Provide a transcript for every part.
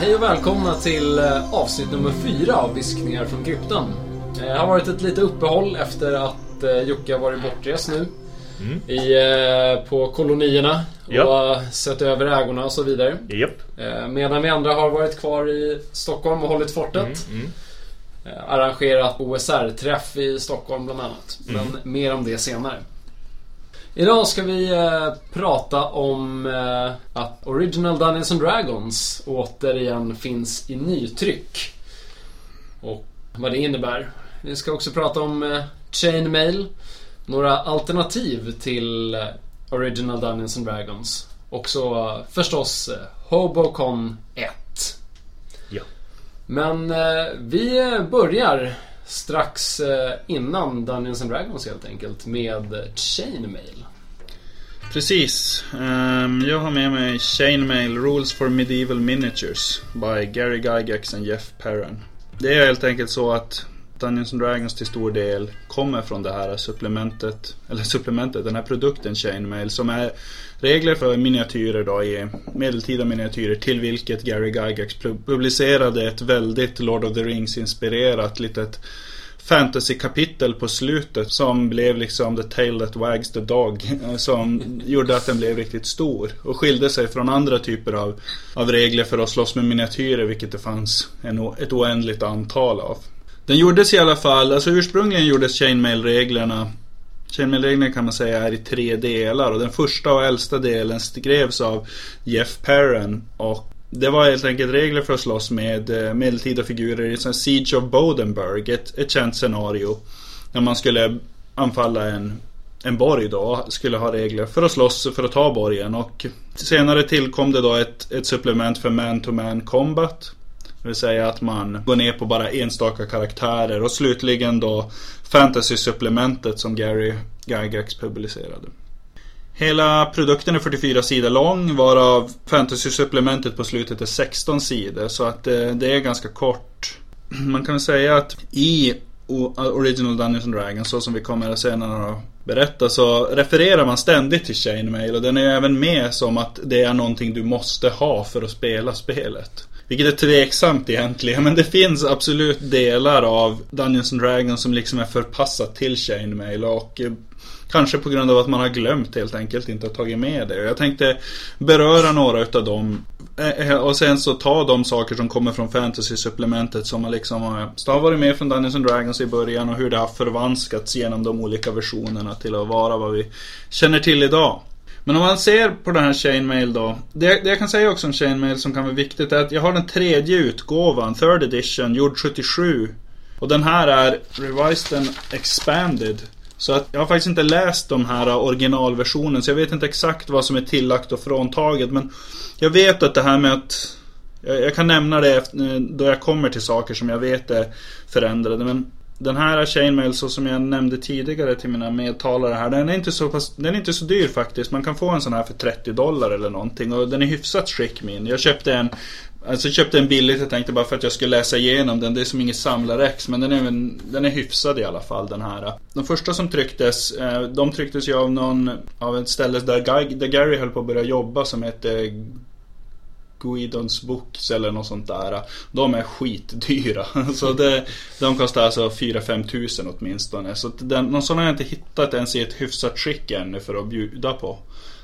Eh, hej och välkomna till eh, avsnitt nummer fyra av Viskningar från kryptan. Eh, Det har varit ett litet uppehåll efter att eh, Jocke har varit bortrest nu. I, eh, på kolonierna och Ja. sett över ägorna och så vidare. Eh, Medan vi andra har varit kvar i Stockholm och hållit fortet. Mm. Eh, Arrangerat OSR-träff i Stockholm bland annat. Mm. Men mer om det senare. Idag ska vi eh, prata om eh, att Original Dungeons and Dragons återigen finns i nytryck. Och vad det innebär. Vi ska också prata om eh, Chainmail. Några alternativ till Original Dungeons and Dragons. Och så förstås Hobocon 1. Ja. Men vi börjar strax innan Dungeons and Dragons helt enkelt med Chainmail. Precis. Ehm, jag har med mig Chainmail Rules for Medieval Miniatures by Gary Gygax och Jeff Perrin. Det är helt enkelt så att Dungeons and Dragons till stor del kommer från det här supplementet, eller supplementet, den här produkten Chainmail som är regler för miniatyrer då i medeltida miniatyrer till vilket Gary Gygax publicerade ett väldigt Lord of the Rings inspirerat litet fantasy-kapitel på slutet som blev liksom the tail that wags the dog. Eh, som gjorde att den blev riktigt stor. Och skilde sig från andra typer av, av regler för att slåss med miniatyrer, vilket det fanns en, ett oändligt antal av. Den gjordes i alla fall, alltså ursprungligen gjordes Chainmail-reglerna Chainmail-reglerna kan man säga är i tre delar och den första och äldsta delen skrevs av Jeff Perrin och det var helt enkelt regler för att slåss med eh, medeltida figurer i Siege of Bodenburg, ett, ett känt scenario. När man skulle anfalla en, en borg då, skulle ha regler för att slåss för att ta borgen. Och senare tillkom det då ett, ett supplement för man-to-man combat. Det vill säga att man går ner på bara enstaka karaktärer. Och slutligen då fantasy-supplementet som Gary Gygax publicerade. Hela produkten är 44 sidor lång varav fantasy-supplementet på slutet är 16 sidor. Så att eh, det är ganska kort. Man kan säga att i Original Dungeons and Dragons, så som vi kommer att senare att berätta, så refererar man ständigt till Chainmail och den är även med som att det är någonting du måste ha för att spela spelet. Vilket är tveksamt egentligen, men det finns absolut delar av Dungeons and Dragons som liksom är förpassat till Chainmail och eh, Kanske på grund av att man har glömt helt enkelt inte tagit med det. Jag tänkte beröra några utav dem. Eh, eh, och sen så ta de saker som kommer från fantasy-supplementet som har liksom har varit med från Dungeons and Dragons i början och hur det har förvanskats genom de olika versionerna till att vara vad vi känner till idag. Men om man ser på den här Chainmail då. Det, det jag kan säga också om Chainmail som kan vara viktigt är att jag har den tredje utgåvan, third edition, gjord 77. Och den här är Revised and Expanded. Så att jag har faktiskt inte läst de här originalversionen så jag vet inte exakt vad som är tillagt och fråntaget. Men jag vet att det här med att jag, jag kan nämna det efter, eh, då jag kommer till saker som jag vet är förändrade. Men den här Chainmail så som jag nämnde tidigare till mina medtalare här. Den är inte så, pass, den är inte så dyr faktiskt. Man kan få en sån här för 30 dollar eller någonting. Och den är hyfsat skick min. Jag köpte en Alltså jag köpte en billigt, jag tänkte bara för att jag skulle läsa igenom den. Det är som inget samlarex, men den är, en- den är hyfsad i alla fall den här. De första som trycktes, eh, de trycktes ju av någon, av ett ställe där, Guy, där Gary höll på att börja jobba som hette Guidons Books eller något sånt där. De är skitdyra. Så det, de kostar alltså 4-5 tusen åtminstone. Så den, någon sån har jag inte hittat ens i ett hyfsat skick ännu för att bjuda på.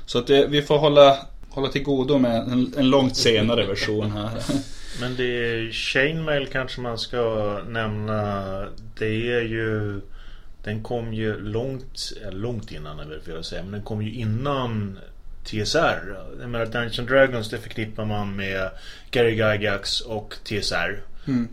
Så att det, vi får hålla, hålla till godo med en, en långt senare version här. Men det är Chainmail kanske man ska nämna. Det är ju... Den kom ju långt, eller långt innan är väl jag säga. Men den kom ju innan TSR. Jag menar Dungeons Dragons det förknippar man med Gary Gygax och TSR.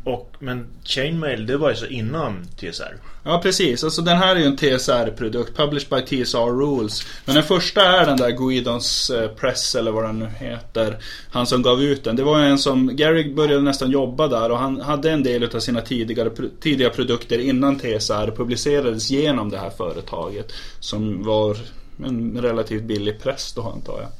Och, men Chainmail det var ju så innan TSR. Ja precis, alltså den här är ju en TSR-produkt, Published by TSR Rules. Men den första är den där Guidons eh, Press eller vad den nu heter. Han som gav ut den. Det var en som, Gary började nästan jobba där och han hade en del av sina tidigare, tidiga produkter innan TSR publicerades genom det här företaget. Som var en relativt billig press då antar jag.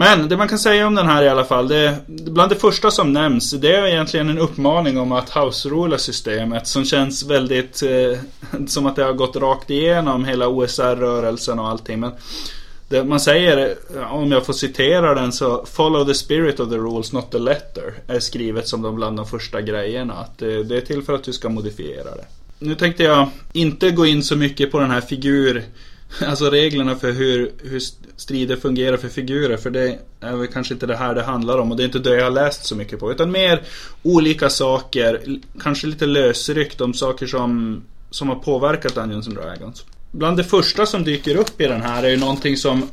Men det man kan säga om den här i alla fall, det, bland det första som nämns, det är egentligen en uppmaning om att house systemet som känns väldigt eh, som att det har gått rakt igenom hela OSR-rörelsen och allting. Men det, man säger, eh, om jag får citera den så Follow the spirit of the rules, not the letter. Är skrivet som de bland de första grejerna. Att det, det är till för att du ska modifiera det. Nu tänkte jag inte gå in så mycket på den här figur Alltså reglerna för hur, hur strider fungerar för figurer. För det är väl kanske inte det här det handlar om. Och det är inte det jag har läst så mycket på. Utan mer olika saker. Kanske lite lösryckt om saker som, som har påverkat Dungeons and Dragons. Bland det första som dyker upp i den här är ju någonting som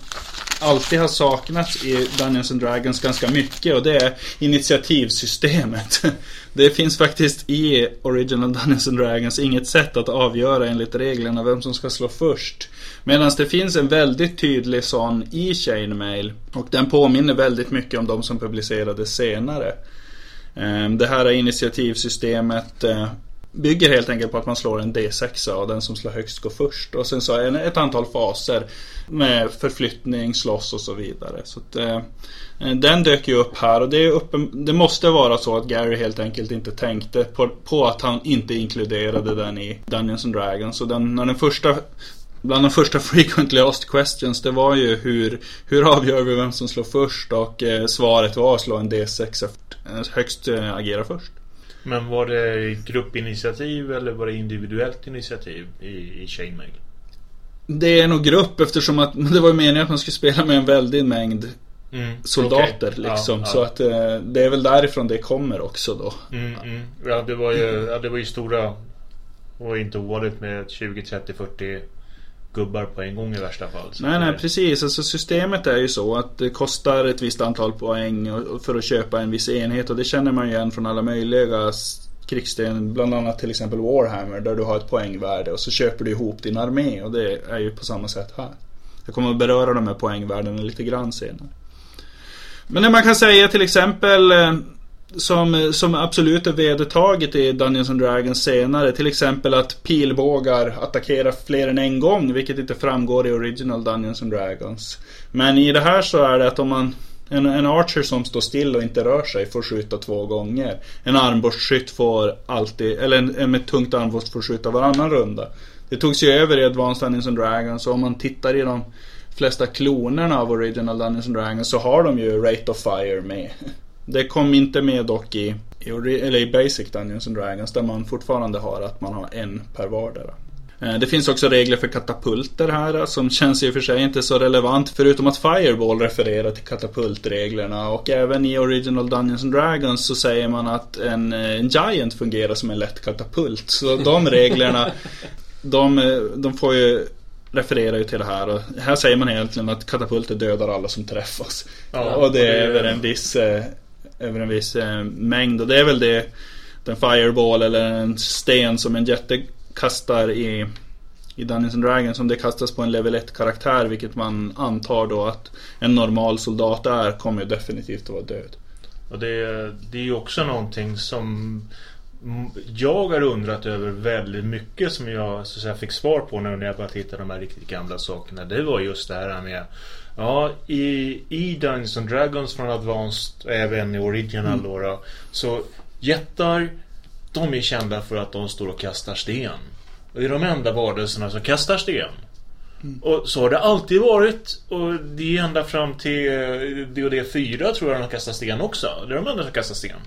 alltid har saknats i Dungeons and Dragons ganska mycket och det är initiativsystemet. Det finns faktiskt i Original Dungeons and Dragons inget sätt att avgöra enligt reglerna vem som ska slå först. Medan det finns en väldigt tydlig sån i Chainmail och den påminner väldigt mycket om de som publicerades senare. Ehm, det här är initiativsystemet eh, bygger helt enkelt på att man slår en D6 och den som slår högst går först. Och sen så är det ett antal faser med förflyttning, slåss och så vidare. Så att, eh, den dök ju upp här och det, är uppen, det måste vara så att Gary helt enkelt inte tänkte på, på att han inte inkluderade den i Dungeons and Dragons. Så den, när den första Bland de första frequently asked questions det var ju hur, hur avgör vi vem som slår först och eh, svaret var att slå en D6 efter, eh, högst eh, agera först. Men var det gruppinitiativ eller var det individuellt initiativ i, i Chainmail? Det är nog grupp eftersom att det var meningen att man skulle spela med en väldig mängd mm, soldater okay. liksom. Ja, så att eh, det är väl därifrån det kommer också då. Mm, mm. Ja, det var ju, ja, det var ju stora och inte ovanligt med 20, 30, 40 gubbar på en gång i värsta fall. Så nej, nej, precis. Alltså systemet är ju så att det kostar ett visst antal poäng för att köpa en viss enhet och det känner man ju igen från alla möjliga krigssten, bland annat till exempel Warhammer där du har ett poängvärde och så köper du ihop din armé och det är ju på samma sätt här. Jag kommer att beröra de här poängvärdena lite grann senare. Men det man kan säga till exempel eh, som, som absolut är vedertaget i Dungeons and Dragons senare. Till exempel att pilbågar attackerar fler än en gång, vilket inte framgår i Original Dungeons and Dragons. Men i det här så är det att om man en, en Archer som står still och inte rör sig får skjuta två gånger. En armborstskytt får alltid, eller en, en med tungt armborst får skjuta varannan runda. Det togs ju över i Advanced Dungeons and Dragons och om man tittar i de flesta klonerna av Original Dungeons and Dragons så har de ju Rate of Fire med. Det kom inte med dock i, i, eller i Basic Dungeons and Dragons där man fortfarande har att man har en per vardera. Eh, det finns också regler för katapulter här som känns i och för sig inte så relevant förutom att Fireball refererar till katapultreglerna och även i Original Dungeons and Dragons så säger man att en, eh, en Giant fungerar som en lätt katapult. Så de reglerna de, eh, de får ju refererar ju till det här och här säger man egentligen att katapulter dödar alla som träffas. Ja, och det är över en viss över en viss eh, mängd. Och det är väl det den fireball eller en sten som en jätte kastar i i Dungeons and Dragons om det kastas på en level 1 karaktär vilket man antar då att en normal soldat är kommer ju definitivt att vara död. Och det, det är ju också någonting som jag har undrat över väldigt mycket som jag så att säga, fick svar på nu när jag började titta de här riktigt gamla sakerna. Det var just det här med Ja, i, i Dungeons and Dragons från Advanced, även i Original mm. då, då, Så jättar, de är kända för att de står och kastar sten. Och är de enda varelserna som kastar sten. Mm. Och så har det alltid varit. Och det är ända fram till eh, D&D 4 tror jag de kastar sten också. Det är de enda som kastar sten.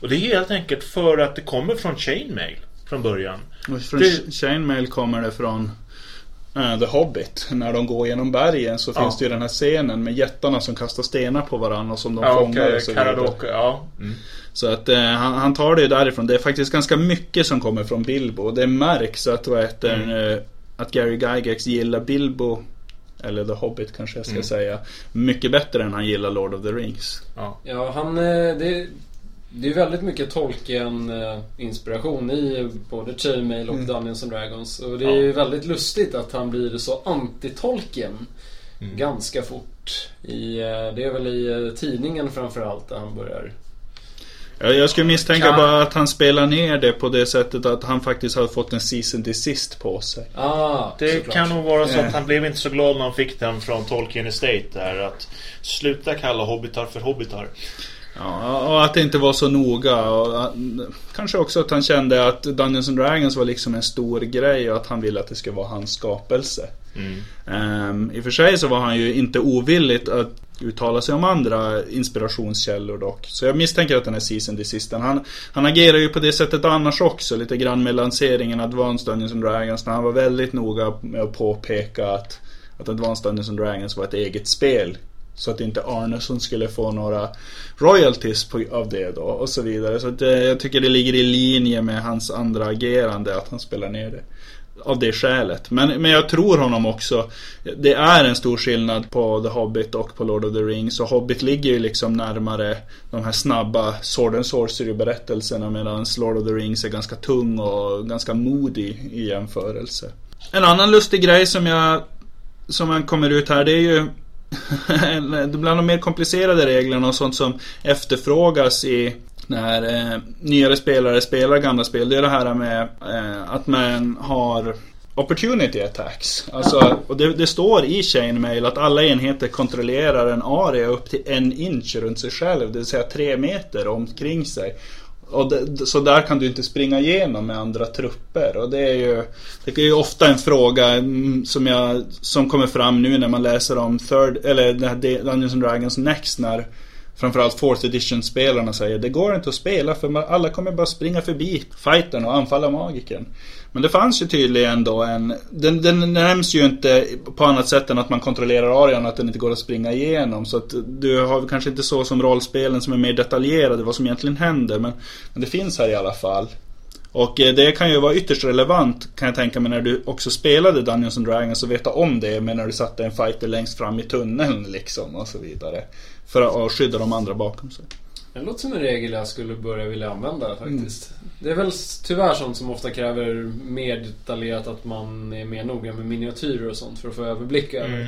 Och det är helt enkelt för att det kommer från Chainmail från början. Och från det... Chainmail kommer det från The Hobbit. När de går genom bergen så ja. finns det ju den här scenen med jättarna som kastar stenar på varandra och som de ja, fångar okay. och så vidare. Ja. Mm. Så att uh, han, han, tar det ju därifrån. Det är faktiskt ganska mycket som kommer från Bilbo. Det märks att, vad heter, mm. att Gary Gygax gillar Bilbo eller The Hobbit kanske jag ska mm. säga. Mycket bättre än han gillar Lord of the Rings. Ja, ja han... Det, det är väldigt mycket Tolkien-inspiration i både Chainmail och mm. Dungeons and Dragons. Och det är ju väldigt lustigt att han blir så anti-Tolkien mm. ganska fort. I, eh, det är väl i eh, tidningen framförallt där han börjar jag skulle misstänka kan... bara att han spelar ner det på det sättet att han faktiskt har fått en season till sist på sig. Ah, det såklart. kan nog vara så att han blev inte så glad när han fick den från Tolkien Estate där. Att sluta kalla hobbitar för hobbitar. Ja, och att det inte var så noga. Och kanske också att han kände att Dungeons and Dragons var liksom en stor grej och att han ville att det skulle vara hans skapelse. Um, I och för sig så var han ju inte ovilligt att uttala sig om andra inspirationskällor dock. Så jag misstänker att den här season desisten, han, han agerar ju på det sättet annars också. Lite grann med lanseringen Advanced Dungeons and Dragons. När han var väldigt noga med att påpeka att, att Advanced Dungeons and Dragons var ett eget spel. Så att inte Arneson skulle få några royalties på, av det då och så vidare. Så att, eh, jag tycker det ligger i linje med hans andra agerande att han spelar ner det av det skälet. Men, men jag tror honom också. Det är en stor skillnad på The Hobbit och på Lord of the Rings. Och Hobbit ligger ju liksom närmare de här snabba Sword and Sorcery berättelserna. Medan Lord of the Rings är ganska tung och ganska modig i jämförelse. En annan lustig grej som jag som kommer ut här det är ju bland de mer komplicerade reglerna och sånt som efterfrågas i när eh, nyare spelare spelar gamla spel. Det är det här med eh, att man har Opportunity attacks. Alltså, och det, det, står i Chainmail att alla enheter kontrollerar en area upp till en inch runt sig själv. Det vill säga tre meter omkring sig. Och det, så där kan du inte springa igenom med andra trupper. Och det är ju, det är ju ofta en fråga mm, som, jag, som kommer fram nu när man läser om third, eller Dungeons and Dragons Next. När framförallt 4th edition-spelarna säger det går inte att spela för alla kommer bara springa förbi fighten och anfalla magiken. Men det fanns ju tydligen då en, den, den nämns ju inte på annat sätt än att man kontrollerar arean att den inte går att springa igenom. Så att du har kanske inte så som rollspelen som är mer detaljerade vad som egentligen händer. Men, men det finns här i alla fall. Och eh, det kan ju vara ytterst relevant kan jag tänka mig när du också spelade Dungeons and Dragons och veta om det men när du satte en fighter längst fram i tunneln liksom och så vidare. För att skydda de andra bakom sig. Det låter som en regel jag skulle börja vilja använda faktiskt. Mm. Det är väl tyvärr sånt som ofta kräver mer detaljerat att man är mer noga med miniatyrer och sånt för att få överblick över. Mm.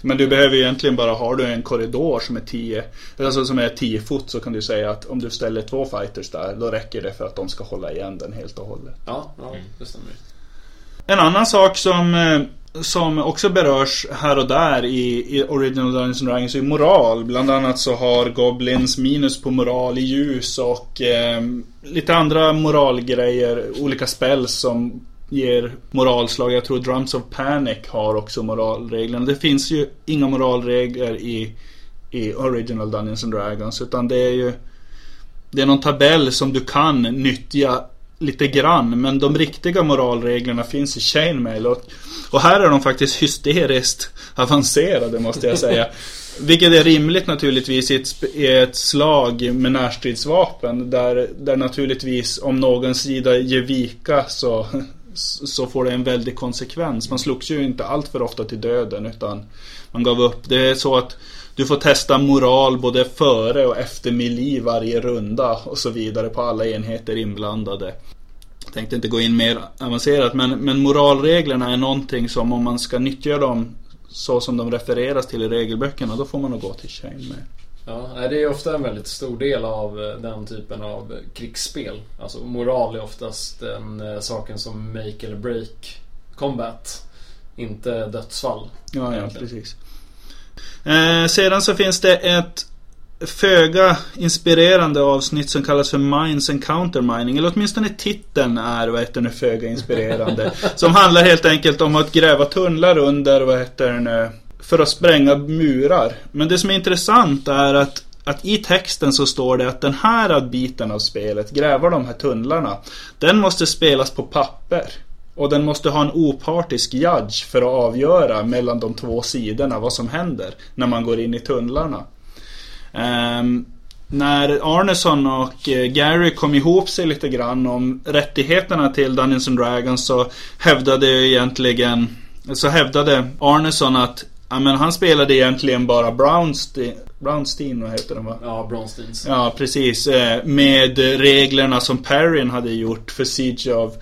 Men du behöver egentligen bara, har du en korridor som är 10 Alltså som är 10 fot så kan du säga att om du ställer två fighters där Då räcker det för att de ska hålla igen den helt och hållet. Ja, ja det stämmer. En annan sak som eh, som också berörs här och där i, i Original Dungeons and Dragons är moral. Bland annat så har Goblins minus på moral i ljus och eh, lite andra moralgrejer. Olika spells som ger moralslag. Jag tror Drums of Panic har också moralreglerna. Det finns ju inga moralregler i, i Original Dungeons and Dragons. Utan det är ju Det är någon tabell som du kan nyttja lite grann. Men de riktiga moralreglerna finns i Chainmail. Och, och här är de faktiskt hysteriskt avancerade måste jag säga. Vilket är rimligt naturligtvis i ett, i ett slag med närstridsvapen. Där, där naturligtvis om någon sida ger vika så, så får det en väldig konsekvens. Man slogs ju inte allt för ofta till döden utan man gav upp. Det är så att du får testa moral både före och efter mili varje runda och så vidare på alla enheter inblandade. Jag tänkte inte gå in mer avancerat men, men moralreglerna är någonting som om man ska nyttja dem så som de refereras till i regelböckerna då får man nog gå till Chainmail. Ja, det är ofta en väldigt stor del av eh, den typen av krigsspel. Alltså moral är oftast den eh, saken som make eller break combat. Inte dödsfall. Ja, ja precis. Eh, sedan så finns det ett föga inspirerande avsnitt som kallas för Mines and Countermining. Eller åtminstone titeln är vad heter det, föga inspirerande. som handlar helt enkelt om att gräva tunnlar under vad heter det, för att spränga murar. Men det som är intressant är att att i texten så står det att den här biten av spelet, gräva de här tunnlarna, den måste spelas på papper. Och den måste ha en opartisk judge för att avgöra mellan de två sidorna vad som händer när man går in i tunnlarna. Um, när Arneson och eh, Gary kom ihop sig lite grann om rättigheterna till Dungeons and Dragons så hävdade egentligen Så hävdade Arneson att Ja men han spelade egentligen bara Brownstein, Brownstein vad heter den va? Ja, Brownsteins. Ja, precis. Eh, med reglerna som Perrin hade gjort för Siege of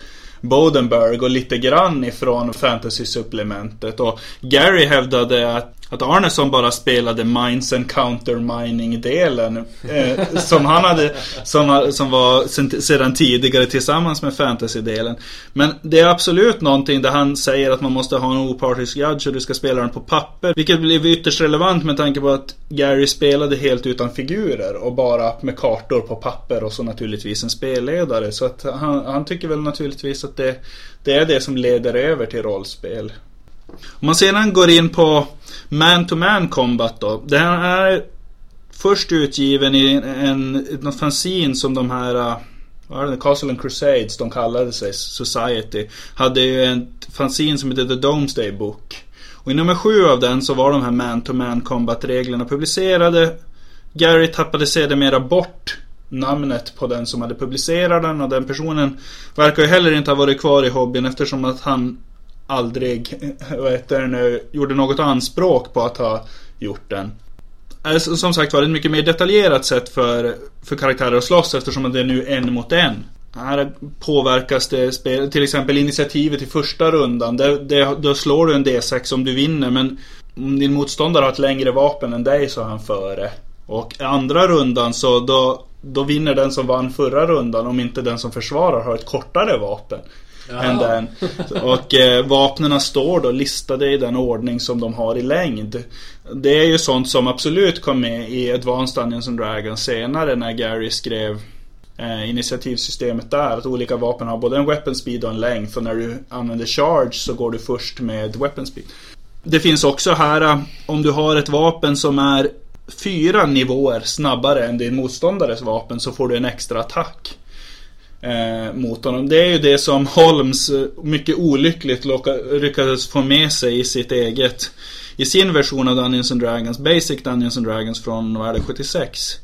Bodenberg och lite grann ifrån fantasy-supplementet. Och Gary hävdade att att Arneson bara spelade Mines and Countermining-delen. Eh, som han hade, som, som var sedan tidigare tillsammans med fantasy-delen. Men det är absolut någonting där han säger att man måste ha en opartisk judge och du ska spela den på papper. Vilket blev ytterst relevant med tanke på att Gary spelade helt utan figurer och bara med kartor på papper och så naturligtvis en spelledare. Så att han, han tycker väl naturligtvis att det, det är det som leder över till rollspel. Om man sedan går in på Man-to-Man Combat då. Den är först utgiven i en, en fanzine som de här äh, vad är det, Castle and Crusades, de kallade sig Society. Hade ju en fanzine som hette The Domesday Book. Och i nummer sju av den så var de här Man-to-Man Combat-reglerna publicerade. Gary tappade sedermera bort namnet på den som hade publicerat den och den personen verkar ju heller inte ha varit kvar i hobbyn eftersom att han aldrig vad heter det, gjorde något anspråk på att ha gjort den. Alltså, som sagt var ett mycket mer detaljerat sätt för, för karaktärer att slåss eftersom det är nu en mot en. Här påverkas det spel, till exempel initiativet i första rundan. Det, det, då slår du en D6 om du vinner men om din motståndare har ett längre vapen än dig så är han före. Och andra rundan så då, då vinner den som vann förra rundan om inte den som försvarar har ett kortare vapen. Än den. Och eh, vapnena står då listade i den ordning som de har i längd. Det är ju sånt som absolut kom med i Advanced Dungeons and Dragons senare när Gary skrev eh, initiativsystemet där. Att olika vapen har både en weapon speed och en längd. Och när du använder charge så går du först med weapon speed. Det finns också här eh, om du har ett vapen som är fyra nivåer snabbare än din motståndares vapen så får du en extra attack. Eh, mot honom. Det är ju det som Holmes eh, mycket olyckligt lyckades få med sig i sitt eget i sin version av Dungeons and Dragons, Basic Dungeons and Dragons från, vad är det, 76.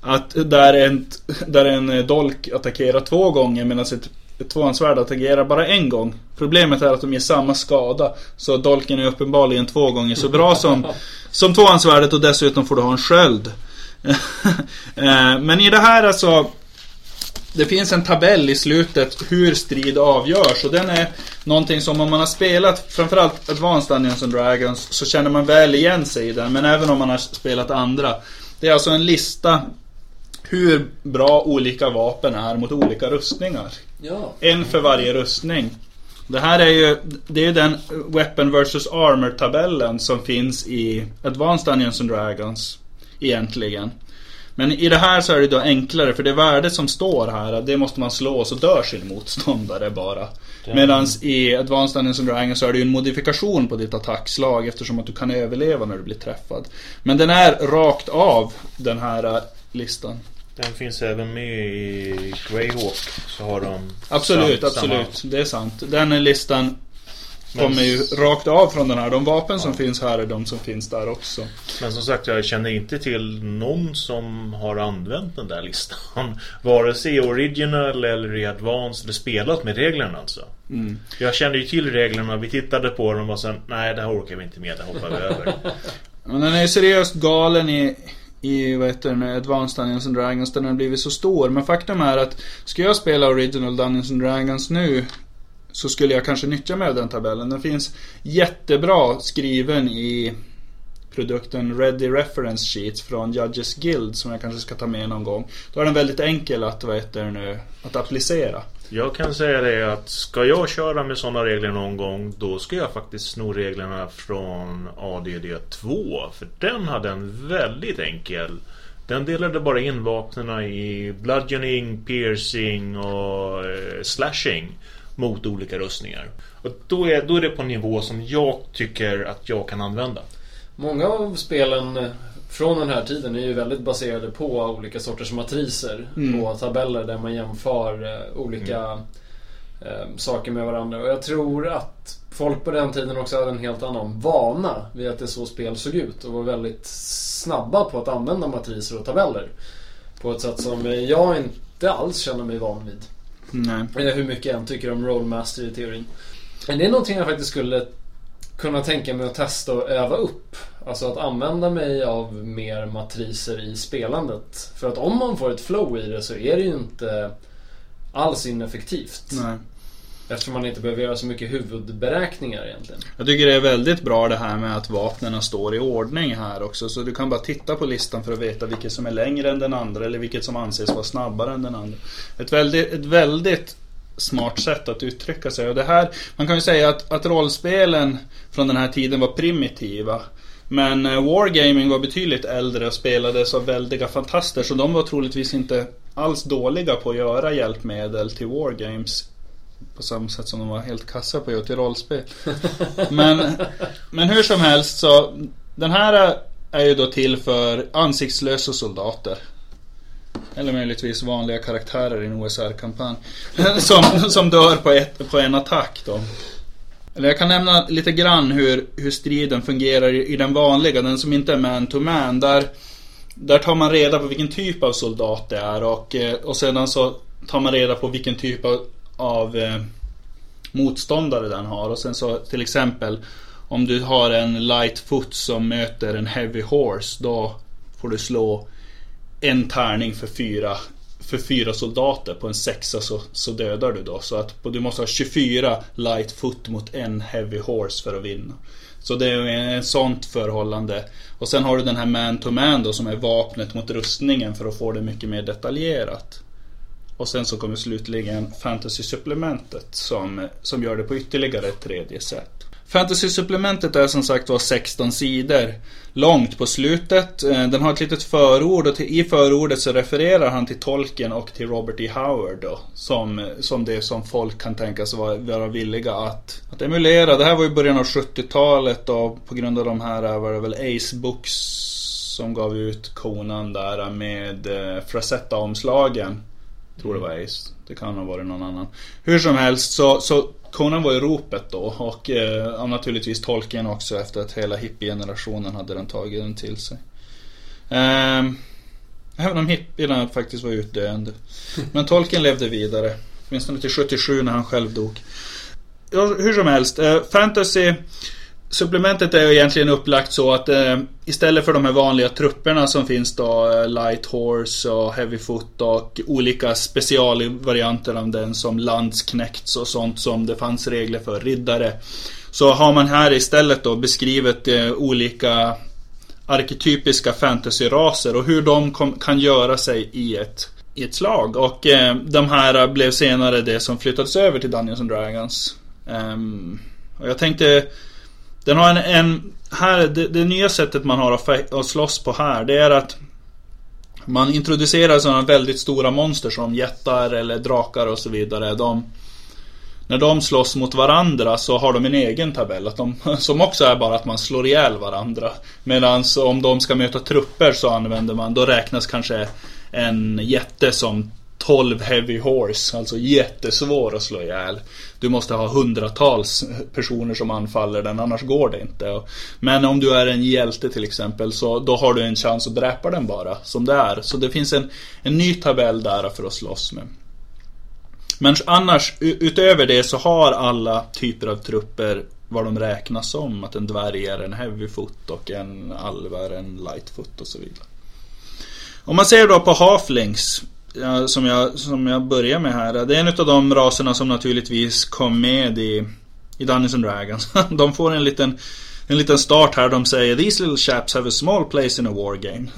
Att där en, där en dolk attackerar två gånger medan ett, ett tvåhandsvärd attackerar bara en gång. Problemet är att de ger samma skada. Så dolken är uppenbarligen två gånger så bra som, som tvåhandsvärdet och dessutom får du ha en sköld. Eh, men i det här alltså det finns en tabell i slutet hur strid avgörs och den är någonting som om man har spelat framförallt Advanced Dungeons and Dragons så känner man väl igen sig i den men även om man har spelat andra. Det är alltså en lista hur bra olika vapen är mot olika rustningar. Ja. En för varje rustning. Det här är ju det är den Weapon vs Armor tabellen som finns i Advanced Dungeons and Dragons egentligen. Men i det här så är det då enklare för det värde som står här det måste man slå och så dör sin motståndare bara. Medan i Advanced Dungeons and Dragons så är det ju en modifikation på ditt attackslag eftersom att du kan överleva när du blir träffad. Men den är rakt av den här äh, listan. Den finns även med i Greyhawk. Så har de Absolut, sam absolut. Samma... Det är sant. Den listan kommer ju rakt av från den här. De vapen som finns här är de som finns där också. Men som sagt, jag känner inte till någon som har använt den där listan. Vare sig i original eller i advanced eller spelat med reglerna alltså. Mm. Jag kände ju till reglerna, vi tittade på dem och sen nej det här orkar vi inte med, det hoppar vi över. Men den är ju seriöst galen i i vad heter det, Advanced Dungeons and Dragons den har blivit så stor. Men faktum är att ska jag spela Original Dungeons and Dragons nu så skulle jag kanske nyttja mig av den tabellen. Den finns jättebra skriven i produkten Ready Reference Sheets från Judges Guild som jag kanske ska ta med någon gång. Då är den väldigt enkel att, vad heter nu, att applicera. Jag kan säga det att ska jag köra med sådana regler någon gång då ska jag faktiskt sno reglerna från ADD 2 för den hade en väldigt enkel den delade bara in vapnen i bludgeoning, piercing och eh, slashing mot olika rustningar. Och då är, då är det på en nivå som jag tycker att jag kan använda. Många av spelen eh, från den här tiden är ju väldigt baserade på olika sorters matriser mm. och tabeller där man jämför eh, olika mm. eh, saker med varandra. Och jag tror att folk på den tiden också hade en helt annan vana vid att det så spel såg ut och var väldigt snabba på att använda matriser och tabeller. På ett sätt som jag inte alls känner mig van vid. Nej. Hur mycket jag än tycker om rollmaster-teorin. Men det är någonting jag faktiskt skulle kunna tänka mig att testa och öva upp. Alltså att använda mig av mer matriser i spelandet. För att om man får ett flow i det så är det ju inte alls ineffektivt. Nej. Eftersom man inte behöver göra så mycket huvudberäkningar egentligen. Jag tycker det är väldigt bra det här med att vapnen står i ordning här också. Så du kan bara titta på listan för att veta vilket som är längre än den andra eller vilket som anses vara snabbare än den andra. Ett väldigt, ett väldigt smart sätt att uttrycka sig. Och det här, man kan ju säga att, att rollspelen från den här tiden var primitiva. Men eh, Wargaming var betydligt äldre och spelades av väldiga fantaster så de var troligtvis inte alls dåliga på att göra hjälpmedel till Wargames på samma sätt som de var helt kassa på att göra till rollspel. Men, men hur som helst så Den här är ju då till för ansiktslösa soldater. Eller möjligtvis vanliga karaktärer i en OSR-kampanj. Som, som dör på, ett, på en attack då. Eller jag kan nämna lite grann hur, hur striden fungerar i, i den vanliga, den som inte är man-to-man. Där, där tar man reda på vilken typ av soldat det är och, eh, och sedan så tar man reda på vilken typ av, av eh, motståndare den har. Och sen så till exempel om du har en Lightfoot som möter en Heavy Horse då får du slå en tärning för fyra, för fyra soldater. På en sexa så, så dödar du då. Så att du måste ha 24 Lightfoot mot en Heavy Horse för att vinna. Så det är ett sånt förhållande. Och sen har du den här Man-to-Man då som är vapnet mot rustningen för att få det mycket mer detaljerat. Och sen så kommer slutligen Fantasy-supplementet som, som gör det på ytterligare ett tredje sätt. Fantasy-supplementet är som sagt var 16 sidor långt på slutet. Eh, den har ett litet förord och i förordet så refererar han till Tolkien och till Robert E. Howard då, som, som det som folk kan tänkas vara, vara villiga att, att emulera. Det här var i början av 70-talet och på grund av de här eh, var det väl Ace Books som gav ut konan där med eh, Frazetta-omslagen. Tror det var Ace. Det kan ha varit någon annan. Hur som helst så, så Conan var ju ropet då och eh, naturligtvis Tolkien också efter att hela hippie-generationen hade den tagit den till sig. Eh, även om hippierna faktiskt var utdöende. Men Tolkien levde vidare. Åtminstone till 77 när han själv dog. Ja, hur som helst, eh, fantasy Supplementet är ju egentligen upplagt så att eh, istället för de här vanliga trupperna som finns då, eh, Light Horse och Heavy Foot och olika specialvarianter av den som Landsknekts och sånt som det fanns regler för, riddare. Så har man här istället då beskrivit eh, olika arketypiska fantasyraser och hur de kom, kan göra sig i ett, i ett slag. Och eh, de här blev senare det som flyttades över till Dungeons and Dragons. Um, och jag tänkte den har en, en här, det, det, nya sättet man har att, att slåss på här, det är att man introducerar sådana väldigt stora monster som jättar eller drakar och så vidare. De, när de slåss mot varandra så har de en egen tabell. Att de, som också är bara att man slår ihjäl varandra. Medan om de ska möta trupper så använder man, då räknas kanske en jätte som 12 heavy horse, alltså jättesvår att slå ihjäl. Du måste ha hundratals personer som anfaller den, annars går det inte. Men om du är en hjälte till exempel, så då har du en chans att dräpa den bara, som det är. Så det finns en, en ny tabell där för att slåss med. Men annars, utöver det så har alla typer av trupper vad de räknas som. Att en dvärg är en heavy foot och en alv är en light foot och så vidare. Om man ser då på halflings ja, som, jag, som jag börjar med här. Det är en av de raserna som naturligtvis kom med i, i Dungeons and Dragons. De får en liten en liten start här. De säger These little chaps have a small place in a war game.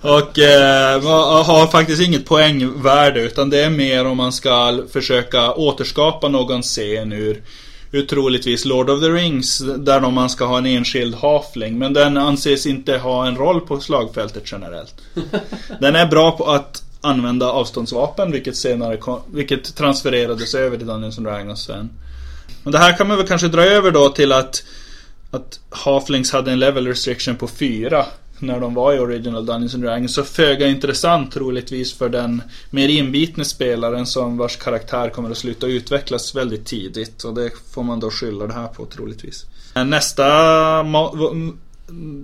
och eh, har faktiskt inget poängvärde utan det är mer om man ska försöka återskapa någon scen ur ur troligtvis Lord of the Rings där man ska ha en enskild hafling. Men den anses inte ha en roll på slagfältet generellt. Den är bra på att använda avståndsvapen vilket senare vilket transfererades över till Dungeons and Dragons sen. Men det här kan man väl kanske dra över då till att att Halflings hade en level restriction på 4 när de var i Original Dungeons and Dragons. Så föga intressant troligtvis för den mer inbitne spelaren som vars karaktär kommer att sluta utvecklas väldigt tidigt. Och det får man då skylla det här på troligtvis. Nästa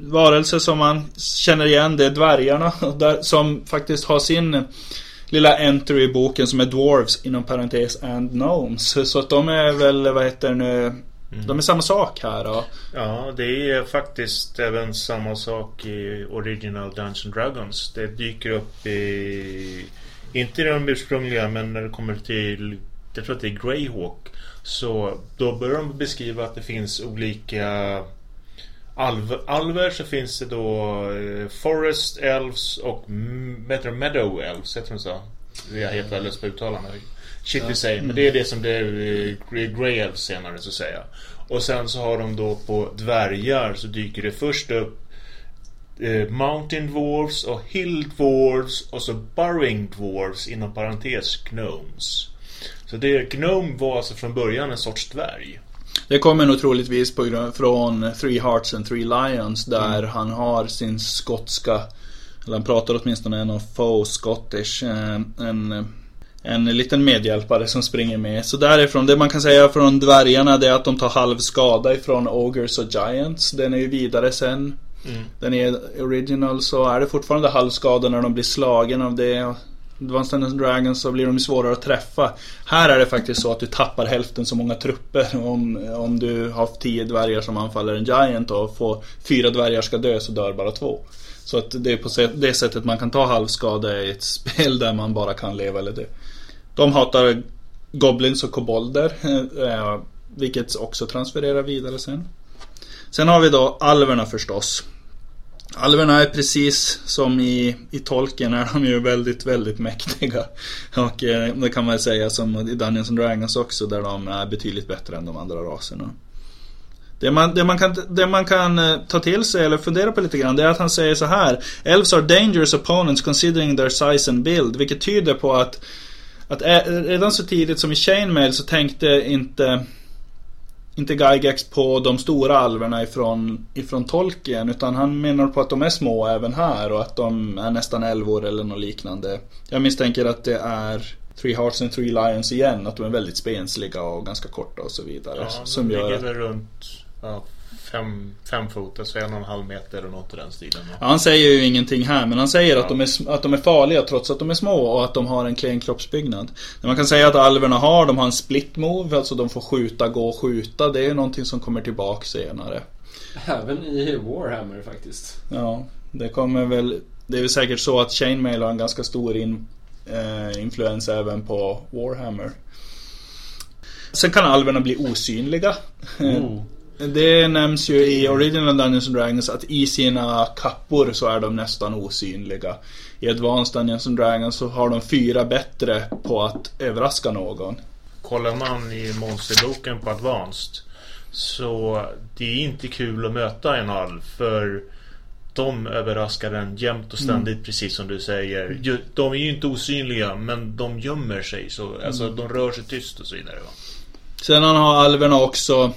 varelse som man känner igen det är dvärgarna. Där, som faktiskt har sin lilla entry i boken som är Dwarves inom parentes and Gnomes. Så att de är väl, vad heter det nu, Mm. De är samma sak här då? Ja, det är faktiskt även samma sak i Original Dungeons Dragons. Det dyker upp i... Inte i de ursprungliga, men när det kommer till... Jag tror att det är Greyhawk. Så då börjar de beskriva att det finns olika alv, alver så finns det då eh, Forest Elves och Meadow Elves, heter de så? Jag är helt värdelös på uttalande. Shit ja. säger, men det är det som det är Grey Elves senare så att säga. Och sen så har de då på dvärgar så dyker det först upp eh, Mountain Dwarfs och Hill Dwarfs och så Burrowing Dwarfs inom parentes Gnomes. Så det, Gnome var alltså från början en sorts dvärg. Det kommer nog troligtvis på från Three Hearts and Three Lions där mm. han har sin skotska, eller han pratar åtminstone en av faux Scottish, eh, en, en liten medhjälpare som springer med. Så därifrån, det man kan säga från dvärgarna det är att de tar halv skada ifrån Ogres och Giants. Den är ju vidare sen. Mm. Den är original så är det fortfarande halvskada när de blir slagen av det. Advanced Dungeons Dragons så blir de svårare att träffa. Här är det faktiskt så att du tappar hälften så många trupper om, om du har tio dvärgar som anfaller en Giant och får fyra dvärgar ska dö så dör bara två. Så att det är på det sättet man kan ta halvskada i ett spel där man bara kan leva eller dö. De hatar Goblins och kobolder. Eh, vilket också transfererar vidare sen. Sen har vi då alverna förstås. Alverna är precis som i, i tolken är de ju väldigt, väldigt mäktiga. Och eh, det kan man säga som i Dungeons and Dragons också där de är betydligt bättre än de andra raserna. Det man, det, man kan, det man kan eh, ta till sig eller fundera på lite grann det är att han säger så här Elves are dangerous opponents considering their size and build. Vilket tyder på att, att redan så tidigt som i Chainmail så tänkte inte inte Gygax på de stora alverna ifrån, ifrån Tolkien utan han menar på att de är små även här och att de är nästan älvor eller något liknande. Jag misstänker att det är Three Hearts and Three Lions igen, att de är väldigt spensliga och ganska korta och så vidare. Ja, som de gör ligger väl runt ja, fem, fem fot, alltså en och en halv meter eller något i den stilen. Ja, han säger ju ingenting här men han säger ja. att, de är, att de är farliga trots att de är små och att de har en klen kroppsbyggnad. Man kan säga att alverna har, de har en split move, alltså de får skjuta, gå och skjuta. Det är någonting som kommer tillbaka senare. Även i Warhammer faktiskt. Ja, det kommer väl... Det är väl säkert så att Chainmail har en ganska stor in, eh, influens även på Warhammer. Sen kan alverna bli osynliga. Oh. Det nämns ju i Original Dungeons and Dragons att i sina kappor så är de nästan osynliga. I Advanced Dungeons and Dragons så har de fyra bättre på att överraska någon. Kollar man i monsterboken på Advanced så det är inte kul att möta en alv för de överraskar en jämt och ständigt mm. precis som du säger. De är ju inte osynliga men de gömmer sig så, alltså mm. de rör sig tyst och så vidare. Va? Sen har alverna också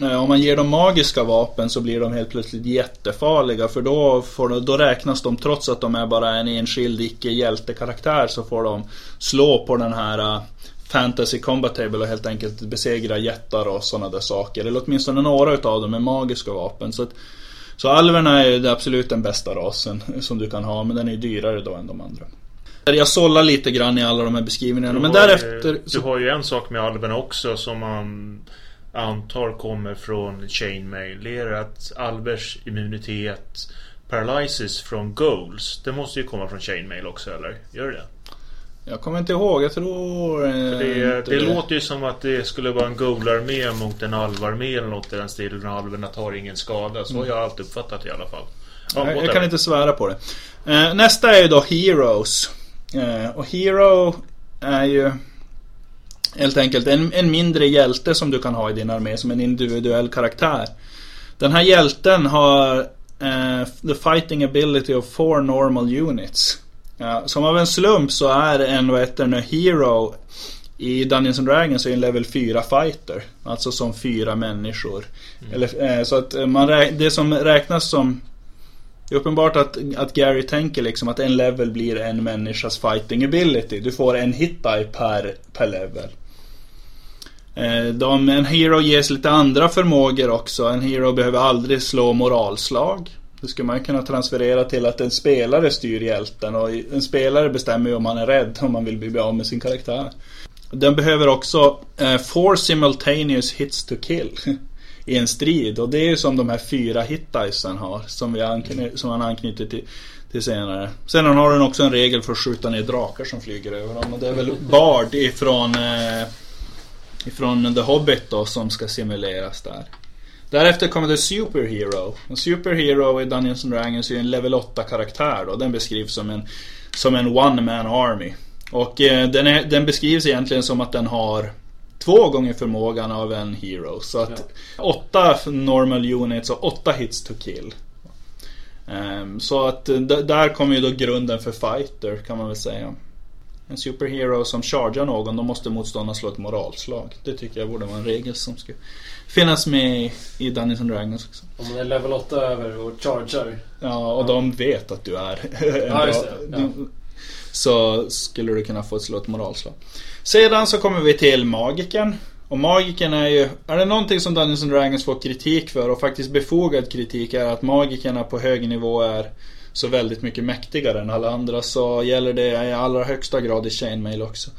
om man ger dem magiska vapen så blir de helt plötsligt jättefarliga för då, får, då räknas de trots att de är bara en enskild icke-hjältekaraktär så får de slå på den här uh, Fantasy Combat Table och helt enkelt besegra jättar och sådana där saker. Eller åtminstone några utav dem med magiska vapen. Så, att, så alverna är ju absolut den bästa rasen som du kan ha men den är ju dyrare då än de andra. Jag sållar lite grann i alla de här beskrivningarna men därefter... Ju, du har ju en sak med alverna också som man antar kommer från Chainmail det är att Albers immunitet paralysis från goals. Det måste ju komma från Chainmail också eller? Gör det Jag kommer inte ihåg, jag tror det, det, det låter ju som att det skulle vara en goal-armé mot en alvarmé eller något i den stilen. Alverna tar ingen skada. Så har jag alltid uppfattat i alla fall. Ja, jag, jag kan inte svära på det. Eh, nästa är ju då Heroes. Eh, och Hero är ju Helt enkelt en, en mindre hjälte som du kan ha i din armé som en individuell karaktär. Den här hjälten har uh, the fighting ability of four normal units. Uh, som av en slump så är en vad heter det, hero i Dungeons and Dragons är en level 4 fighter. Alltså som fyra människor. Mm. Eller, uh, så att man det som räknas som det är uppenbart att, att Gary tänker liksom att en level blir en människas fighting ability. Du får en hit die per, per level. Eh, de, en hero ges lite andra förmågor också. En hero behöver aldrig slå moralslag. Det skulle man kunna transferera till att en spelare styr hjälten och en spelare bestämmer ju om han är rädd, om man vill bli av med sin karaktär. Den behöver också eh, four simultaneous hits to kill i en strid och det är ju som de här fyra hitdicen har som, vi ankny- som han anknyter till, till senare. Sen har den också en regel för att skjuta ner drakar som flyger över dem och det är väl Bard ifrån eh, Ifrån The Hobbit då som ska simuleras där. Därefter kommer The Superhero. Och Superhero i Dungeons and Dragons är en level 8 karaktär då. Den beskrivs som en, som en one man army. Och eh, den, är, den beskrivs egentligen som att den har två gånger förmågan av en hero. Så att ja. åtta normal units och åtta hits to kill. Um, så att där kommer ju då grunden för fighter kan man väl säga. en superhero som chargar någon, då måste motståndaren slå ett moralslag. Det tycker jag borde vara en regel som ska finnas med i Dungeons and Dragons också. Om man är level 8 över och chargar. Ja, och de vet att du är en Ja, bra- ja. Så skulle du kunna få ett slå ett moralslag. Sedan så kommer vi till magiken. Och magiken är ju, är det någonting som Dungeons and Dragons får kritik för och faktiskt befogad kritik är att magikerna på hög nivå är så väldigt mycket mäktigare än alla andra så gäller det i allra högsta grad i Chainmail också.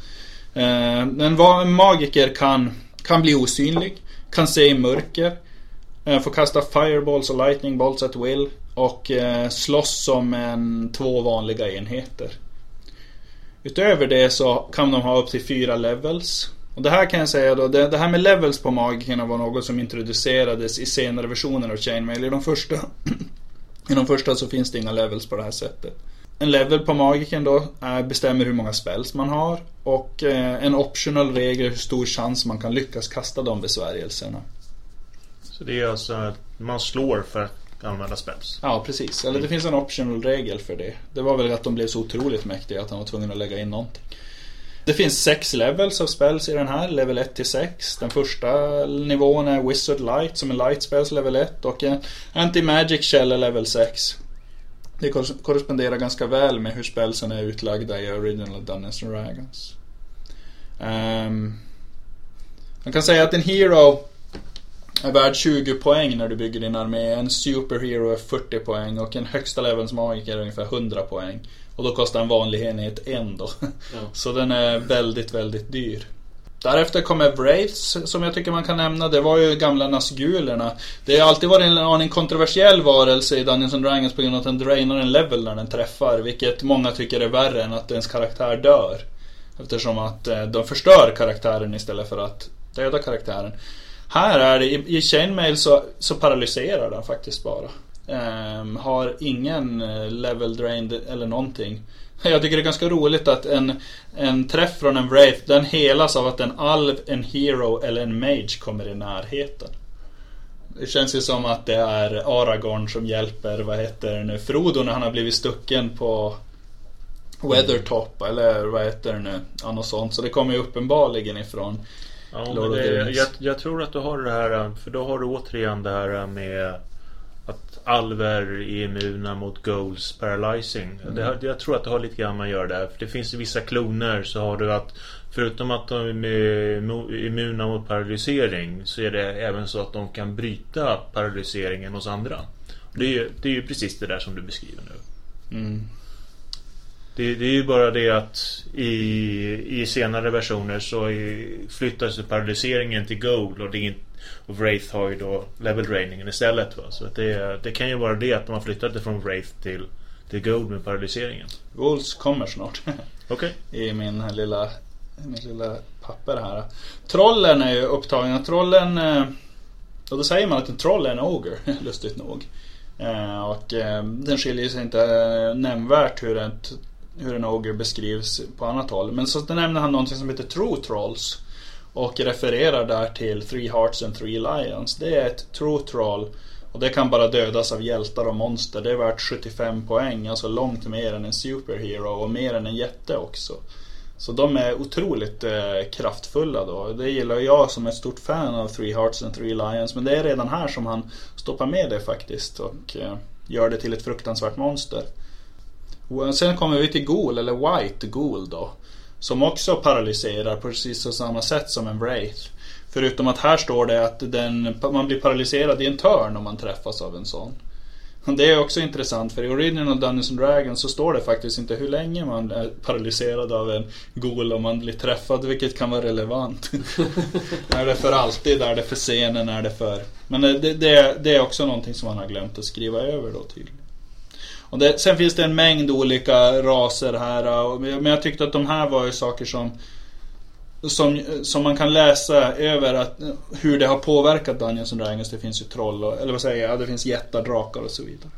Eh, en magiker kan, kan bli osynlig, kan se i mörker, eh, får kasta fireballs och lightning bolts at will och eh, slåss som en, två vanliga enheter. Utöver det så kan de ha upp till fyra levels. Och det här kan jag säga då, det, det här med levels på magikerna var något som introducerades i senare versioner av Chainmail. I de första, I de första så finns det inga levels på det här sättet. En level på magiken då är, bestämmer hur många spells man har och eh, en optional regel hur stor chans man kan lyckas kasta de besvärjelserna. Så det är alltså att man slår för att använda spells. Ja, precis. Eller det finns en optional regel för det. Det var väl att de blev så otroligt mäktiga att han var tvungen att lägga in någonting. Det finns sex levels av spells i den här, level 1 till 6. Den första nivån är Wizard Light som är light spells level 1 och en Anti-Magic Shell är level 6. Det kor- korresponderar ganska väl med hur spelsen är utlagda i Original Dungeons and Dragons. Ehm, man kan säga att en Hero är värd 20 poäng när du bygger din armé. En superhero är 40 poäng och en högsta levels magiker är ungefär 100 poäng. Och då kostar en vanlig enhet en då. Ja. Så den är väldigt, väldigt dyr. Därefter kommer Wraiths som jag tycker man kan nämna. Det var ju gamla Nazgulerna. Det har alltid varit en aning kontroversiell varelse i Dungeons and Dragons på grund av att den drainar en level när den träffar. Vilket många tycker är värre än att ens karaktär dör. Eftersom att eh, de förstör karaktären istället för att döda karaktären. Här är det, i, i Chainmail så, så paralyserar den faktiskt bara. Um, har ingen eh, level Drained eller någonting. Jag tycker det är ganska roligt att en, en träff från en Wraith den helas av att en alv, en hero eller en mage kommer i närheten. Det känns ju som att det är Aragorn som hjälper, vad heter det nu, Frodo när han har blivit stucken på Weathertop eller vad heter det nu, ja, något sånt. Så det kommer ju uppenbarligen ifrån Ja, men det, jag, jag tror att du har det här, för då har du återigen det här med att alver är immuna mot goals paralyzing. Mm. Det, jag tror att det har lite grann med att göra där. För det finns vissa kloner så har du att förutom att de är immu- immuna mot paralysering så är det även så att de kan bryta paralyseringen hos andra. Det är, ju- det är ju precis det där som du beskriver nu. mm, Det, det är ju bara det att i, i senare versioner så är, flyttas paralyseringen till Gold och, det är inte, och Wraith har ju då level drainingen istället. Va? Så det, det kan ju vara det att de har flyttat det från Wraith till, till Gold med paralyseringen. Wolves kommer snart. Okej. I min lilla, min lilla papper här. Trollen är ju upptagna. Trollen... eh, Och då säger man att en troll är en ogre, lustigt nog. Eh, Och eh, den skiljer sig inte nämnvärt hur, ett, hur en ogre beskrivs på annat håll. Men så nämner han någonting som heter true trolls. Och refererar där till Three Hearts and Three Lions. Det är ett true troll. Och det kan bara dödas av hjältar och monster. Det är värt 75 poäng, alltså långt mer än en superhero och mer än en jätte också. Så de är otroligt eh, kraftfulla då. Det gillar jag som är ett stort fan av Three Hearts and Three Lions. Men det är redan här som han stoppar med det faktiskt och eh, gör det till ett fruktansvärt monster. Och sen kommer vi till Ghoul, eller White Ghoul då. Som också paralyserar på precis på samma sätt som en Wraith. Förutom att här står det att den, man blir paralyserad i en törn om man träffas av en sån. Det är också intressant för i Original Dungeons and Dragons så står det faktiskt inte hur länge man är paralyserad av en Ghoul om man blir träffad, vilket kan vara relevant. är det för alltid? Är det för scenen? Är det för... Men det, det, det är också någonting som man har glömt att skriva över då tydligen. Och det, sen finns det en mängd olika raser här. Äh, och- Men jag tyckte att de här var ju saker som som, som man kan läsa över att, äh, hur det har påverkat Dungeons and Dragons. Det finns ju troll och, eller vad säger jag, det finns jättar, drakar och så vidare.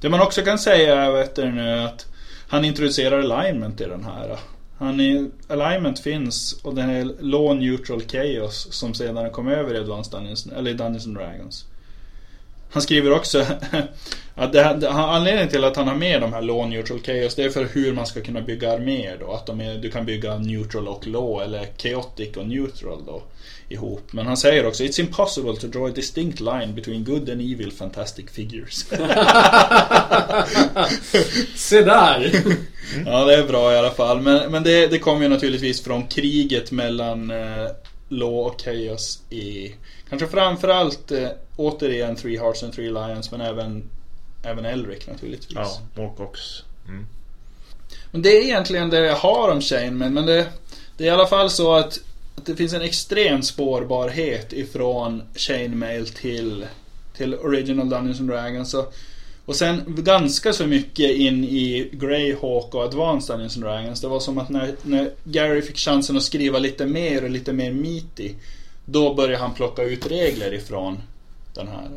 Det man också kan säga är vet du, nu, att han introducerar alignment i den här. Äh. Han är, alignment finns och den är law neutral chaos som sedan kom över i Advanced Dungeons, eller Dungeons and Dragons. Han skriver också att det, här- det, anledningen till att han har med de här law neutral chaos det är för hur man ska kunna bygga arméer då. Att är, du kan bygga neutral och law eller chaotic och neutral då ihop. Men han säger också It's impossible to draw a distinct line between good and evil fantastic figures. Se där! Ja, det är bra i alla fall. Men, men det, det kommer ju naturligtvis från kriget mellan eh, Law och Chaos i kanske framförallt eh, återigen Three Hearts and Three Lions men även, även Elric naturligtvis. Ja, och också. Mm. Men det är egentligen det jag har om Chainman men det, det är i alla fall så att, att det finns en extrem spårbarhet ifrån Chainmail till, till Original Dungeons and Dragons. Så, och sen ganska så mycket in i Greyhawk och Advanced Dungeons and Dragons. Det var som att när, när Gary fick chansen att skriva lite mer och lite mer meaty. Då började han plocka ut regler ifrån den här.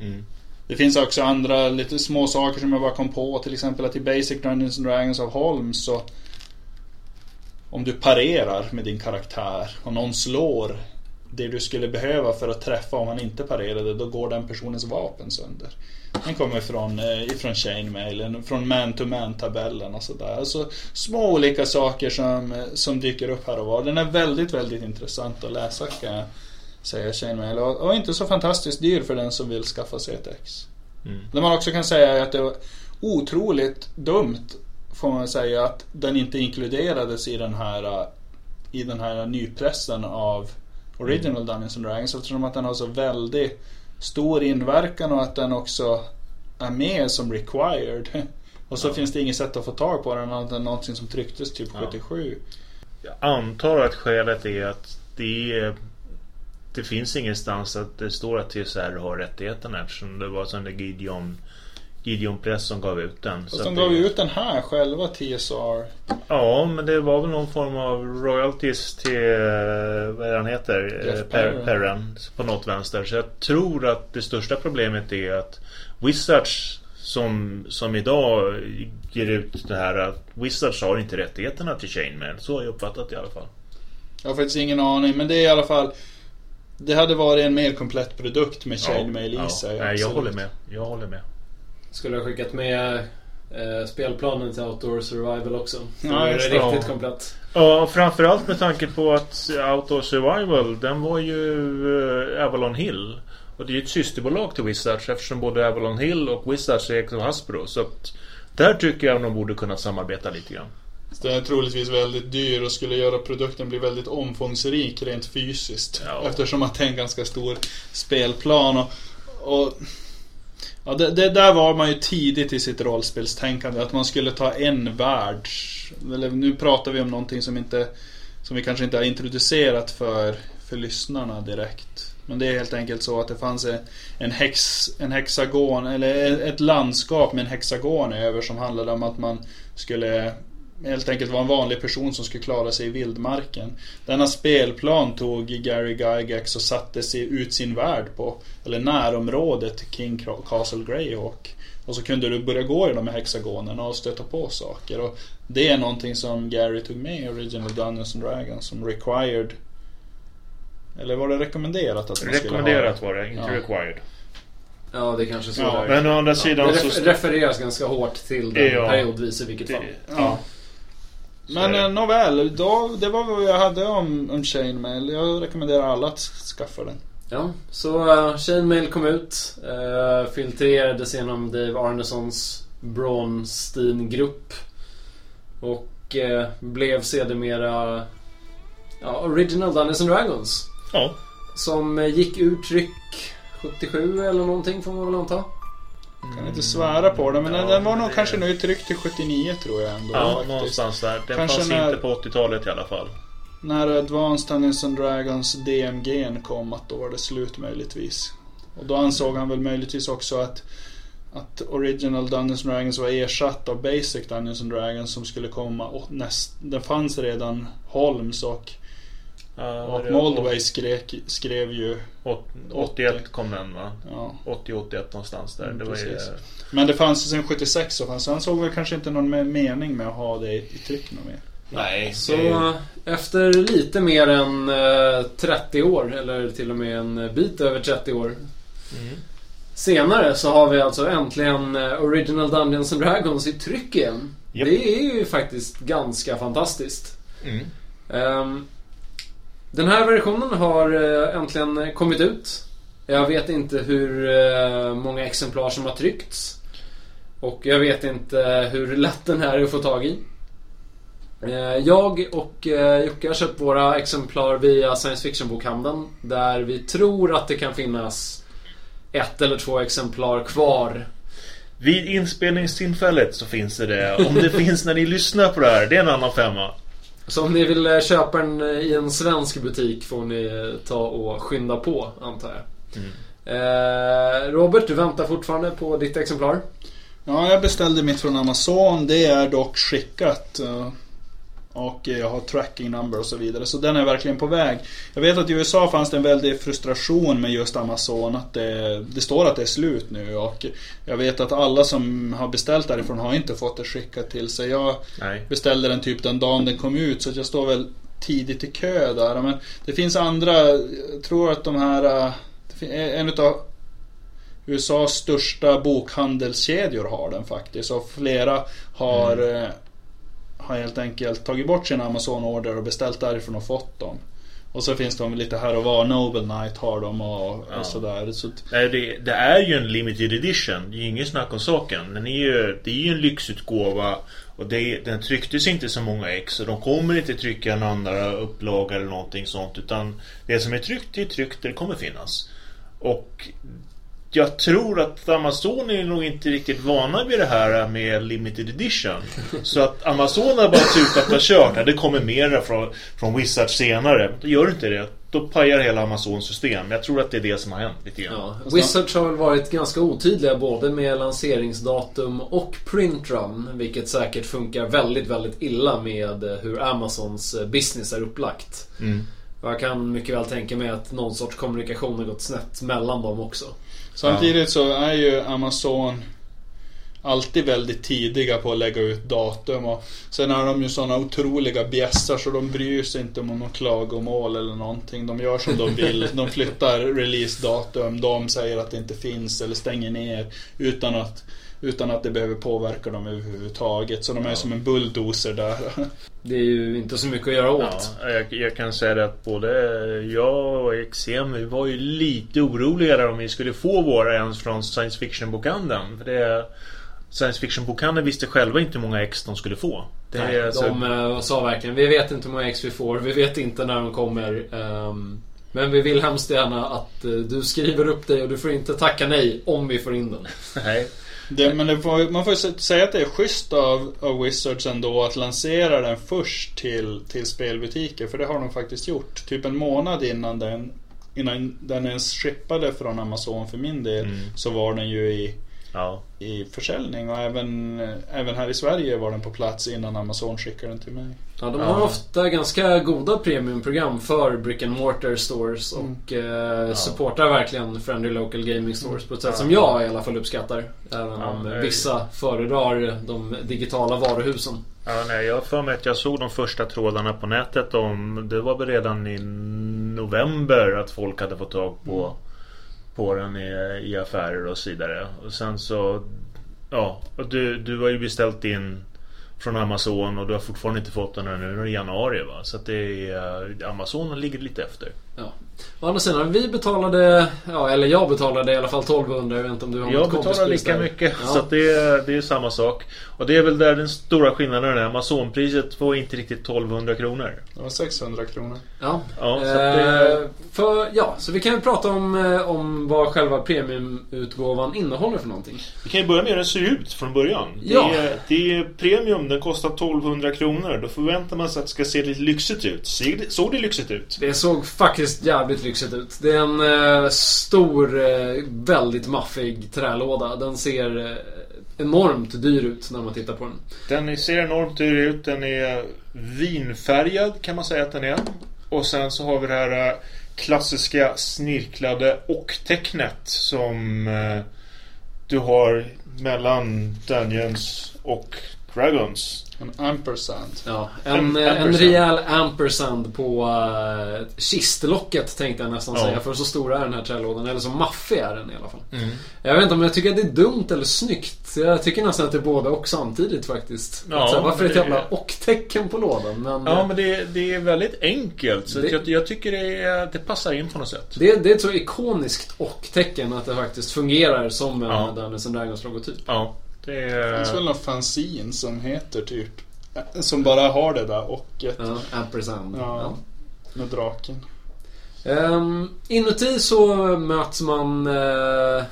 Mm. Det finns också andra lite små saker som jag bara kom på. Till exempel att i Basic Dungeons and Dragons av Holmes så om du parerar med din karaktär och någon slår det du skulle behöva för att träffa om han inte parerade, då går den personens vapen sönder. Den kommer ifrån, eh, ifrån chainmailen, från man-to-man-tabellen och sådär. Alltså små olika saker som, eh, som dyker upp här och var. Den är väldigt, väldigt intressant att läsa kan jag säga, chainmail. Och, och inte så fantastiskt dyr för den som vill skaffa sig ett ex. Mm. Det man också kan säga är att det var otroligt dumt får man säga att den inte inkluderades i den här äh, i den här nypressen av Original Dungeons and Dragons eftersom att den har så väldigt stor inverkan och att den också är med som required. Och så Ja. finns det inget sätt att få tag på den annat än någonting som trycktes typ Ja. 77. Jag antar att skälet är att det är Det finns ingenstans att det står att TSR har rättigheterna eftersom det var sån där Gideon Gideon Press som gav ut den. Fast de gav ju ut den här själva, TSR. Ja, men det var väl någon form av royalties till, eh, vad är han heter? Jeff Eh, Per, Perren. På något vänster. Så jag tror att det största problemet är att Wizards som, som idag ger ut det här att Wizards har inte rättigheterna till Chainmail. Så har jag uppfattat det i alla fall. Jag har faktiskt ingen aning, men det är i alla fall Det hade varit en mer komplett produkt med chainmail ja, i sig. Nej, jag håller med. Jag håller med. Skulle ha skickat med eh, spelplanen till Outdoor Survival också. Ja, att det det. riktigt komplett. Ja, framförallt med tanke på att Outdoor Survival, den var ju eh, Avalon Hill. Och det är ju ett systerbolag till Wizards eftersom både Avalon Hill och Wizards är av Hasbro. Så att där tycker jag de borde kunna samarbeta lite grann. Så Den är troligtvis väldigt dyr och skulle göra produkten bli väldigt omfångsrik rent fysiskt. Ja. Eftersom att det är en ganska stor spelplan. Och, och ja, det, det där var man ju tidigt i sitt rollspelstänkande. Att man skulle ta en värld. Eller nu pratar vi om någonting som inte som vi kanske inte har introducerat för, för lyssnarna direkt. Men det är helt enkelt så att det fanns en, hex, en hexagon, eller ett landskap med en hexagon över som handlade om att man skulle helt enkelt vara en vanlig person som skulle klara sig i vildmarken. Denna spelplan tog Gary Gygax och satte sig ut sin värld på, eller närområdet till King Castle Greyhawk. Och så kunde du börja gå i de här hexagonerna och stöta på saker. Och det är någonting som Gary tog med i Original Dungeons and Dragons som required eller var det rekommenderat att man skulle ha Rekommenderat var det, inte Ja. required. Ja, det kanske så Ja, där. Men å andra Ja, sidan det så... ref- refereras ganska hårt till den Ja. periodvis i vilket fall. det, Ja. Men eh, nåväl, då, det var vad jag hade om, om Chainmail. Jag rekommenderar alla att skaffa den. Ja, så uh, Chainmail kom ut. Uh, filtrerades genom Dave Arnesons Bronstein-grupp. Och eh, blev sedermera ja, Original Dungeons and Dragons. Ja. Som eh, gick ur tryck 77 eller någonting får man väl anta. Kan inte svära på det, men Ja, den, den var nog det- kanske nu tryckt till 79 tror jag ändå. Ja, faktiskt. någonstans där. Den Kanske fanns när- inte på 80-talet i alla fall. När Advanced Dungeons and Dragons DMG kom, att då var det slut möjligtvis. Och då ansåg han väl möjligtvis också att att Original Dungeons and Dragons var ersatt av Basic Dungeons and Dragons som skulle komma och näst, Det fanns redan Holmes och, Ja, och Moldway skrev, skrev ju åt- 81 kom den va? ja. 80-81 någonstans där. Mm, det var ju. Men det fanns sen 76 så fanns så han såg väl kanske inte någon me- mening med att ha det i, tryck något mer. Nej, Så det- eh, efter lite mer än eh, 30 år, eller till och med en bit över 30 år, Mm. senare så har vi alltså äntligen eh, Original Dungeons and Dragons i tryck igen. Japp. Det är ju faktiskt ganska fantastiskt. Mm. Ehm, den här versionen har eh, äntligen kommit ut. Jag vet inte hur eh, många exemplar som har tryckts. Och jag vet inte hur lätt den här är att få tag i. Eh, jag och Jocke har köpt våra exemplar via science fiction-bokhandeln. Där vi tror att det kan finnas ett eller två exemplar kvar. Vid inspelningstillfället så finns det det. Om det finns när ni lyssnar på det här, det är en annan femma. Så om ni vill eh, köpa den eh, i en svensk butik får ni eh, ta och skynda på, antar jag. Eh, Robert, du väntar fortfarande på ditt exemplar? Ja, jag beställde mitt från Amazon. Det är dock skickat. Eh, Och jag har tracking number och så vidare. Så den är verkligen på väg. Jag vet att i USA fanns det en väldig frustration med just Amazon. Att det, det står att det är slut nu. Och jag vet att alla som har beställt därifrån har inte fått det skickat till sig. Jag Nej. beställde den typ den dagen den kom ut. Så jag står väl tidigt i kö där. Men det finns andra. Jag tror att de här... eh, En utav USAs största bokhandelskedjor har den faktiskt. Och flera har, eh, har helt enkelt tagit bort sina Amazon-order och beställt därifrån och fått dem. Och så finns de lite här och var. Noble Knight har de och, Ja. och sådär. Så Nej, det, det är ju en limited edition. Det är ju ingen snack om saken. Den är ju, det är ju en lyxutgåva. Och det, den trycktes inte så många ex. Och de kommer inte trycka en andra upplaga eller någonting sånt. Utan det som är tryckt, det är tryckt. Det kommer finnas. Och jag tror att Amazon är nog inte riktigt vana vid det här med limited edition. Så att Amazon har bara tutat och kört. Det kommer mera från, från Wizards senare. Då gör det inte det. Då pajar hela Amazons system. Jag tror att det är det som har hänt lite grann. Ja, Wizards har väl varit ganska otydliga både med lanseringsdatum och printrun. Vilket säkert funkar väldigt, väldigt illa med hur Amazons business är upplagt. Mm. Jag kan mycket väl tänka mig att någon sorts kommunikation har gått snett mellan dem också samtidigt så är ju Amazon alltid väldigt tidiga på att lägga ut datum. Och sen är de ju sådana otroliga bjässar så de bryr sig inte om någon klagomål eller någonting. De gör som de vill. De flyttar releasedatum. De säger att det inte finns eller stänger ner utan att, utan att det behöver påverka dem överhuvudtaget. Så de är som en bulldozer där. Det är ju inte så mycket att göra åt. Ja, jag, jag kan säga det att både jag och Exem vi var ju lite oroliga där om vi skulle få våra ens från science fiction-bokhandeln. För det Science fiction-bokhandeln visste själva inte hur många ex de skulle få. Det Nej, är alltså- de eh, sa verkligen vi vet inte hur många ex vi får, vi vet inte när de kommer. ehm, men vi vill hemskt gärna att eh, du skriver upp dig och du får inte tacka nej om vi får in den. Nej. Det, men det får, man får ju säga att det är schysst av, av Wizards ändå att lansera den först till, till spelbutiker. För det har de faktiskt gjort. Typ en månad innan den, innan den ens shippade från Amazon för min del. Mm. Så var den ju i, Ja. i försäljning. Och även, även här i Sverige var den på plats innan Amazon skickade den till mig. Ja, de Ja. har ofta ganska goda premiumprogram för brick and mortar stores och eh, supportar verkligen friendly local gaming stores på ett sätt Ja. som jag i alla fall uppskattar. Även Ja, om är- vissa föredrar de digitala varuhusen. Ja, nej, jag har för mig att jag såg de första trådarna på nätet om Det var väl redan i november att folk hade fått tag på på den i, i affärer och så vidare. Och sen så Ja, och du, du har ju beställt in Från Amazon och du har fortfarande inte fått den ännu. Nu är det januari va? Så att det är Amazon ligger lite efter. Ja. Å andra sidan, vi betalade, ja eller jag betalade i alla fall 1200. Jag vet inte om du har Jag kompispris lika där. mycket Ja. så att det, är, det är samma sak. Och det är väl där den stora skillnaden är. Amazonpriset var inte riktigt 1200 kronor. Det var 600 kronor. Ja. Ja, så att det- Eh, för, ja, så vi kan ju prata om, eh, om vad själva premiumutgåvan innehåller för någonting. Vi kan ju börja med hur den ser ut från början. Ja. Det, är, det är premium, den kostar 1200 kronor. Då förväntar man sig att det ska se lite lyxigt ut. Ser det- Såg det lyxigt ut? Det såg faktiskt faktiskt jävligt lyxigt ut. Det är en eh, stor, eh, väldigt maffig trälåda. Den ser eh, enormt dyr ut när man tittar på den. Den ser enormt dyr ut. Den är vinfärgad kan man säga att den är. Och sen så har vi det här eh, klassiska snirklade och-tecknet som eh, du har mellan Dungeons och Dragons. En ampersand. Ja, En- en, en, ampersand. rejäl ampersand på uh, kistlocket tänkte jag nästan Ja. säga. För så stor är den här trälådan. Eller så maffig är den i alla fall. Mm. Jag vet inte om jag tycker att det är dumt eller snyggt. Jag tycker nästan att det är både och samtidigt faktiskt. Ja, så här, varför ett jävla och-tecken på lådan? Men Ja, eh, men det, det är väldigt enkelt. Så Det- jag, jag tycker det, det passar in på något sätt. det, det är ett så ikoniskt och-tecken att det faktiskt fungerar som en Ja. Dungeons and Dragons logotyp. Ja, det finns väl någon fanzine som heter typ... Som bara har det där ocket. Ja, ampersand. Ja. Med draken. Ehm, inuti så möts man eh,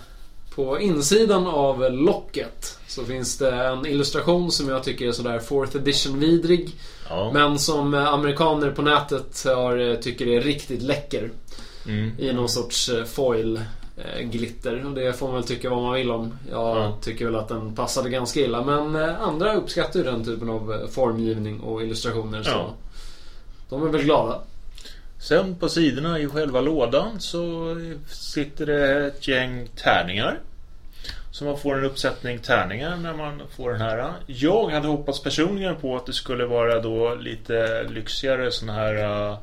på insidan av locket. Så finns det en illustration som jag tycker är sådär 4th edition vidrig. Ja. Men som eh, amerikaner på nätet har, eh, tycker är riktigt läcker. Mm. I någon sorts foil glitter. Och det får man väl tycka vad man vill om. Jag Ja. tycker väl att den passade ganska illa. Men eh, andra uppskattar ju den typen av eh, formgivning och illustrationer. Så Ja. de är väl glada. Sen på sidorna i själva lådan så sitter det ett gäng tärningar. Så man får en uppsättning tärningar när man får den här. Jag hade hoppats personligen på att det skulle vara då lite lyxigare såna här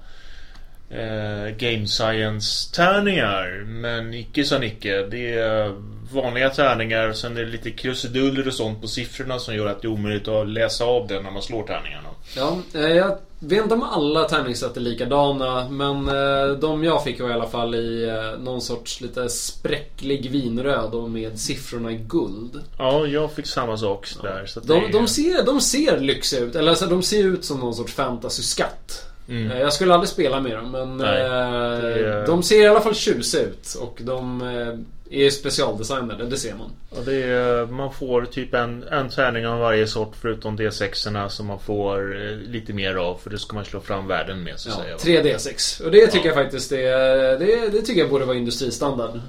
eh, Game Science-tärningar. Men icke sa Nicke. Det är vanliga tärningar. Sen är det lite krusiduller och sånt på siffrorna som gör att det är omöjligt att läsa av det när man slår tärningarna. Ja, eh, jag vet inte om alla tärningssätt är likadana. Men eh, de jag fick var i alla fall i eh, någon sorts lite spräcklig vinröd och med siffrorna i guld. Ja, jag fick samma sak där. Så De, det- de, ser, de ser lyxiga ut. Eller alltså, de ser ut som någon sorts fantasy-skatt. Mm. Eh, Jag skulle aldrig spela med dem men Nej, eh, är- de ser i alla fall tjusiga ut. Och de eh, är specialdesignade, det ser man. Och det är, man får typ en, en tärning av varje sort förutom D6erna som man får lite mer av för det ska man slå fram värden med så Ja, säga. 3D6. Och det tycker Ja. jag faktiskt är, det, det tycker jag borde vara industristandard.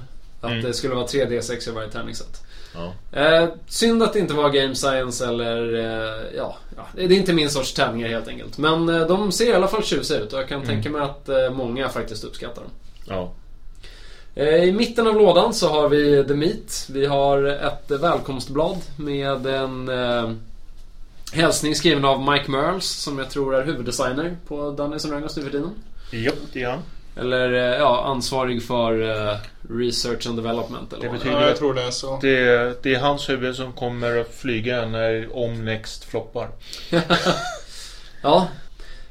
Att Mm. det skulle vara 3D6 i varje tärningssätt. Ja. Eh, synd att det inte var Game Science eller... Eh, ja, ja, det är inte min sorts tärningar helt enkelt. Men eh, de ser i alla fall tjusiga ut och jag kan Mm. tänka mig att eh, många faktiskt uppskattar dem. Ja. Eh, I mitten av lådan så har vi The Meat. Vi har ett välkomstblad med en eh, hälsning skriven av Mike Merles som jag tror är huvuddesigner på Dungeons and Dragons nu för tiden. Japp, det är han. Eller eh, ja, ansvarig för eh, Research and Development eller Det vad betyder- Ja, jag tror det är så. Det, det är hans huvud som kommer att flyga när Omnext floppar. Ja.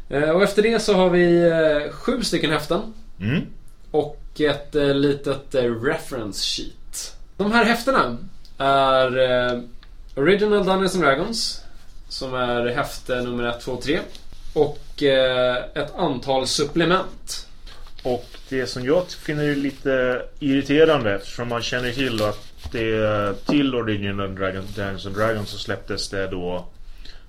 Eh, Och efter det så har vi sju stycken häften. Mm. Och ett litet reference sheet. De här häftena är Original Dungeons and Dragons. Som är häfte nummer 1, 2, 3. Och ett antal supplement. Och det som jag finner lite irriterande eftersom man känner till att det till Original Dragons, Dungeons and Dragons så släpptes det då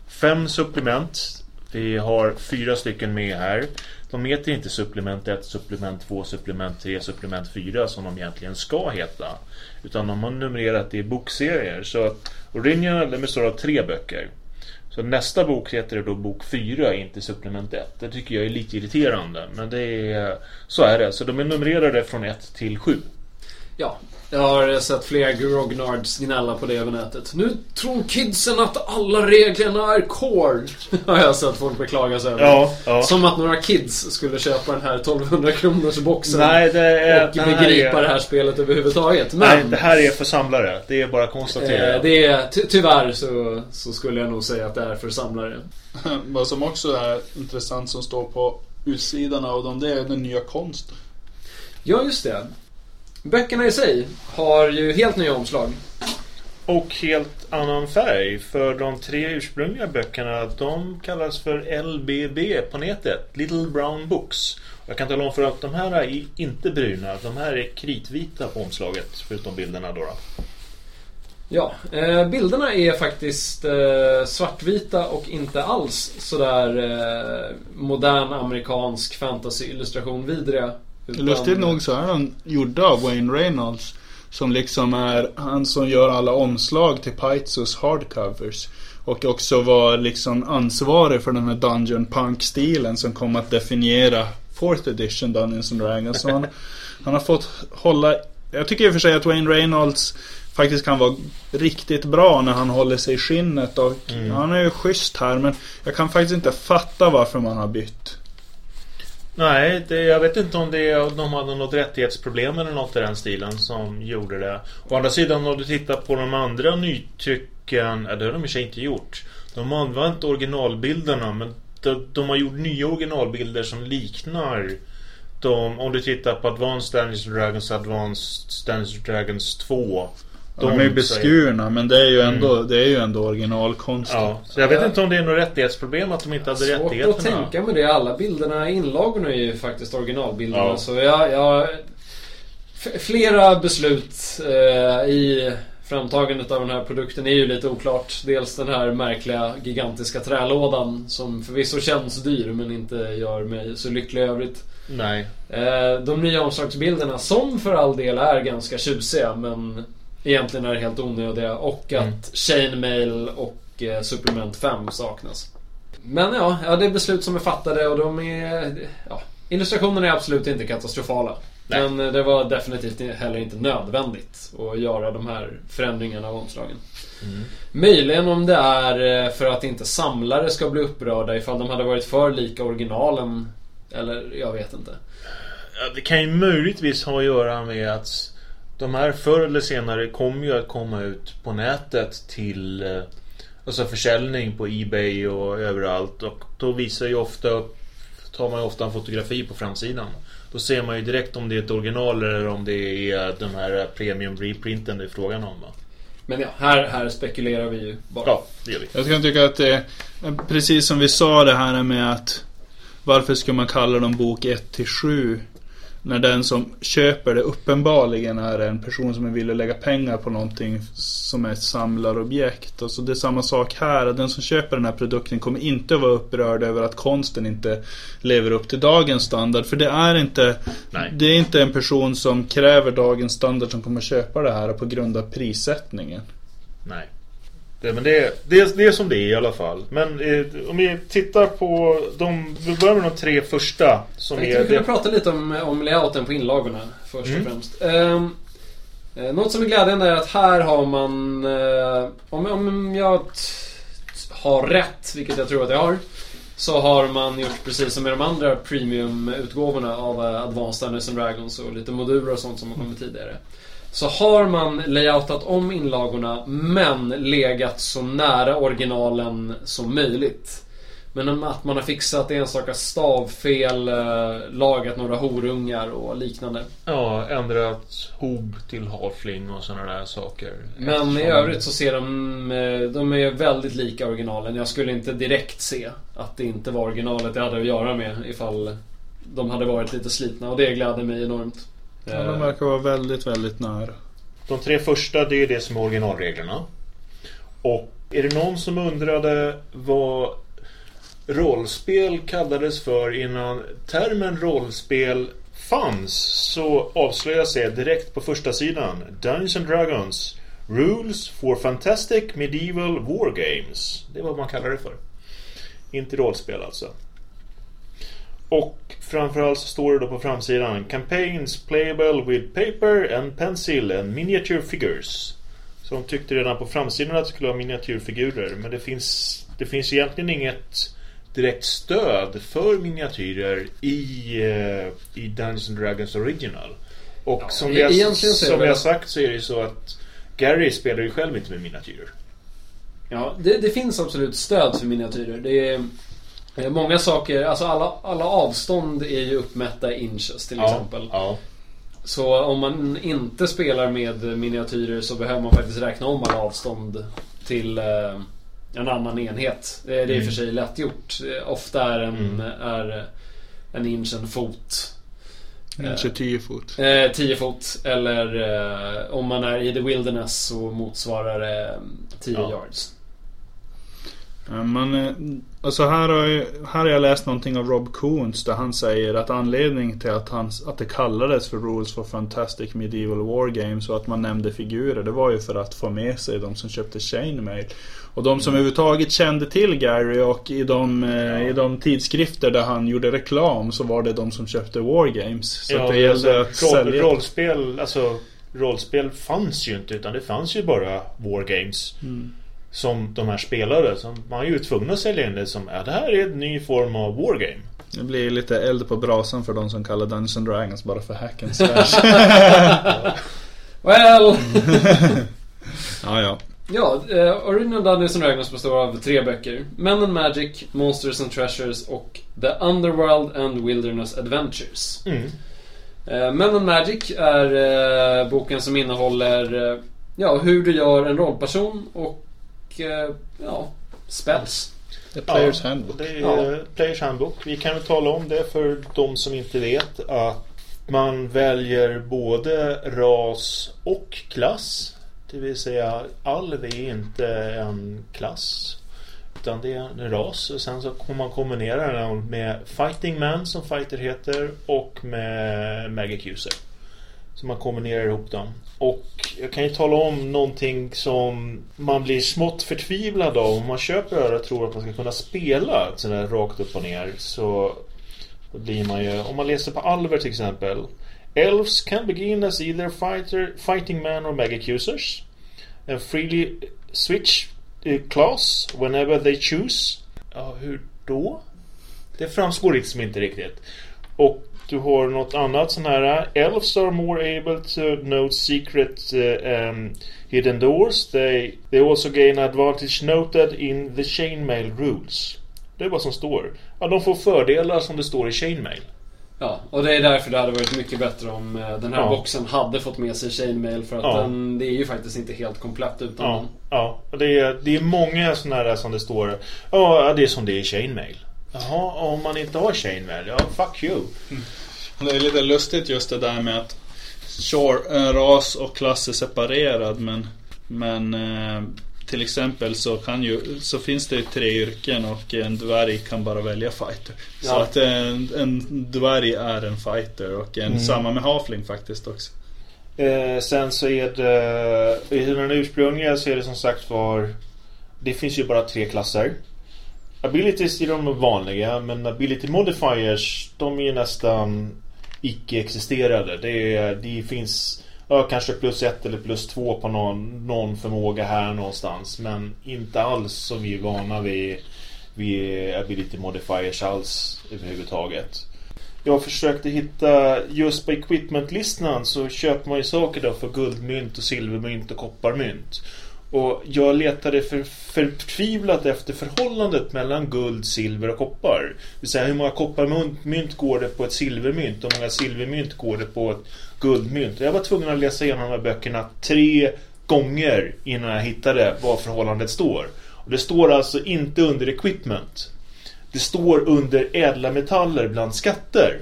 fem supplement. Vi har fyra stycken med här. De heter inte supplement 1, supplement 2, supplement 3, supplement 4 som de egentligen ska heta. Utan de har numrerat det i bokserier. Så att Original den består av tre böcker. Så nästa bok heter det då bok 4, inte supplement 1. Det tycker jag är lite irriterande. Men det är, så är det. Så de är numrerade från 1 till 7. Ja, jag har sett flera grognards gnälla på det över nätet. Nu tror kidsen att alla reglerna är core. har jag sett folk beklaga sig över. Ja, ja. Som att några kids skulle köpa den här 1200 kronors boxen. Nej, det är... och det begripa är, det här spelet överhuvudtaget. Men Nej, det här är för samlare. Det är bara att konstatera. eh, det är, ty tyvärr så, så skulle jag nog säga att det är för samlare. Vad som också är intressant som står på utsidan av dem, det är den nya konsten. Ja, just det. Böckerna i sig har ju helt nya omslag. Och helt annan färg. För de tre ursprungliga böckerna, de kallas för LBB på nätet. Little Brown Books. Jag kan tala om för att de här är inte bruna. De här är kritvita på omslaget. Förutom bilderna då. då. Ja, eh, bilderna är faktiskt eh, svartvita och inte alls sådär eh, modern amerikansk fantasy-illustration vidriga. Utan- Lustigt nog så är de gjorda av Wayne Reynolds. Som liksom är han som gör alla omslag till Paizus hardcovers. Och också var liksom ansvarig för den här Dungeon Punk-stilen som kom att definiera 4th edition Dungeons and Dragons. Så han, han har fått hålla... Jag tycker i och för sig att Wayne Reynolds faktiskt kan vara riktigt bra när han håller sig i skinnet. Och Mm. Han är ju schysst här men jag kan faktiskt inte fatta varför man har bytt. Nej, det, jag vet inte om det de hade något rättighetsproblem eller något i den stilen som gjorde det. Å andra sidan om du tittar på de andra nytrycken, ja, det har de i och för sig inte gjort. De har använt originalbilderna men de, de har gjort nya originalbilder som liknar de, om du tittar på Advanced Dungeons Dragons Advanced Dungeons Dragons 2. De, är ju säger- beskurna men det är ju ändå, det är ju ändå originalkonsten. Ja, så jag vet inte om det är något rättighetsproblem att de inte hade Svårt att rättigheterna. tänka med det. Alla bilderna, inlagorna är ju faktiskt originalbilderna. Ja. Så jag, jag... Flera beslut eh, i framtagandet av den här produkten är ju lite oklart. Dels den här märkliga gigantiska trälådan som förvisso känns dyr men inte gör mig så lycklig i övrigt. Nej. Eh, de nya omslagsbilderna som för all del är ganska tjusiga men egentligen är helt onödiga och att Mm. Chainmail och eh, Supplement 5 saknas. Men ja, ja, det är beslut som är fattade och de är... Ja, illustrationerna är absolut inte katastrofala. Nej. Men eh, det var definitivt heller inte nödvändigt att göra de här förändringarna av omslagen. Mm. Möjligen om det är eh, för att inte samlare ska bli upprörda ifall de hade varit för lika originalen. Eller jag vet inte. Det kan ju möjligtvis ha att göra med att de här förr eller senare kommer ju att komma ut på nätet till eh, Alltså försäljning på Ebay och överallt och då visar ju ofta upp Tar man ju ofta en fotografi på framsidan Då ser man ju direkt om det är ett original eller om det är den här premium reprinten det är frågan om va? Men ja, här, här spekulerar vi ju bara. Ja, det gör vi. Jag kan tycka att det är precis som vi sa det här med att varför ska man kalla dem bok 1 till 7? När den som köper det uppenbarligen är en person som vill lägga pengar på någonting som är ett samlarobjekt. Alltså det är samma sak här. att Den som köper den här produkten kommer inte vara upprörd över att konsten inte lever upp till dagens standard. För det är inte Nej. Det är inte en person som kräver dagens standard som kommer köpa det här på grund av prissättningen. Nej. Det, men det, det, det är som det är i alla fall. Men eh, om vi tittar på de... Vi börjar med de tre första. Som Jag är... vi kunde prata lite om, om layouten på inlagorna först Mm. och främst. Eh, något som är glädjande är att här har man, eh, om, om jag har rätt, vilket jag tror att jag har, så har man gjort precis som med de andra premium-utgåvorna av eh, Advanced Dungeons and Dragons och lite moduler och sånt som har kommit tidigare. Så har man layoutat om inlagorna men legat så nära originalen som möjligt. Men att man har fixat enstaka stavfel, eh, lagat några horungar och liknande. ja, ändrat hob till halfling och sådana där saker. Men i Eftersom- övrigt så ser de, eh, de är väldigt lika originalen. Jag skulle inte direkt se att det inte var originalet jag hade att göra med ifall de hade varit lite slitna och det gläder mig enormt. Ja, de Eh, verkar vara väldigt, väldigt nära. De tre första, det är det som är originalreglerna. Och är det någon som undrade vad rollspel kallades för innan termen rollspel fanns så avslöjas det direkt på första sidan. Dungeons and Dragons Rules for Fantastic Medieval War Games. Det är vad man kallar det för. Inte rollspel alltså. Och framförallt så står det då på framsidan Campaigns playable with paper and pencil and miniature figures. Så de tyckte redan på framsidan att det skulle vara miniatyrfigurer. Men det finns, det finns egentligen inget direkt stöd för miniatyrer i, eh, i Dungeons and Dragons Original. Och Ja, som, vi har, som vi har sagt så är det ju så att Gary spelar ju själv inte med miniatyrer. Ja, det, det finns absolut stöd för miniatyrer. Det är många saker, alltså alla, alla avstånd är ju uppmätta i inches till exempel. Ja. Så om man inte spelar med miniatyrer så behöver man faktiskt räkna om alla avstånd till eh, en annan enhet. Det, är i och för sig lätt gjort. Eh, Ofta är en, Mm. är en inch en fot. Kanske 10 fot. Eh, 10 fot. Eller eh, om man är i the wilderness så motsvarar det 10 Ja. yards. Ja, Men, eh, alltså här har, jag, här har jag läst någonting av Rob Coons där han säger att anledningen till att, han, att det kallades för Rules for Fantastic Medieval War Games och att man nämnde figurer det var ju för att få med sig de som köpte Chainmail. Och de som överhuvudtaget kände till Gary och i de, eh, i de tidskrifter där han gjorde reklam så var det de som köpte War Games. Så att det alltså, gällde att roll, sälja. rollspel, alltså rollspel fanns ju inte utan det fanns ju bara Wargames. Som de här spelade. Så man är ju tvungen att sälja in det som ja, det här är en ny form av Wargame. Det blir lite eld på brasan för de som kallar Dungeons and Dragons bara för hack and slash. Well! ja, ja. Ja, eh, Original Dungeons and Dragons består av tre böcker. Men and Magic, Monsters and Treasures och The Underworld and Wilderness Adventures. Mm. Eh, Men and Magic är eh, boken som innehåller eh, ja, hur du gör en rollperson och eh, ja, spells. The Players Handbook. Det är Ja. Players Handbook. Vi kan väl tala om det för de som inte vet att man väljer både ras och klass. Det vill säga alv är inte en klass. Utan det är en ras och sen så kommer man kombinera den med Fighting Man som fighter heter och med Magic User. Så man kombinerar ihop dem. Och jag kan ju tala om någonting som man blir smått förtvivlad av om man köper det och tror att man ska kunna spela sådär rakt upp och ner. Så blir man ju, om man läser på Alver till exempel. Elves can begin as either fighter, fighting man or magic users. And freely switch eh, class whenever they choose. Ja, hur då? Det framgår liksom inte riktigt. Och du har något annat sån här. Elves are more able to note secret uh, um, hidden doors. They, they also gain advantage noted in the chainmail rules. Det är vad som står. Ja, de får fördelar som det står i chainmail. Ja, och det är därför det hade varit mycket bättre om eh, den här Ja. boxen hade fått med sig chainmail för att Ja. den, det är ju faktiskt inte helt komplett utan Ja, den. ja. Det, är, det är många såna här som det står. Ja, det är som det är i chainmail. Jaha, om man inte har chainmail. Ja, fuck you. Det är lite lustigt just det där med att Sure, en ras och klass är separerad men Men eh, till exempel så kan ju Så finns det ju tre yrken och en dvärg kan bara välja fighter Så Ja. att en, en dvärg är en fighter och en, samma med Hafling faktiskt också Eh, sen så är det... I den ursprungliga så är det som sagt var... Det finns ju bara tre klasser. Abilities är de vanliga men ability modifiers de är nästan icke-existerade. Det, det finns ja, kanske plus ett eller plus två på någon, någon förmåga här någonstans. Men inte alls som vi är vana vid, vid ability modifiers alls överhuvudtaget. Jag försökte hitta just på equipment-listan så köper man ju saker då för guldmynt och silvermynt och kopparmynt. Och jag letade för, förtvivlat efter förhållandet mellan guld, silver och koppar. Det vill säga hur många kopparmynt mynt går det på ett silvermynt och hur många silvermynt går det på ett guldmynt. Jag var tvungen att läsa igenom de här böckerna tre gånger innan jag hittade vad förhållandet står. Och det står alltså inte under equipment. Det står under ädla metaller bland skatter.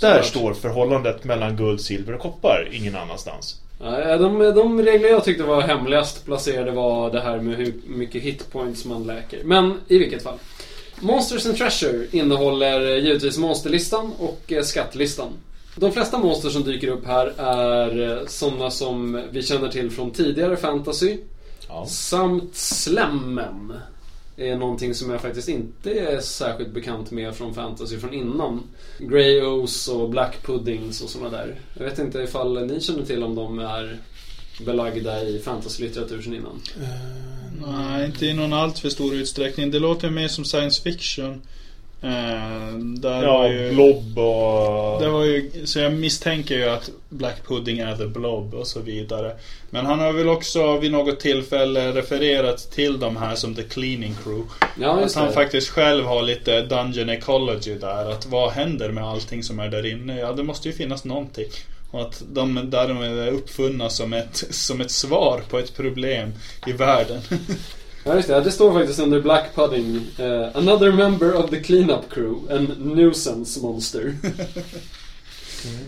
Där står förhållandet mellan guld, silver och koppar. Ingen annanstans. Ja, de, de regler jag tyckte var hemligast placerade var det här med hur mycket hitpoints man läker. Men i vilket fall. Monsters and Treasure innehåller givetvis monsterlistan och eh, skattlistan. De flesta monster som dyker upp här är eh, sådana som vi känner till från tidigare fantasy. Ja. Samt slemmen. Är någonting som jag faktiskt inte är särskilt bekant med från fantasy från innan. Grey O's och Black Puddings och sådana där. Jag vet inte ifall ni känner till om de är belagda i fantasylitteratur sedan innan. Nej, inte i någon allt för stor utsträckning. Det låter mer som science fiction. Eh, där var Ja, ju, blob och... det var ju, så jag misstänker ju att Black Pudding är the Blob och så vidare. Men han har väl också vid något tillfälle refererat till de här som The Cleaning Crew. Ja, att han det. faktiskt själv har lite Dungeon Ecology där. Att vad händer med allting som är där inne? Ja, det måste ju finnas någonting. Och att de därmed är uppfunna som ett, som ett svar på ett problem i världen. Ja, just det. Det står faktiskt under Black Pudding. eh, Another member of the cleanup crew. En nuisance monster.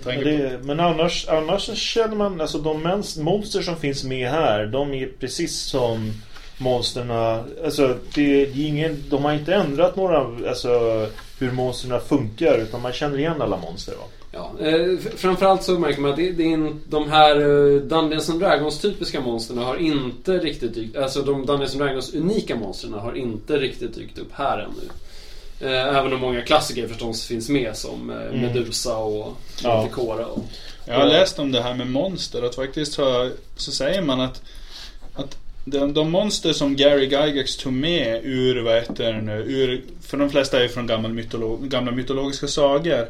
Men, på- det, men annars, annars känner man, alltså de monster som finns med här, de är precis som monsterna, alltså det, det är ingen, de har inte ändrat några, alltså hur monsterna funkar utan man känner igen alla monster va? Ja, eh, framförallt så märker man att det, det är in, de här eh, Dungeons and Dragons typiska monstren har inte riktigt dykt... Alltså de Dungeons and Dragons unika monstren har inte riktigt dykt upp här ännu. Eh, Även om många klassiker förstås finns med som eh, Mm. Medusa och Ja. Manticora. Och, Jag har läst om det här med monster. Att faktiskt så, så säger man att, att de, de monster som Gary Gygax tog med ur, vad heter det nu, ur, för de flesta är ju från gamla, mytolo, gamla mytologiska sagor.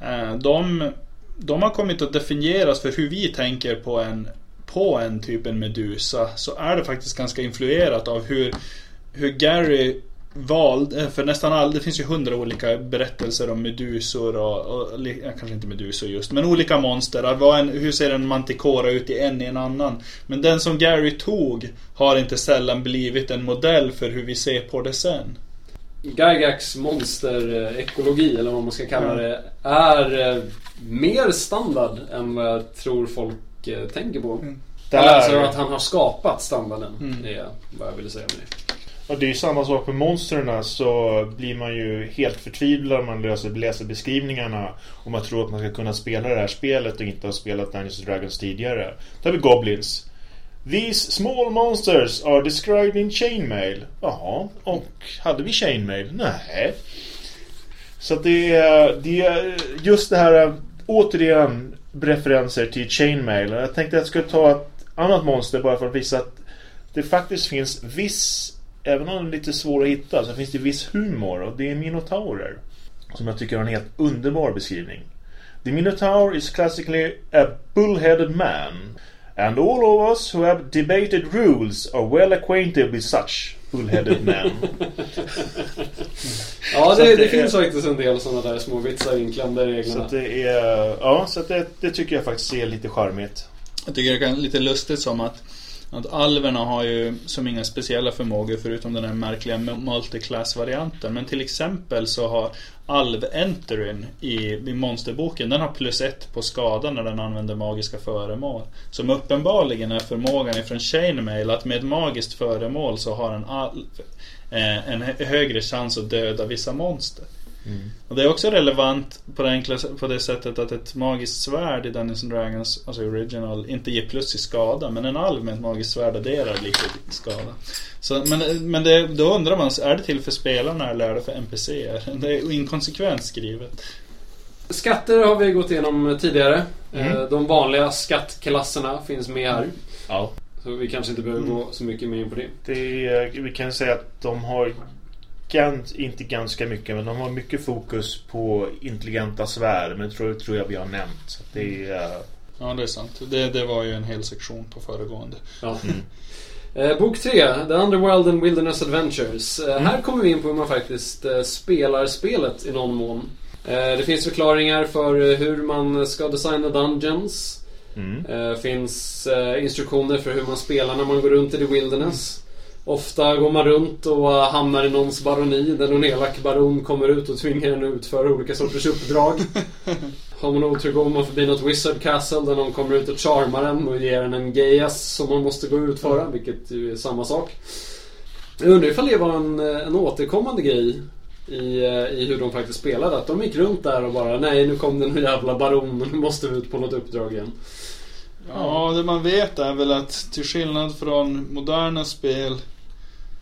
Eh, de, de har kommit att definieras för hur vi tänker på en, på en typ en Medusa. Så är det faktiskt ganska influerat av hur, hur Gary valde, eh, för nästan all, det finns ju hundra olika berättelser om medusor och, och eh, kanske inte medusor just, men olika monster. Vad en, hur ser en manticora ut i en i en annan? Men den som Gary tog har inte sällan blivit en modell för hur vi ser på det sen. Gygax monsterekologi, eller vad man ska kalla det, är eh, mer standard än vad jag tror folk eh, tänker på. Där- Eller alltså att han har skapat standarden, Mm. är vad jag ville säga med det. Och det är ju samma sak med monstren så blir man ju helt förtvivlad när man läser, läser beskrivningarna och man tror att man ska kunna spela det här spelet och inte ha spelat Dungeons Dragons tidigare. Då har vi Goblins. These small monsters are described in chainmail. Jaha, och hade vi chainmail? Nej. Så att det är, det är just det här återigen referenser till chainmail. Jag tänkte att jag skulle ta ett annat monster bara för att visa att det faktiskt finns viss, även om den är lite svår att hitta, så finns det viss humor och det är minotaurer. Som jag tycker har en helt underbar beskrivning. The Minotaur is classically a bullheaded man. And all of us who have debated rules are well acquainted with such bullheaded men. Ja, Så det, det, det finns är- faktiskt en del sådana där små vitsar vinklande i så reglerna. att det är, ja, så att det, det tycker jag faktiskt är lite charmigt. Jag tycker det är lite lustigt som att att alverna har ju som inga speciella förmågor förutom den här märkliga multiclass-varianten. Men till exempel så har alv-enterin i, i monsterboken, den har plus ett på skada när den använder magiska föremål. Som uppenbarligen är förmågan ifrån Chainmail att med ett magiskt föremål så har en alv eh, en högre chans att döda vissa monster. Och det är också relevant på det, enkla, på det sättet att ett magiskt svärd i Dungeons and Dragons, alltså original, inte ger plus i skada. Men en alv med ett magiskt svärd adderar lite i skada. Så, men men det, då undrar man, är det till för spelarna eller är det för NPCer? Det är inkonsekvent skrivet. Skatter har vi gått igenom tidigare. Mm. Eh, De vanliga skattklasserna finns med här. Ja. Så vi kanske inte behöver gå så mycket mer in på det. Det är, vi kan säga att de har gans, inte ganska mycket, men de har mycket fokus på intelligenta svärd. Men det tror, tror jag vi har nämnt. Det är, Ja, det är sant. Det, det var ju en hel sektion på föregående. Ja. Eh, Bok 3, The Underworld and Wilderness Adventures. Eh, Här kommer vi in på hur man faktiskt eh, spelar spelet i någon mån. Eh, Det finns förklaringar för eh, hur man ska designa dungeons. mm. Finns eh, instruktioner för hur man spelar när man går runt i the wilderness. Ofta går man runt och hamnar i någons baroni där någon elak baron kommer ut och tvingar en att utföra olika sorters uppdrag. Har man otur går man förbi något wizard castle där någon kommer ut och charmar en och ger en en gayas som man måste gå och utföra, vilket ju är samma sak. Jag undrar ifall det var en, en återkommande grej i, eh, i hur de faktiskt spelade. Att de gick runt där och bara Nej, nu kom det en jävla baron och nu måste vi ut på något uppdrag igen. Ja, det man vet är väl att till skillnad från moderna spel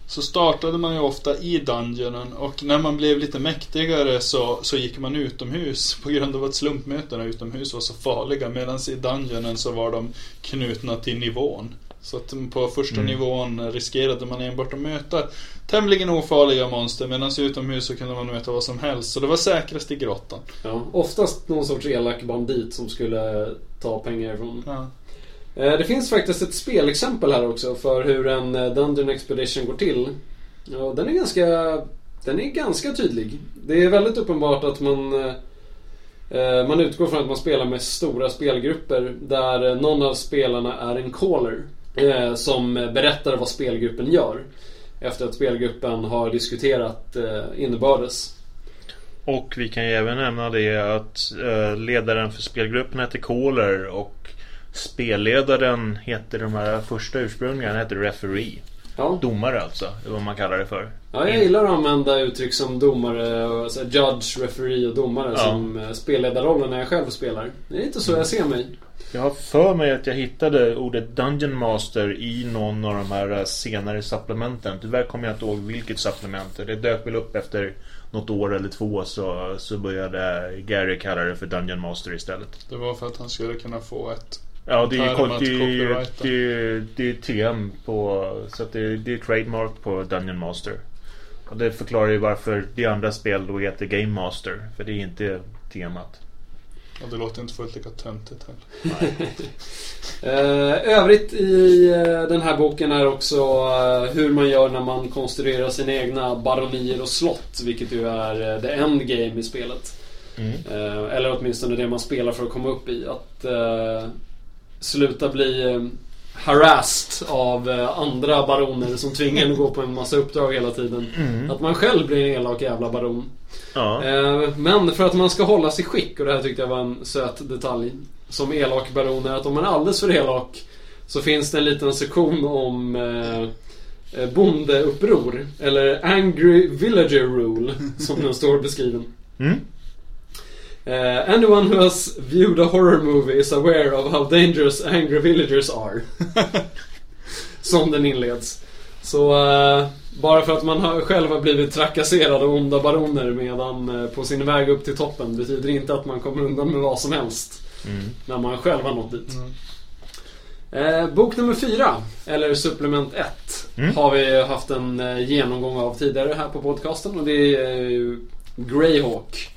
så startade man ju ofta i dungeonen och när man blev lite mäktigare så, så gick man utomhus på grund av att slumpmötena utomhus var så farliga medan i dungeonen så var de knutna till nivån. Så att på första Mm. nivån riskerade man enbart att möta tämligen ofarliga monster medan utomhus så kunde man möta vad som helst. Så det var säkrast i grottan. Ja, oftast någon sorts elak bandit som skulle ta pengar ifrån. Ja. Eh, det finns faktiskt ett spelexempel här också för hur en eh, Dungeon Expedition går till. Och den är ganska Den är ganska tydlig. Det är väldigt uppenbart att man eh, Man utgår från att man spelar med stora spelgrupper där någon av spelarna är en caller Som berättar vad spelgruppen gör Efter att spelgruppen har diskuterat innebördes Och vi kan ju även nämna det att ledaren för spelgruppen heter Caller och spelledaren heter de här första ursprungligen han heter Referee. Ja, Domare alltså, är vad man kallar det för. Ja, jag gillar att använda uttryck som domare, och så här judge, referee och domare Ja. som eh, spelledarrollen när jag själv spelar. Det är inte så jag ser mig. Jag har för mig att jag hittade ordet Dungeon Master i någon av de här eh, senare supplementen. Tyvärr kommer jag inte ihåg vilket supplement. Det dök väl upp efter något år eller två så, så började Gary kalla det för Dungeon Master istället. Det var för att han skulle kunna få ett... Ja, det är att det, är- det, är- det är TM på... Så att det, är- det är trademark på Dungeon Master. Och det förklarar ju varför det andra spel då heter Game Master. För det är inte temat. Och det låter inte fullt lika töntigt heller. Eh, övrigt i eh, den här boken är också eh, hur man gör när man konstruerar sina egna baronier och slott. Vilket ju är the endgame i spelet. Mm. Eh, eller åtminstone det man spelar för att komma upp i. Att eh, sluta bli eh, harassed av eh, andra baroner som tvingar en att gå på en massa uppdrag hela tiden. Mm. Att man själv blir en elak jävla baron. Ja. Eh, Men för att man ska hålla sig skick, och det här tyckte jag var en söt detalj som elak baron är att om man är alldeles för elak så finns det en liten sektion om eh, bondeuppror. Eller Angry Villager Rule, som den står beskriven. Mm. Eh, anyone who has viewed a horror movie is aware of how dangerous angry villagers are. Som den inleds. Så eh, bara för att man har, själv har blivit trakasserad av onda baroner medan eh, på sin väg upp till toppen betyder inte att man kommer undan med vad som helst. Mm. När man själv har nått dit. Eh, bok nummer fyra, eller supplement 1, Mm. har vi haft en eh, genomgång av tidigare här på podcasten och det är ju Greyhawk.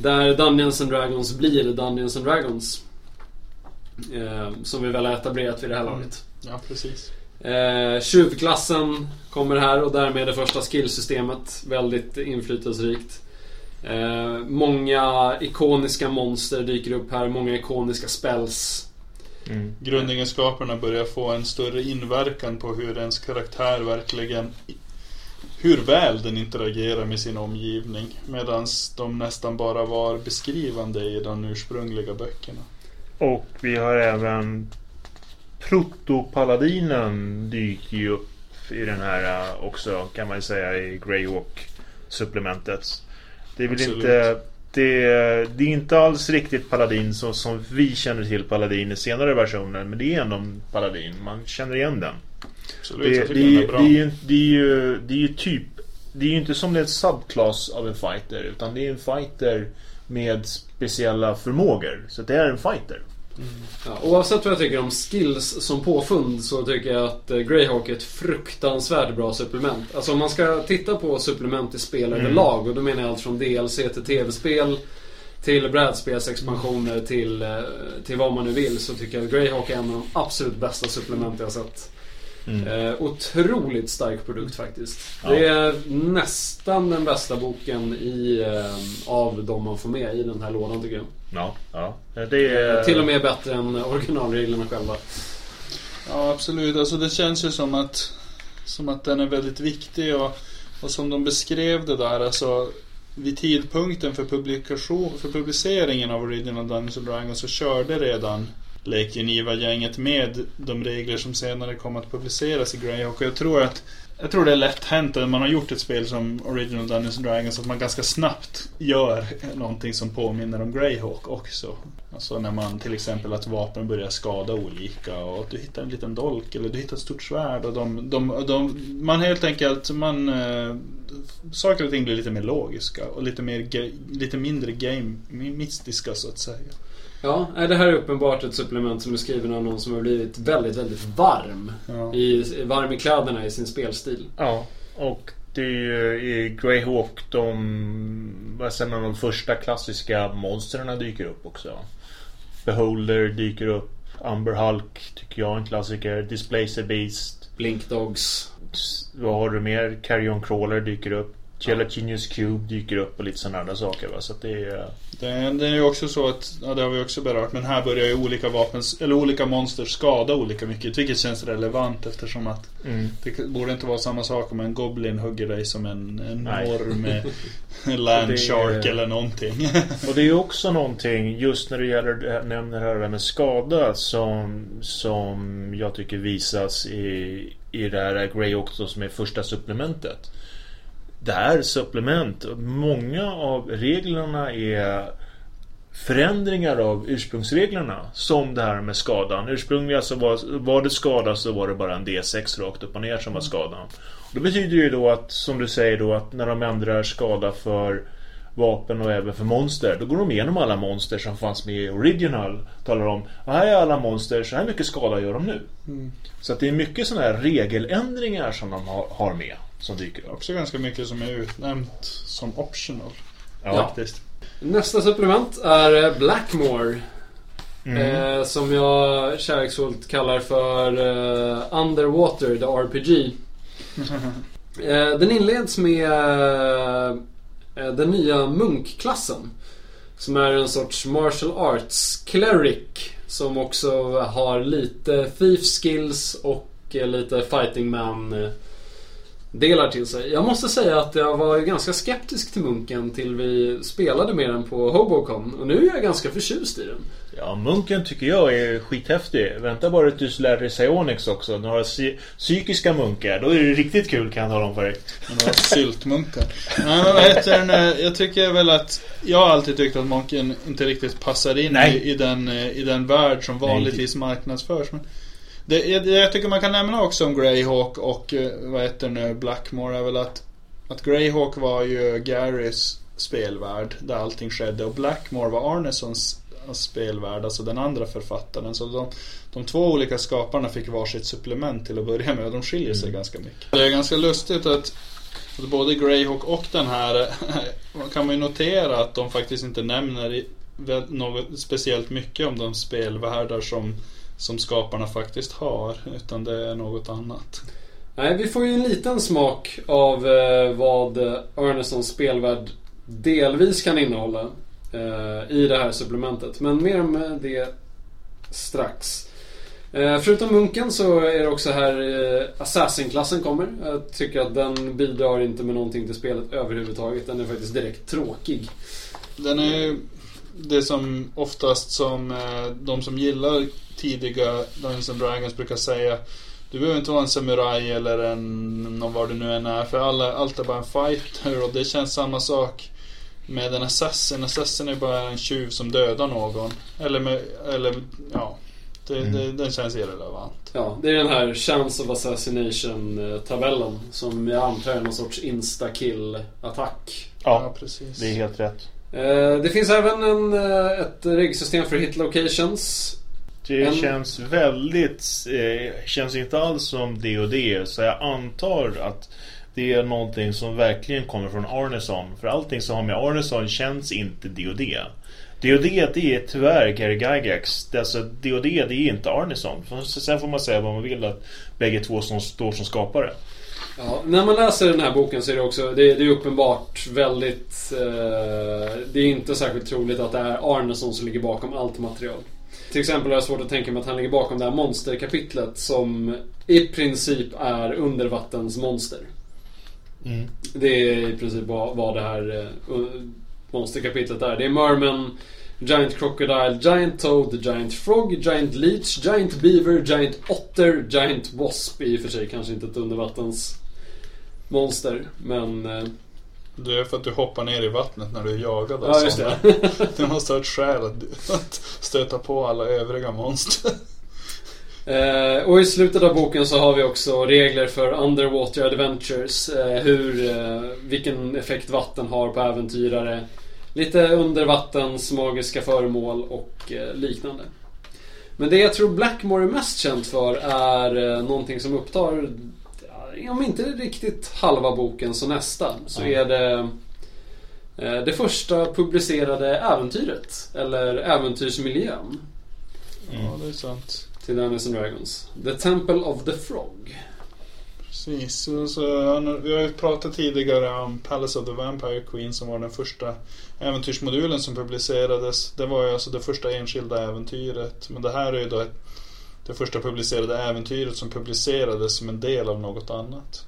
Där Dungeons and Dragons blir Dungeons and Dragons. Eh, som vi väl har etablerat vid det här Mm. laget. Ja, precis. Eh, tjuvklassen kommer här och därmed det första skillsystemet. Väldigt inflytelserikt. Eh, många ikoniska monster dyker upp här, många ikoniska spells. Mm. Grundegenskaperna börjar få en större inverkan på hur ens karaktär verkligen hur väl den interagerar med sin omgivning medan de nästan bara var beskrivande i de ursprungliga böckerna. Och vi har även Protopaladinen dyker ju upp i den här eh, också kan man ju säga i Greyhawk-supplementet. Det är väl Absolut. inte... Det, det är inte alls riktigt paladin så, som vi känner till paladin i senare versioner. Men det är ändå en paladin. Man känner igen den. Absolut, Det, är, ju- är bra. det, är ju, det, är ju, det är ju typ... Det är ju inte som det är ett subclass av en fighter. Utan det är en fighter med speciella förmågor. Så det är en fighter. Ja, oavsett vad jag tycker om skills som påfund så tycker jag att eh, Greyhawk är ett fruktansvärt bra supplement. Alltså om man ska titta på supplement i spel Mm. överlag och då menar jag allt från DLC till tv-spel till brädspelsexpansioner till, eh, till vad man nu vill så tycker jag att Greyhawk är en av de absolut bästa supplement jag har sett. Mm. Eh, otroligt stark produkt faktiskt. Ja. Det är nästan den bästa boken i, eh, av de man får med i den här lådan tycker jag. Ja, ja. Det är... Eh, Till och med bättre än originalreglerna själva. Ja, absolut. Alltså det känns ju som att, som att den är väldigt viktig och, och som de beskrev det där, alltså vid tidpunkten för, publikation, för publiceringen av Original Dungeons Dragons så körde redan Lake Geneva-gänget med de regler som senare kom att publiceras i Greyhawk. Och jag tror att jag tror det är lätt hänt när man har gjort ett spel som Original Dungeons and Dragons att man ganska snabbt gör någonting som påminner om Greyhawk också. Alltså när man till exempel att vapen börjar skada olika och att du hittar en liten dolk eller du hittar ett stort svärd och de, de, de man helt enkelt man eh, saker och ting blir lite mer logiska och lite mer lite mindre game mystiska så att säga. Ja, nej, det här är uppenbart ett supplement som är skriven av någon som har blivit väldigt, väldigt varm. Ja. I, varm i kläderna i sin spelstil. Ja, och det är ju i Greyhawk de, vad säger man, de första klassiska monstren dyker upp också. Beholder dyker upp. Umber Hulk tycker jag är en klassiker. Displacer Beast. Blink Dogs. Vad har du mer? Carrion Crawler dyker upp. Gelatinous Cube dyker upp och lite sådana andra saker. Va? Så det är... Det, det är ju också så att, ja det har vi också berört, men här börjar ju olika vapen, eller olika monster skada olika mycket. Vilket känns relevant eftersom att Mm. det borde inte vara samma sak om en Goblin hugger dig som en enorm eh, Det Land är- Shark eller någonting. Och det är ju också någonting just när det gäller nämner det här med skada som, som jag tycker visas i, i det här Grey också som är första supplementet. Det här supplement, många av reglerna är förändringar av ursprungsreglerna. Som det här med skadan. Ursprungligen så var, var det skada så var det bara en D6 rakt upp och ner som var skadan. Då betyder det ju då att, som du säger då, att när de ändrar skada för vapen och även för monster. Då går de igenom alla monster som fanns med i original. Talar om, "Ja, här är alla monster, så här mycket skada gör de nu. Så att det är mycket sådana här regeländringar som de har, har med. Som dyker upp. Också ganska mycket som är utnämnt som optional. Ja. Faktiskt. Nästa supplement är eh, Blackmore. Mm. Eh, som jag kärleksfullt kallar för eh, Underwater, the RPG. Eh, den inleds med eh, den nya munkklassen. Som är en sorts martial arts cleric. Som också har lite thief skills och eh, lite fighting man eh, delar till sig. Jag måste säga att jag var ganska skeptisk till munken till vi spelade med den på Hobocon. Och nu är jag ganska förtjust i den. Ja, munken tycker jag är skithäftig. Vänta bara tills du lär dig Psionics också. Några psy- psykiska munkar. Då är det riktigt kul kan jag tala om för dig. Några syltmunkar. Nej men vad heter den? eh, Jag tycker väl att Jag har alltid tyckt att Monken inte riktigt passar in Nej. i, i, den, eh, i den värld som Nej, vanligtvis marknadsförs. Men det, jag, jag tycker man kan nämna också om Greyhawk och eh, vad heter nu, Blackmore är väl att Att Greyhawk var ju Garys spelvärld där allting skedde och Blackmore var Arnesons spelvärld, alltså den andra författaren. Så de, de två olika skaparna fick varsitt supplement till att börja med och de skiljer sig ganska mycket. Det är ganska lustigt att att både Greyhawk och den här kan man ju notera att de faktiskt inte nämner något speciellt mycket om de spelvärldar som, som skaparna faktiskt har. Utan det är något annat. Nej, vi får ju en liten smak av eh, vad Arnesons spelvärld delvis kan innehålla eh, i det här supplementet. Men mer om eh, det strax. Eh, förutom munken så är det också här eh, Assassin-klassen kommer. Jag tycker att den bidrar inte med någonting till spelet överhuvudtaget. Den är faktiskt direkt tråkig. Den är det som oftast som eh, de som gillar tidiga Dungeons and Dragons brukar säga Du behöver inte vara en samuraj eller en, någon vad det nu än är för alla, allt är bara en fighter och det känns samma sak med en assassin. Assassin är bara en tjuv som dödar någon. Eller med, eller ja. Det, det, den känns irrelevant. Ja, det är den här Chance of Assassination-tabellen som jag antar är någon sorts insta-kill-attack. Ja, precis. det är helt rätt. Eh, Det finns även en, eh, ett regelsystem för hit locations. Det En- känns väldigt... Eh, känns inte alls som D&D Så jag antar att det är någonting som verkligen kommer från Arneson. För allting som har med Arneson känns inte D&D D&D det är tyvärr Gary Gygax. Det- Alltså D&D det är inte Arneson. Sen får man säga vad man vill att bägge två som står som skapare. Ja, när man läser den här boken så är det också, det, det är uppenbart väldigt... Eh, det är inte särskilt troligt att det är Arneson som ligger bakom allt material. Till exempel har jag svårt att tänka mig att han ligger bakom det här monsterkapitlet som i princip är undervattensmonster. Mm. Det är i princip vad, vad det här un- monsterkapitlet är. Det är Merman, Giant Crocodile, Giant Toad, Giant Frog, Giant Leech, Giant Beaver, Giant Otter, Giant Wasp. I och för sig kanske inte ett undervattens monster, men... eh, Det är för att du hoppar ner i vattnet när du är jagad av Ja, just det. Du måste ha ett skäl att, att stöta på alla övriga monster. Eh, och i slutet av boken så har vi också regler för Underwater Adventures. Eh, hur, eh, vilken effekt vatten har på äventyrare. Lite undervattens magiska föremål och liknande. Men det jag tror Blackmore är mest känt för är någonting som upptar, om inte riktigt halva boken så nästan. Så är det eh, det första publicerade äventyret. Eller äventyrsmiljön Ja, det är sant. till Dungeons and Dragons. The Temple of the Frog. Precis. Så, vi har ju pratat tidigare om Palace of the Vampire Queen som var den första äventyrsmodulen som publicerades. Det var ju alltså det första enskilda äventyret. Men det här är ju då ett, det första publicerade äventyret som publicerades som en del av något annat.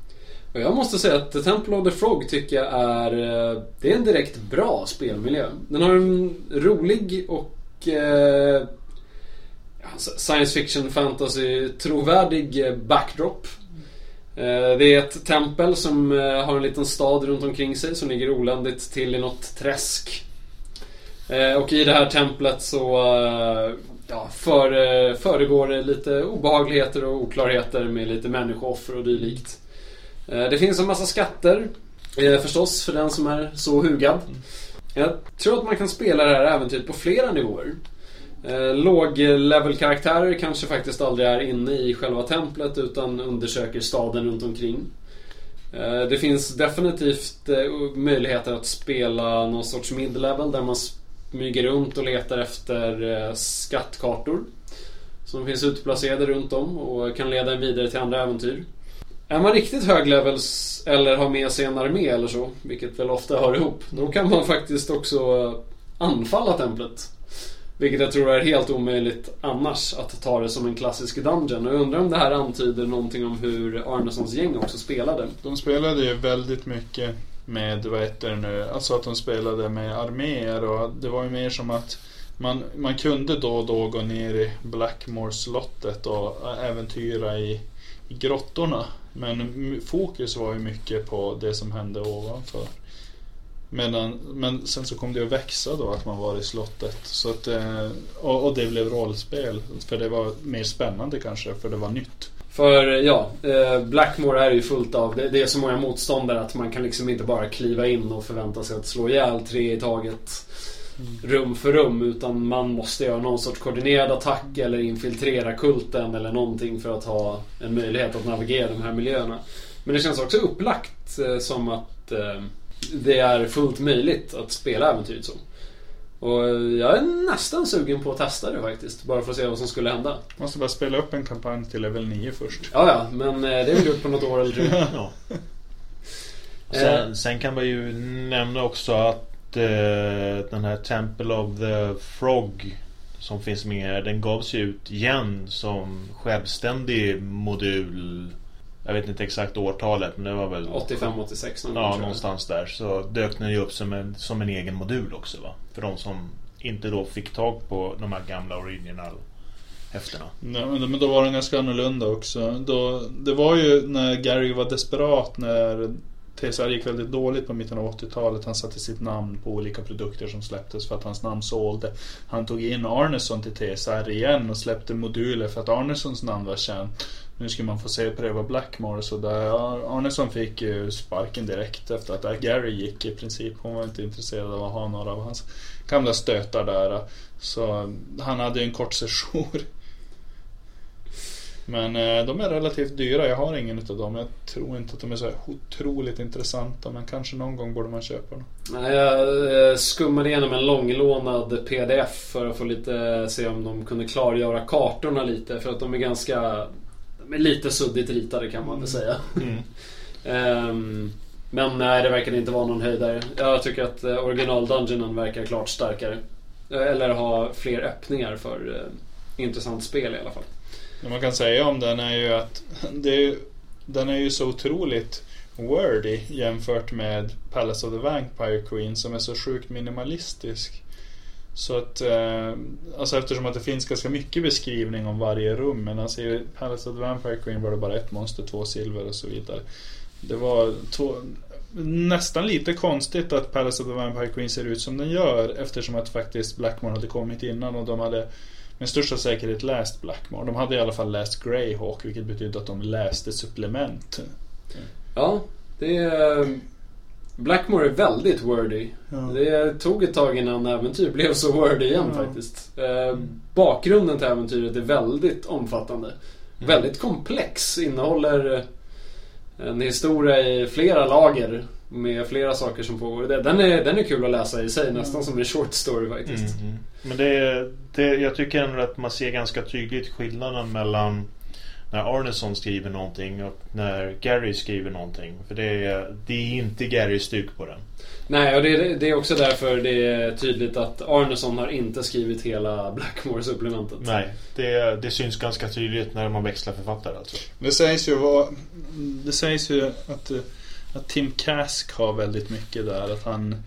Jag måste säga att The Temple of the Frog tycker jag är... Eh, det är en direkt bra spelmiljö. Den har en rolig och... Eh, science fiction, fantasy, trovärdig eh, backdrop. Eh, det är ett tempel som eh, har en liten stad runt omkring sig som ligger oländigt till i något träsk. Eh, och i det här templet så eh, ja, för, eh, föregår lite obehagligheter och oklarheter med lite människooffer och dylikt. Eh, Det finns en massa skatter eh, förstås för den som är så hugad. Jag tror att man kan spela det här äventyret på flera nivåer. Låg-level-karaktärer kanske faktiskt aldrig är inne i själva templet utan undersöker staden runt omkring. Det finns definitivt möjligheter att spela någon sorts mid-level där man smyger runt och letar efter eh, skattkartor. Som finns utplacerade runt om och kan leda en vidare till andra äventyr. Är man riktigt hög levels eller har med sig en armé eller så, vilket väl ofta hör ihop, då kan man faktiskt också eh, anfalla templet. Vilket jag tror är helt omöjligt annars att ta det som en klassisk dungeon. Och jag undrar om det här antyder någonting om hur Arnesons gäng också spelade. De spelade ju väldigt mycket med, vad heter det nu, eh, alltså att de spelade med arméer och det var ju mer som att man, man kunde då och då gå ner i Blackmore-slottet och eh, äventyra i, i grottorna. Men fokus var ju mycket på det som hände ovanför. Medan, men sen så kom det att växa då att man var i slottet. Så att, eh, och, och det blev rollspel. För det var mer spännande kanske, för det var nytt. För ja, eh, Blackmore är ju fullt av, det, är så många motståndare att man kan liksom inte bara kliva in och förvänta sig att slå ihjäl tre i taget. Rum för rum utan man måste göra någon sorts koordinerad attack eller infiltrera kulten eller någonting för att ha en möjlighet att navigera de här miljöerna. Men det känns också upplagt eh, som att eh, det är fullt möjligt att spela äventyret så. Och jag är nästan sugen på att testa det faktiskt. Bara för att se vad som skulle hända. Måste bara spela upp en kampanj till level 9 först. Ja, ja, men eh, det är väl gjort på något år eller två. Ja. Eh. Sen, sen kan man ju nämna också att eh, den här Temple of the Frog som finns med den gavs ju ut igen som självständig modul. Jag vet inte exakt årtalet men det var väl 85, 86 någon gång, Ja, tror jag. någonstans där. Så dök den ju upp som en, som en egen modul också va? För de som inte då fick tag på de här gamla original häftena. Nej, men men då var den ganska annorlunda också. Då, det var ju när Gary var desperat när TSR gick väldigt dåligt på mitten av 80-talet. Han satte sitt namn på olika produkter som släpptes för att hans namn sålde. Han tog in Arneson till TSR igen och släppte moduler för att Arnesons namn var känt. Nu ska man få se pröva Blackmore så där Arneson fick ju sparken direkt efter att Gary gick i princip. Hon var inte intresserad av att ha några av hans gamla stötar där. Så han hade ju en kort session. Men eh, de är relativt dyra. Jag har ingen utav dem. Jag tror inte att de är så otroligt intressanta. Men kanske någon gång borde man köpa dem. Nej, jag skummade igenom en långlånad pdf för att få lite, se om de kunde klargöra kartorna lite. För att de är ganska, är lite suddigt ritade kan man väl säga. Ehm, men nej, det verkar inte vara någon höjdare. Jag tycker att eh, original Dungeonen verkar klart starkare. Eh, Eller ha fler öppningar för eh, intressant spel i alla fall. Det man kan säga om den är ju att det den är ju så otroligt wordy jämfört med Palace of the Vampire Queen som är så sjukt minimalistisk. Så att, eh, alltså eftersom att det finns ganska mycket beskrivning om varje rum men alltså i Palace of the Vampire Queen var det bara ett monster, två silver och så vidare. Det var två, nästan lite konstigt att Palace of the Vampire Queen ser ut som den gör eftersom att faktiskt Blackmore hade kommit innan och de hade med största säkerhet läst Blackmore. De hade i alla fall läst Greyhawk vilket betyder att de läste supplement. Ja, det är... Blackmore är väldigt wordy. Ja. Det tog ett tag innan äventyr blev så wordy igen Ja. faktiskt. Eh, bakgrunden till äventyret är väldigt omfattande. Mm. Väldigt komplex. Innehåller en historia i flera lager. Med flera saker som pågår. Den är, den är kul att läsa i sig. Nästan som en short story faktiskt. Mm, mm. Men det, det, jag tycker ändå att man ser ganska tydligt skillnaden mellan när Arneson skriver någonting och när Gary skriver någonting. För det är, det är inte Garys stuk på den. Nej, och det, det är också därför det är tydligt att Arneson har inte skrivit hela Blackmore-supplementet. Nej, det, det syns ganska tydligt när man växlar författare alltså. Det sägs ju vara, Det sägs ju att, att Tim Kask har väldigt mycket där. Att han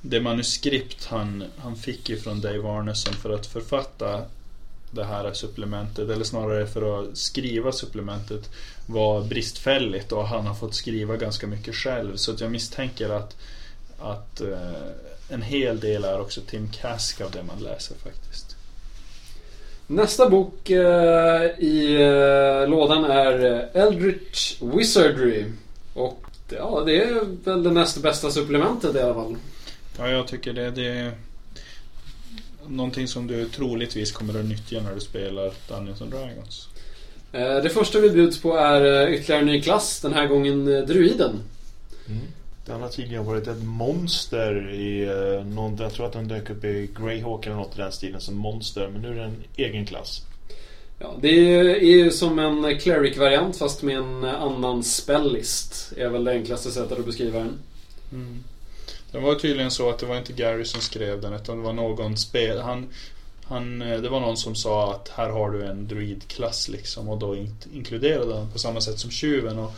Det manuskript han, han fick ifrån Dave Arneson för att författa det här supplementet, eller snarare för att skriva supplementet var bristfälligt och han har fått skriva ganska mycket själv. Så att jag misstänker att, att eh, en hel del är också Tim Kask av det man läser faktiskt. Nästa bok eh, i eh, lådan är Eldritch Wizardry. Och ja, det är väl det näst bästa supplementet i alla fall. Ja, jag tycker det, det är någonting som du troligtvis kommer att nyttja när du spelar Dungeons and Dragons. Eh, Det första vi bjuds på är eh, ytterligare en ny klass, den här gången eh, Druiden. Den har tidigare varit ett monster i någon, jag tror att den dök upp i Greyhawk eller något i den stilen som monster. Men nu är det en egen klass. Ja, det är ju som en cleric-variant fast med en annan spellist. är väl det enklaste sättet att beskriva den. Det var tydligen så att det var inte Gary som skrev den utan det var någon spel... Han, han, eh, det var någon som sa att här har du en druidklass liksom och då in, inkluderade den på samma sätt som tjuven. Och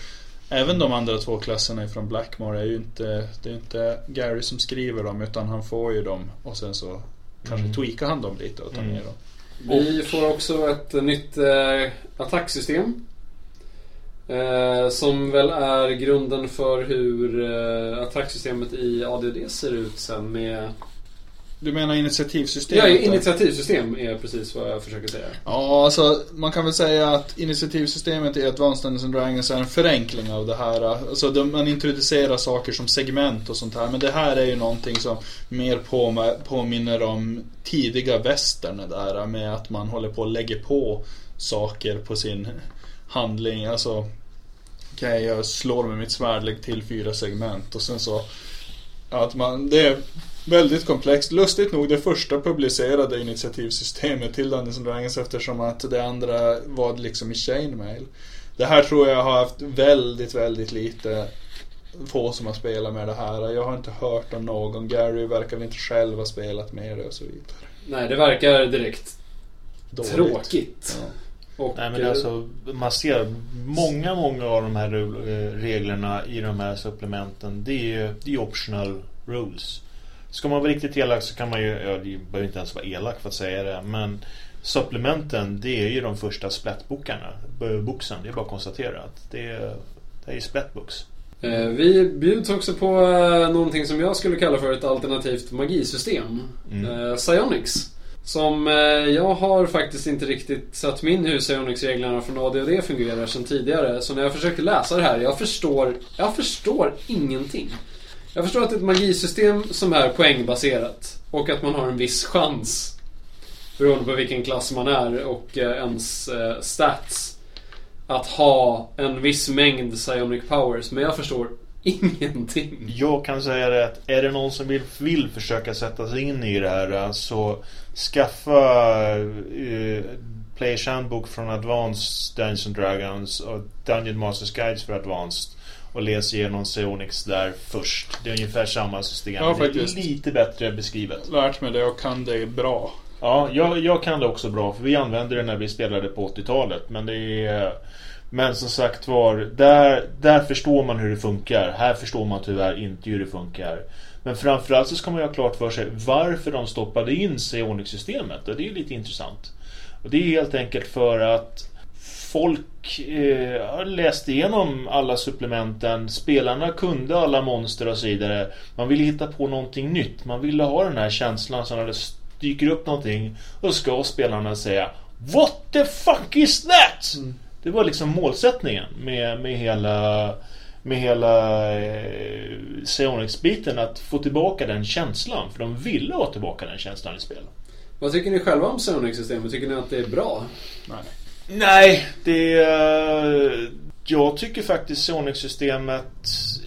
även de andra två klasserna från Blackmore är ju inte... Det är inte Gary som skriver dem utan han får ju dem och sen så kanske Mm. tweakar han dem lite och tar Mm. ner dem. Vi får också ett nytt eh, attacksystem. Eh, som väl är grunden för hur eh, attacksystemet i ADD ser ut sen med... Du menar initiativsystemet? Ja, initiativsystem är precis vad jag försöker säga. Ja, alltså man kan väl säga att initiativsystemet i Advanced Dungeons and Dragons är en förenkling av det här. Alltså man introducerar saker som segment och sånt här. Men det här är ju någonting som mer på, påminner om tidiga västern där med att man håller på och lägger på saker på sin handling. Alltså, okej jag slår med mitt svärd, lägg till fyra segment och sen så att man, det är väldigt komplext. Lustigt nog det första publicerade initiativsystemet till Dungeons Dragons eftersom att det andra var liksom i chainmail. Det här tror jag har haft väldigt, väldigt lite få som har spelat med det här. Jag har inte hört om någon. Gary verkar inte själv ha spelat med det och så vidare. Nej, det verkar direkt Dåligt. tråkigt. Ja. Och, Nej men alltså, man ser många, många av de här eh, reglerna i de här supplementen. Det är, det är optional rules. Ska man vara riktigt elak så kan man ju, ja, det behöver inte ens vara elak för att säga det, men supplementen det är ju de första splättbokarna. Boxen, det är bara att konstatera att det är, det är splättbox. Eh, Vi bjuds också på eh, någonting som jag skulle kalla för ett alternativt magisystem. Mm. Psionics. Som eh, jag har faktiskt inte riktigt satt min hus i ordningsreglerna från ADHD fungerar sedan tidigare. Så när jag försökte läsa det här, jag förstår, jag förstår ingenting. Jag förstår att det är ett magisystem som är poängbaserat. Och att man har en viss chans. Beroende på vilken klass man är och eh, ens eh, stats. Att ha en viss mängd Psionic powers. Men jag förstår ingenting. Jag kan säga det att är det någon som vill, vill försöka sätta sig in i det här eh, så skaffa uh, Players Handbook från Advanced Dungeons and Dragons och Dungeon Masters Guides för Advanced och läs igenom Psionics där först. Det är ungefär samma system. Ja, är faktiskt. lite bättre beskrivet. Lärt mig det och kan det bra. Ja, jag, jag kan det också bra för vi använde det när vi spelade på 80-talet. Men det är... Men som sagt var, där, där förstår man hur det funkar. Här förstår man tyvärr inte hur det funkar. Men framförallt så ska man ju ha klart för sig varför de stoppade in Psionics-systemet. Och det är lite intressant. Och det är helt enkelt för att folk eh, har läst igenom alla supplementen. Spelarna kunde alla monster och så vidare. Man ville hitta på någonting nytt. Man ville ha den här känslan som när det dyker upp någonting. Och ska spelarna säga What the fuck is that? Det var liksom målsättningen med, med hela med hela eh, Psionics-biten att få tillbaka den känslan. För de ville ha tillbaka den känslan i spel. Vad tycker ni själva om Psionic-systemet? Tycker ni att det är bra? Nej. Nej, det... eh, Jag tycker faktiskt Sonic-systemet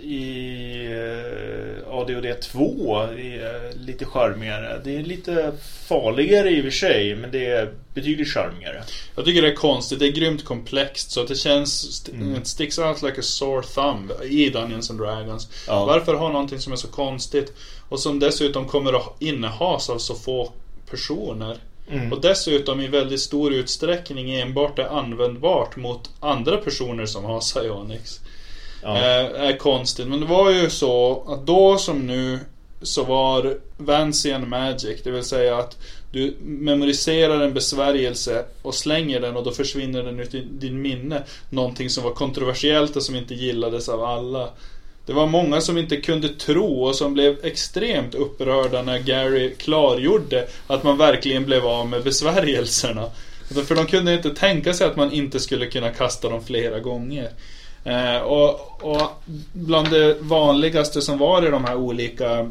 i eh, AD&D 2 är lite charmigare. Det är lite farligare i och för sig, men det är betydligt charmigare. Jag tycker det är konstigt, det är grymt komplext så att det känns, Mm. it sticks out like a sore thumb i Dungeons and Dragons. Ja. Varför ha någonting som är så konstigt och som dessutom kommer att innehas av så få personer? Mm. Och dessutom i väldigt stor utsträckning enbart är användbart mot andra personer som har Psionics. Ja. Eh, är konstigt. Men det var ju så att då som nu så var Vancian Magic, det vill säga att du memoriserar en besvärjelse och slänger den och då försvinner den ut i din minne. Någonting som var kontroversiellt och som inte gillades av alla. Det var många som inte kunde tro och som blev extremt upprörda när Gary klargjorde att man verkligen blev av med besvärjelserna. För de kunde inte tänka sig att man inte skulle kunna kasta dem flera gånger. Eh, och, och bland det vanligaste som var i de här olika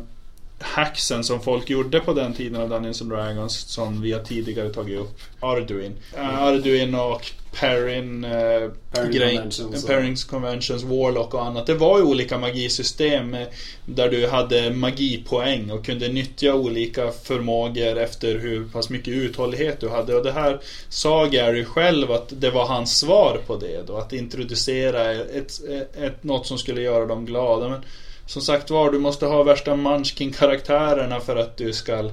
hacksen som folk gjorde på den tiden av Dungeons and Dragons som vi har tidigare tagit upp. Arduin. Arduin och Perrin, uh, Perrin Conventions Perrins Conventions, Warlock och annat. Det var ju olika magisystem eh, där du hade magipoäng och kunde nyttja olika förmågor efter hur pass mycket uthållighet du hade. Och det här sa Gary själv att det var hans svar på det då. Att introducera ett, ett, ett, något som skulle göra dem glada. Men som sagt var, du måste ha värsta Munchkin-karaktärerna för att du ska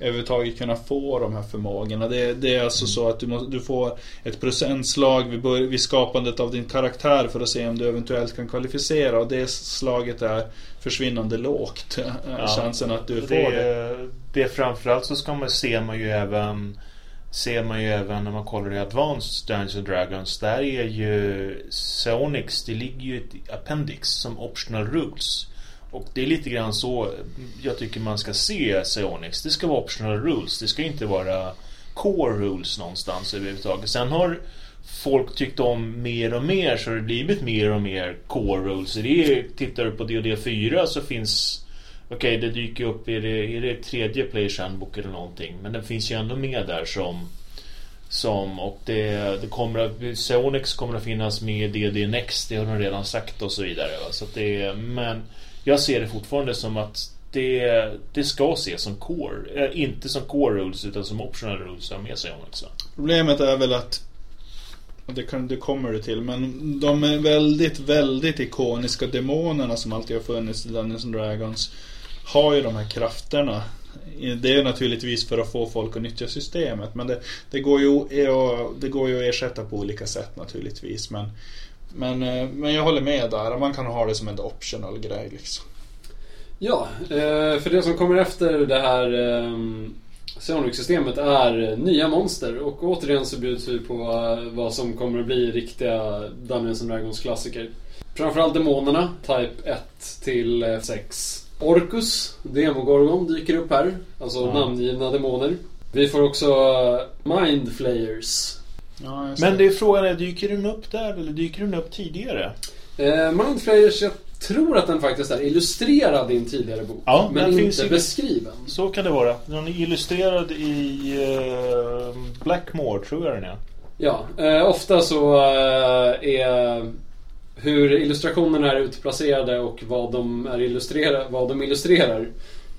överhuvudtaget kunna få de här förmågorna. Det, det är alltså så att du, måste, du får ett procentslag vid, vid skapandet av din karaktär för att se om du eventuellt kan kvalificera och det slaget är försvinnande lågt. Ja. Chansen att du får det, det. det framförallt så ska man, ser man ju även Ser man ju även när man kollar i Advanced Dungeons and Dragons Där är ju Psionics, det ligger ju ett appendix som optional rules och det är lite grann så jag tycker man ska se Sionix. Det ska vara optional rules, det ska inte vara core rules någonstans överhuvudtaget Sen har folk tyckt om mer och mer så har det blivit mer och mer core rules. Det är, tittar du på D&D 4 så finns Okej, det dyker upp, är det, är det tredje Players Handbook eller någonting? Men den finns ju ändå med där som som och det, det kommer att, Psionics kommer att finnas med i DD Next, det har de redan sagt och så vidare. Va? Så att det, men jag ser det fortfarande som att det, det ska ses som core, eh, inte som core rules utan som optional rules som med sig om också. Problemet är väl att och det, kan, det kommer du till, men de är väldigt, väldigt ikoniska demonerna som alltid har funnits i Dungeons and Dragons har ju de här krafterna. Det är naturligtvis för att få folk att nyttja systemet men det, det, går, ju, att- det går ju att ersätta på olika sätt naturligtvis. Men, men, eh, men jag håller med där, man kan ha det som en optional grej liksom. Ja, eh, för det som kommer efter det här um, systemet är nya monster och återigen så bjuds vi på eh, vad som kommer att bli riktiga Dungeons and Dragons klassiker. Framförallt demonerna, Type 1 till eh, 6. Orcus, Demogorgon, dyker upp här. Alltså Ja. namngivna demoner. Vi får också eh, Mind Flayers. Ja, Men det är frågan är, dyker den upp där eller dyker den upp tidigare? Eh, Mind Flayers, jag tror att den faktiskt är illustrerad i en tidigare bok. Ja, men inte finns beskriven. Så kan det vara. Den är illustrerad i uh, Blackmore, tror jag den är. Ja, eh, ofta så eh, är hur illustrationerna är utplacerade och vad de, är illustrera, vad de illustrerar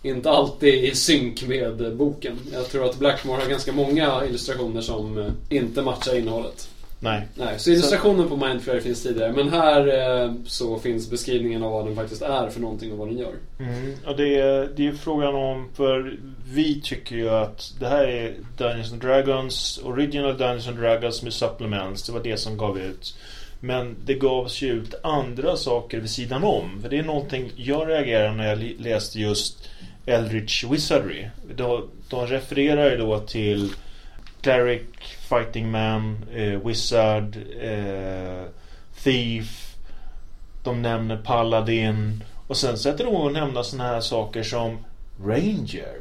inte alltid i synk med boken. Jag tror att Blackmore har ganska många illustrationer som eh, inte matchar innehållet. Nej. Nej, så illustrationen på Mindflare finns tidigare men här eh, så finns beskrivningen av vad den faktiskt är för någonting och vad den gör. Mm. Och det är, det är frågan om, för vi tycker ju att det här är Dungeons and Dragons, Original Dungeons and Dragons med supplements. Det var det som gav ut. Men det gavs ju ut andra saker vid sidan om. För det är någonting jag reagerade när jag läste just Eldritch Wizardry. Då, de refererar ju då till Cleric, Fighting Man, eh, Wizard, eh, Thief. De nämner Paladin. Och sen sätter de att nämna såna här saker som Ranger,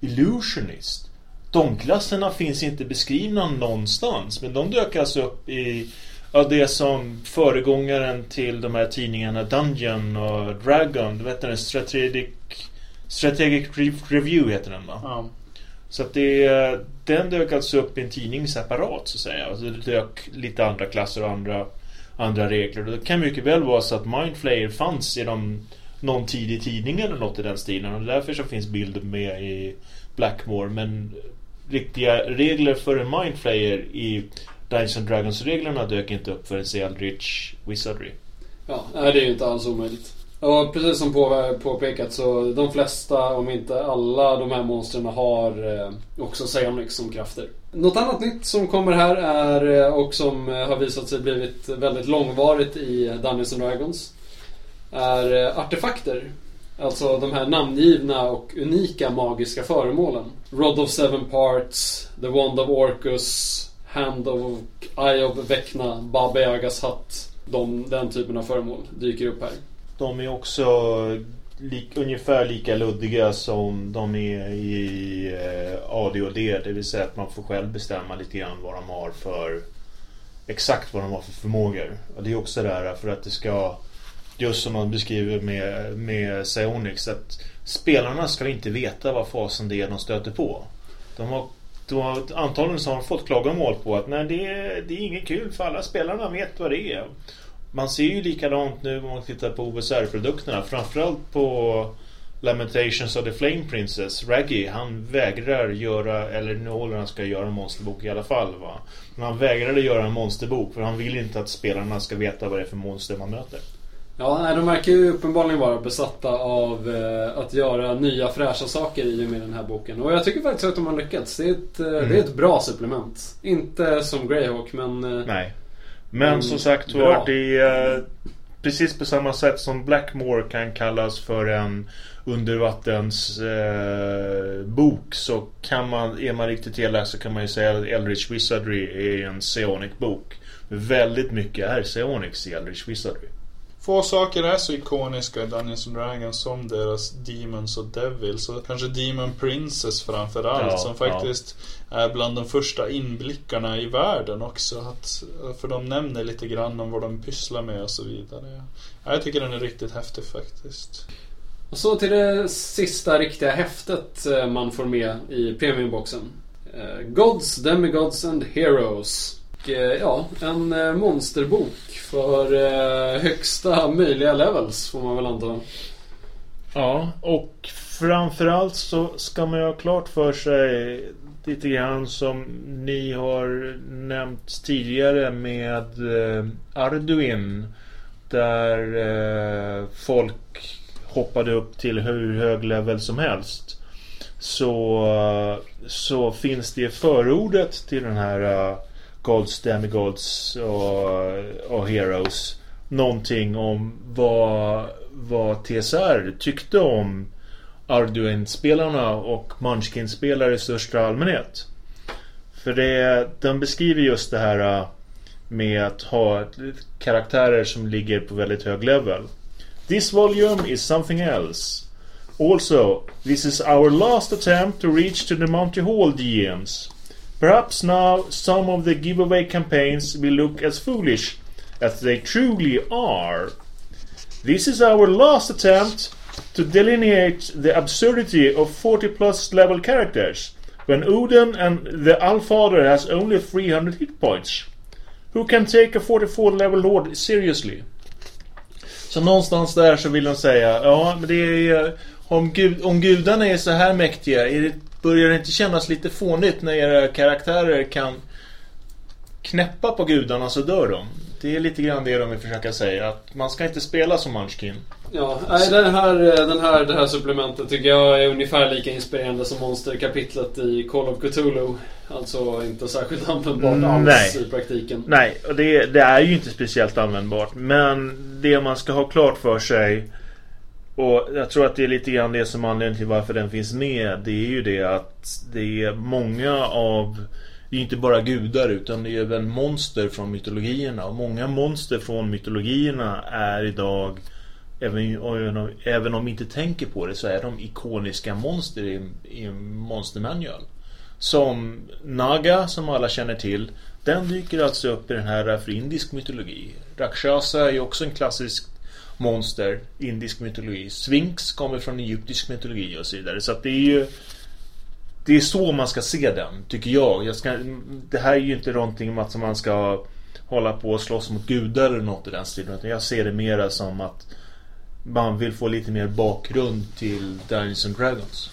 Illusionist. De klasserna finns inte beskrivna någonstans. Men de dök alltså upp i ja, det som föregångaren till de här tidningarna Dungeon och Dragon. Du vet den Strategic, Strategic Re- Review heter den va? Ja. Så att det, den dök alltså upp i en tidning separat så att säga. Alltså det dök lite andra klasser och andra, andra regler. Och det kan mycket väl vara så att Mindflayer fanns i de, någon tidig tidning eller något i den stilen. Och därför så finns bilden med i Blackmore. Men riktiga regler för en Mindflayer i Dungeons and Dragons-reglerna dök inte upp förrän i Eldritch Wizardry. Ja, nej, det är ju inte alls omöjligt. Och precis som på, påpekat så de flesta, om inte alla, de här monstren har eh, också Psionics som krafter. Något annat nytt som kommer här är, eh, och som eh, har visat sig blivit väldigt långvarigt i Dungeons and Dragons, är eh, artefakter. Alltså de här namngivna och unika magiska föremålen. Rod of Seven Parts, The Wand of Orcus, Hand of Eye of Vecna, Baba Yagas hatt. De, den typen av föremål dyker upp här. De är också lik, ungefär lika luddiga som de är i eh, AD och D. Det vill säga att man får själv bestämma lite grann vad de har för exakt vad de har för förmågor. Och det är också det här för att det ska Just som man beskriver med, med Psionics att Spelarna ska inte veta vad fasen det är de stöter på. De har, de har antagligen så har de fått klagomål på att nej det är, det är inget kul för alla spelarna vet vad det är. Man ser ju likadant nu om man tittar på OSR-produkterna. Framförallt på Lamentations of the Flame Princess. Raggy, han vägrar göra, eller nu håller han ska göra en monsterbok i alla fall va. Men han vägrade göra en monsterbok för han vill inte att spelarna ska veta vad det är för monster man möter. Ja, nej, de verkar ju uppenbarligen vara besatta av eh, att göra nya fräscha saker i och med den här boken. Och jag tycker faktiskt att de har lyckats. Det är ett, eh, Mm. det är ett bra supplement. Inte som Greyhawk, men... Eh, Nej. Men Mm, som sagt var, det är precis på samma sätt som Blackmore kan kallas för en undervattens eh, bok så kan man, är man riktigt elak så kan man ju säga att Eldritch Wizardry är en Psionic bok. Väldigt mycket är Psionics i Eldritch Wizardry. Få saker är så ikoniska i Dungeons and Dragons som deras Demons och Devils. Och kanske Demon Princess framförallt. Ja, som faktiskt är bland de första inblickarna i världen också. Att, för de nämner lite grann om vad de pysslar med och så vidare. Ja, jag tycker den är riktigt häftig faktiskt. Och så till det sista riktiga häftet eh, man får med i premiumboxen. Eh, Gods, Demigods and Heroes. Eh, ja, en eh, monsterbok för eh, högsta möjliga levels får man väl anta. Ja, och framförallt så ska man ju ha klart för sig lite grann som ni har nämnt tidigare med Arduin. Där folk hoppade upp till hur hög level som helst. Så, så finns det i förordet till den här uh, Gods, Demigods och, och Heroes någonting om vad, vad TSR tyckte om Arduin-spelarna och Munchkin-spelare i största allmänhet. För det, den beskriver just det här äh, med att ha karaktärer som ligger på väldigt hög level. This volume is something else. Also, this is our last attempt to reach to the Monty Hall DMs. Perhaps now some of the giveaway campaigns will look as foolish as they truly are. This is our last attempt to delineate the absurdity of 40 plus level characters when Odin and the Allfather has only 300 hit points. Who can take a 44 level lord seriously? Så någonstans där så vill de säga, ja men det är eh, om, gud, om gudarna är så här mäktiga, är det, börjar det inte kännas lite fånigt när era karaktärer kan knäppa på gudarna så dör de? Det är lite grann det de vill försöka säga, att man ska inte spela som Munchkin. Ja, nej, den här, eh, den här, det här supplementet tycker jag är ungefär lika inspirerande som monsterkapitlet i Call of Cthulhu. Alltså inte särskilt användbart Mm, alls i praktiken. Nej, och det, det är ju inte speciellt användbart. Men det man ska ha klart för sig och jag tror att det är lite grann det som anledningen till varför den finns med. Det är ju det att det är många av det är inte bara gudar utan det är även monster från mytologierna. Och många monster från mytologierna är idag Även, även, om, även om vi inte tänker på det så är de ikoniska monster i, i Monster Manual. Som Naga, som alla känner till. Den dyker alltså upp i den här för indisk mytologi. Rakshasa är ju också en klassisk monster, indisk mytologi. Sphinx kommer från egyptisk mytologi och så vidare. Så att det är ju Det är så man ska se den, tycker jag. jag ska, det här är ju inte någonting om att man ska hålla på och slåss mot gudar eller något i den stilen. Utan jag ser det mera som att man vill få lite mer bakgrund till Dungeons and Dragons.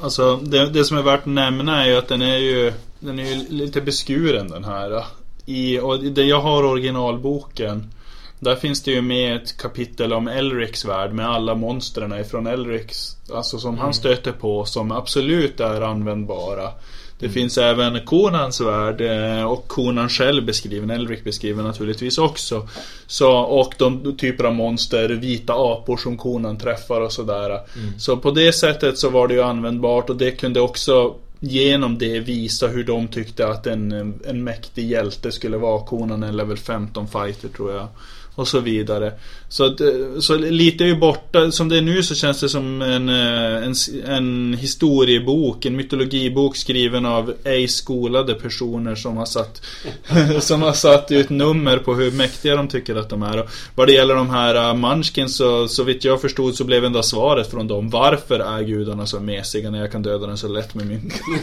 Alltså det, det som är värt att nämna är ju att den är ju Den är ju lite beskuren den här I, och det jag har originalboken där finns det ju med ett kapitel om Elrics värld med alla monstren ifrån Elrics Alltså som han stöter på som absolut är användbara Det finns även Konans värld eh, och Konan själv beskriven, Elric beskriven naturligtvis också. Så, och de typer av monster, vita apor som Konan träffar och sådär. Så på det sättet så var det ju användbart och det kunde också genom det visa hur de tyckte att en, en mäktig hjälte skulle vara. Konan är level 15 fighter tror jag. Och så vidare. Så, att, eh, så lite är ju borta, som det är nu så känns det som en, eh, en, en historiebok, en mytologibok skriven av ej skolade personer som har satt Som har satt ut nummer på hur mäktiga de tycker att de är. Och vad det gäller de här uh, Munchkins så, så vitt jag förstod så blev enda svaret från dem Varför är gudarna så mesiga när jag kan döda dem så lätt med min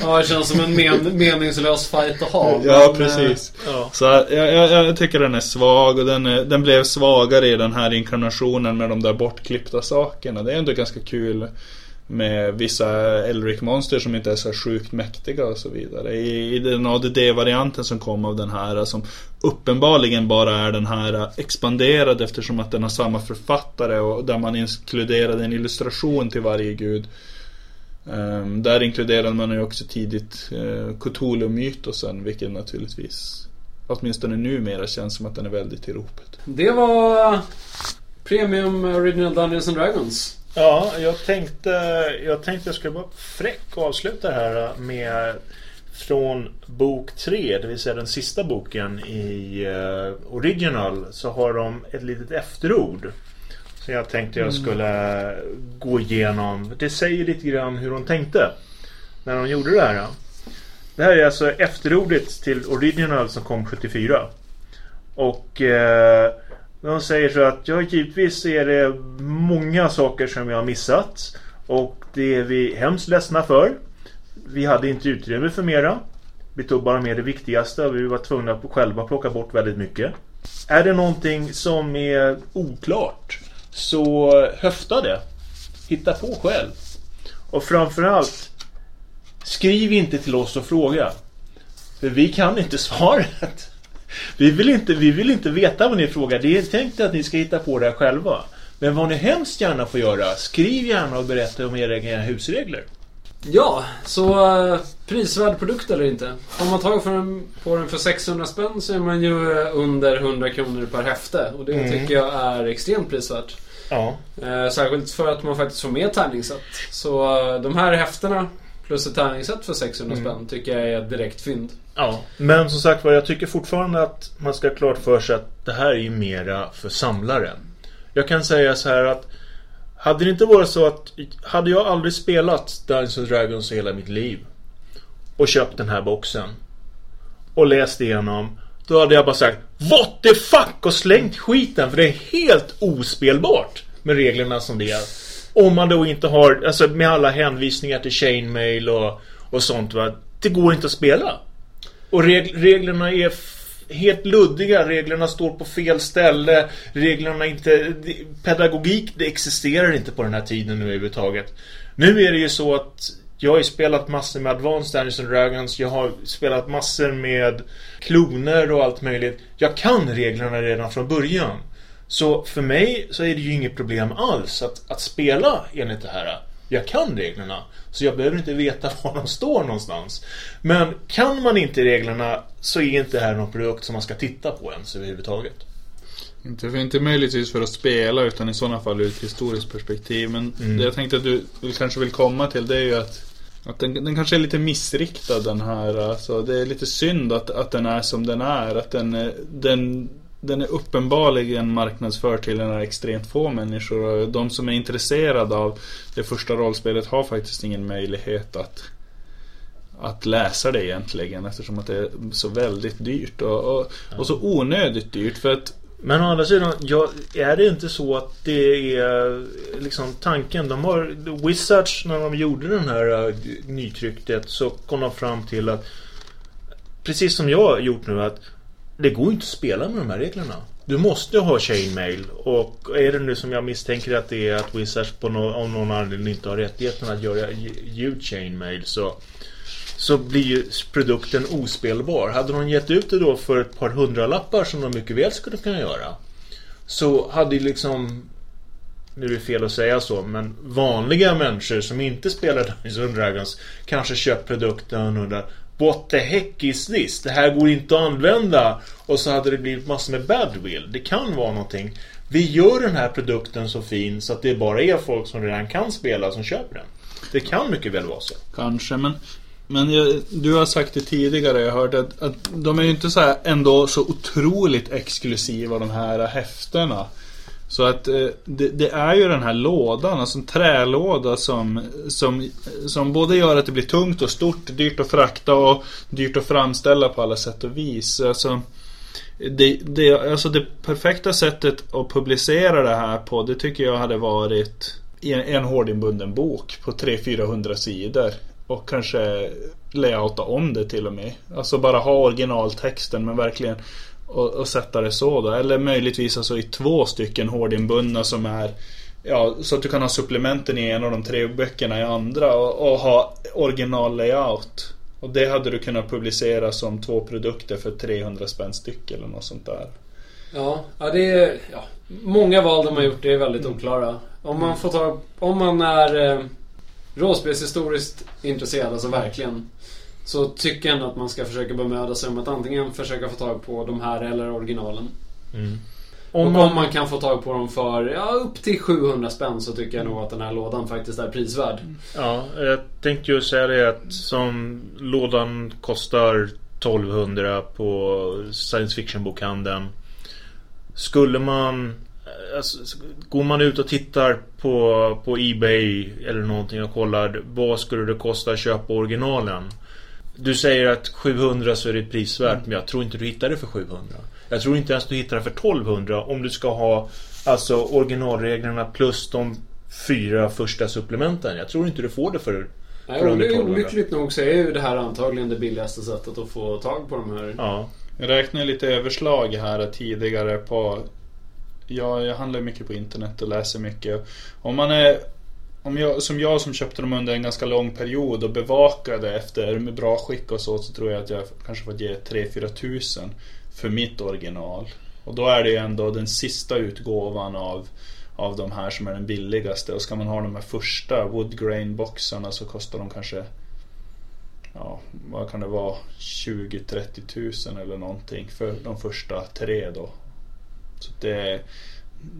ja, det känns som en men meningslös fight att ha. Ja, men, precis. Ja. Så jag, jag, jag, tycker den är svag och den, är, den blev svagare i den här inkarnationen med de där bortklippta sakerna. Det är ändå ganska kul med vissa Elric monster som inte är så sjukt mäktiga och så vidare. I, i den ADD-varianten som kom av den här som uppenbarligen bara är den här expanderad eftersom att den har samma författare och där man inkluderade en illustration till varje gud. Um, där inkluderade man ju också tidigt uh, Cthulhu-mytosen vilket naturligtvis åtminstone numera känns som att den är väldigt i ropet. Det var Premium Original Dungeons and Dragons. Ja, jag tänkte jag tänkte jag skulle vara fräck och avsluta det här med från bok 3, det vill säga den sista boken i uh, Original, så har de ett litet efterord. Så jag tänkte jag mm. skulle gå igenom. Det säger lite grann hur de tänkte när de gjorde det här. Det här är alltså efterordet till Original som kom 74. Och eh, de säger så att ja, givetvis är det många saker som jag har missat. Och det är vi hemskt ledsna för. Vi hade inte utrymme för mera. Vi tog bara med det viktigaste och vi var tvungna att själva plocka bort väldigt mycket. Är det någonting som är oklart så höfta det. Hitta på själv. Och framförallt Skriv inte till oss och fråga. För vi kan inte svaret. Vi vill inte, vi vill inte veta vad ni frågar. Det är tänkt att ni ska hitta på det här själva. Men vad ni hemskt gärna får göra, skriv gärna och berätta om era egna husregler. Ja, så uh, prisvärd produkt eller inte? Om man tar för på den för 600 spänn så är man ju under 100 kronor per häfte. Och det mm. tycker jag är extremt prisvärt. Ja. Uh, särskilt för att man faktiskt får med tärningssätt. Så uh, de här häftena plus ett tärningssätt för 600 mm. spänn tycker jag är ett direkt fynd. Ja, men som sagt var jag tycker fortfarande att man ska ha klart för sig att det här är ju mera för samlaren. Jag kan säga så här att hade det inte varit så att hade jag aldrig spelat Dungeons Dragons i hela mitt liv och köpt den här boxen och läst igenom då hade jag bara sagt What the fuck och slängt skiten för det är helt ospelbart med reglerna som det är. Om man då inte har, alltså med alla hänvisningar till chainmail och, och sånt va. Det går inte att spela. Och reg reglerna är helt luddiga. Reglerna står på fel ställe. Reglerna inte... Pedagogik, det existerar inte på den här tiden nu överhuvudtaget. Nu är det ju så att jag har ju spelat massor med Advanced Dungeons and Dragons. Jag har spelat massor med kloner och allt möjligt. Jag kan reglerna redan från början. Så för mig så är det ju inget problem alls att, att spela enligt det här. Jag kan reglerna. Så jag behöver inte veta var de står någonstans. Men kan man inte reglerna så är inte det här någon produkt som man ska titta på ens överhuvudtaget. Inte, för, inte möjligtvis för att spela utan i sådana fall ur ett historiskt perspektiv. Men mm. det jag tänkte att du, du kanske vill komma till det är ju att att den, den kanske är lite missriktad den här. Alltså, det är lite synd att, att den är som den är. Att den, den den är uppenbarligen marknadsförd till en extremt få människor. Och de som är intresserade av det första rollspelet har faktiskt ingen möjlighet att att läsa det egentligen eftersom att det är så väldigt dyrt och, och, och så onödigt dyrt för att men å andra sidan, ja, är det inte så att det är liksom tanken? De har Wizards när de gjorde den här äh, uh, nytrycktet så kom de fram till att precis som jag gjort nu att det går inte att spela med de här reglerna. Du måste ha chainmail och är det nu som jag misstänker att det är att Wizards på no av någon anledning inte har rättigheten att göra ljud chainmail så så blir ju produkten ospelbar. Hade de gett ut det då för ett par hundralappar som de mycket väl skulle kunna göra så hade ju liksom nu är det fel att säga så, men vanliga människor som inte spelar Dungeons Dragons kanske köpt produkten och undrar What the heck is this? Det här går inte att använda. Och så hade det blivit massor med badwill. Det kan vara någonting. Vi gör den här produkten så fin så att det bara är folk som redan kan spela som köper den. Det kan mycket väl vara så. Kanske, men Men jag, du har sagt det tidigare, jag hörde att, att de är ju inte så här ändå så otroligt exklusiva de här häftena. Så att eh, det, det, är ju den här lådan, alltså en trälåda som, som, som både gör att det blir tungt och stort, dyrt att frakta och dyrt att framställa på alla sätt och vis. Alltså, det, det, alltså det perfekta sättet att publicera det här på, det tycker jag hade varit en, en hårdinbunden bok på 300-400 sidor. Och kanske layouta om det till och med. Alltså bara ha originaltexten men verkligen och, och sätta det så då. Eller möjligtvis alltså i två stycken hårdinbundna som är Ja, så att du kan ha supplementen i en av de tre böckerna i andra och, och ha original layout. Och det hade du kunnat publicera som två produkter för 300 spänn styck eller något sånt där. Ja, ja det är... Ja, många val de har gjort är väldigt oklara. Om man får ta... Om man är eh, råspelshistoriskt intresserad, alltså verkligen. Så tycker jag ändå att man ska försöka bemöda sig om att antingen försöka få tag på de här eller originalen. Mm. Om och man... om man kan få tag på dem för ja, upp till 700 spänn så tycker jag nog att den här lådan faktiskt är prisvärd. Ja, jag tänkte ju säga det att som lådan kostar 1200 på science fiction-bokhandeln. Skulle man Alltså, går man ut och tittar på, på Ebay eller någonting och kollar vad skulle det kosta att köpa originalen? Du säger att 700 så är det prisvärt mm. men jag tror inte du hittar det för 700. Jag tror inte ens du hittar det för 1200 om du ska ha alltså originalreglerna plus de fyra första supplementen. Jag tror inte du får det för Nej, olyckligt nog så är ju det här antagligen det billigaste sättet att få tag på de här. Ja. Jag räknade lite överslag här tidigare på jag, jag handlar mycket på internet och läser mycket. Om man är om jag, som jag som köpte dem under en ganska lång period och bevakade efter med bra skick och så, så tror jag att jag kanske fått ge 3-4 tusen för mitt original. Och då är det ju ändå den sista utgåvan av, av de här som är den billigaste. Och ska man ha de här första woodgrain boxarna så kostar de kanske Ja, vad kan det vara? 20-30 tusen eller någonting för de första tre då. Så det,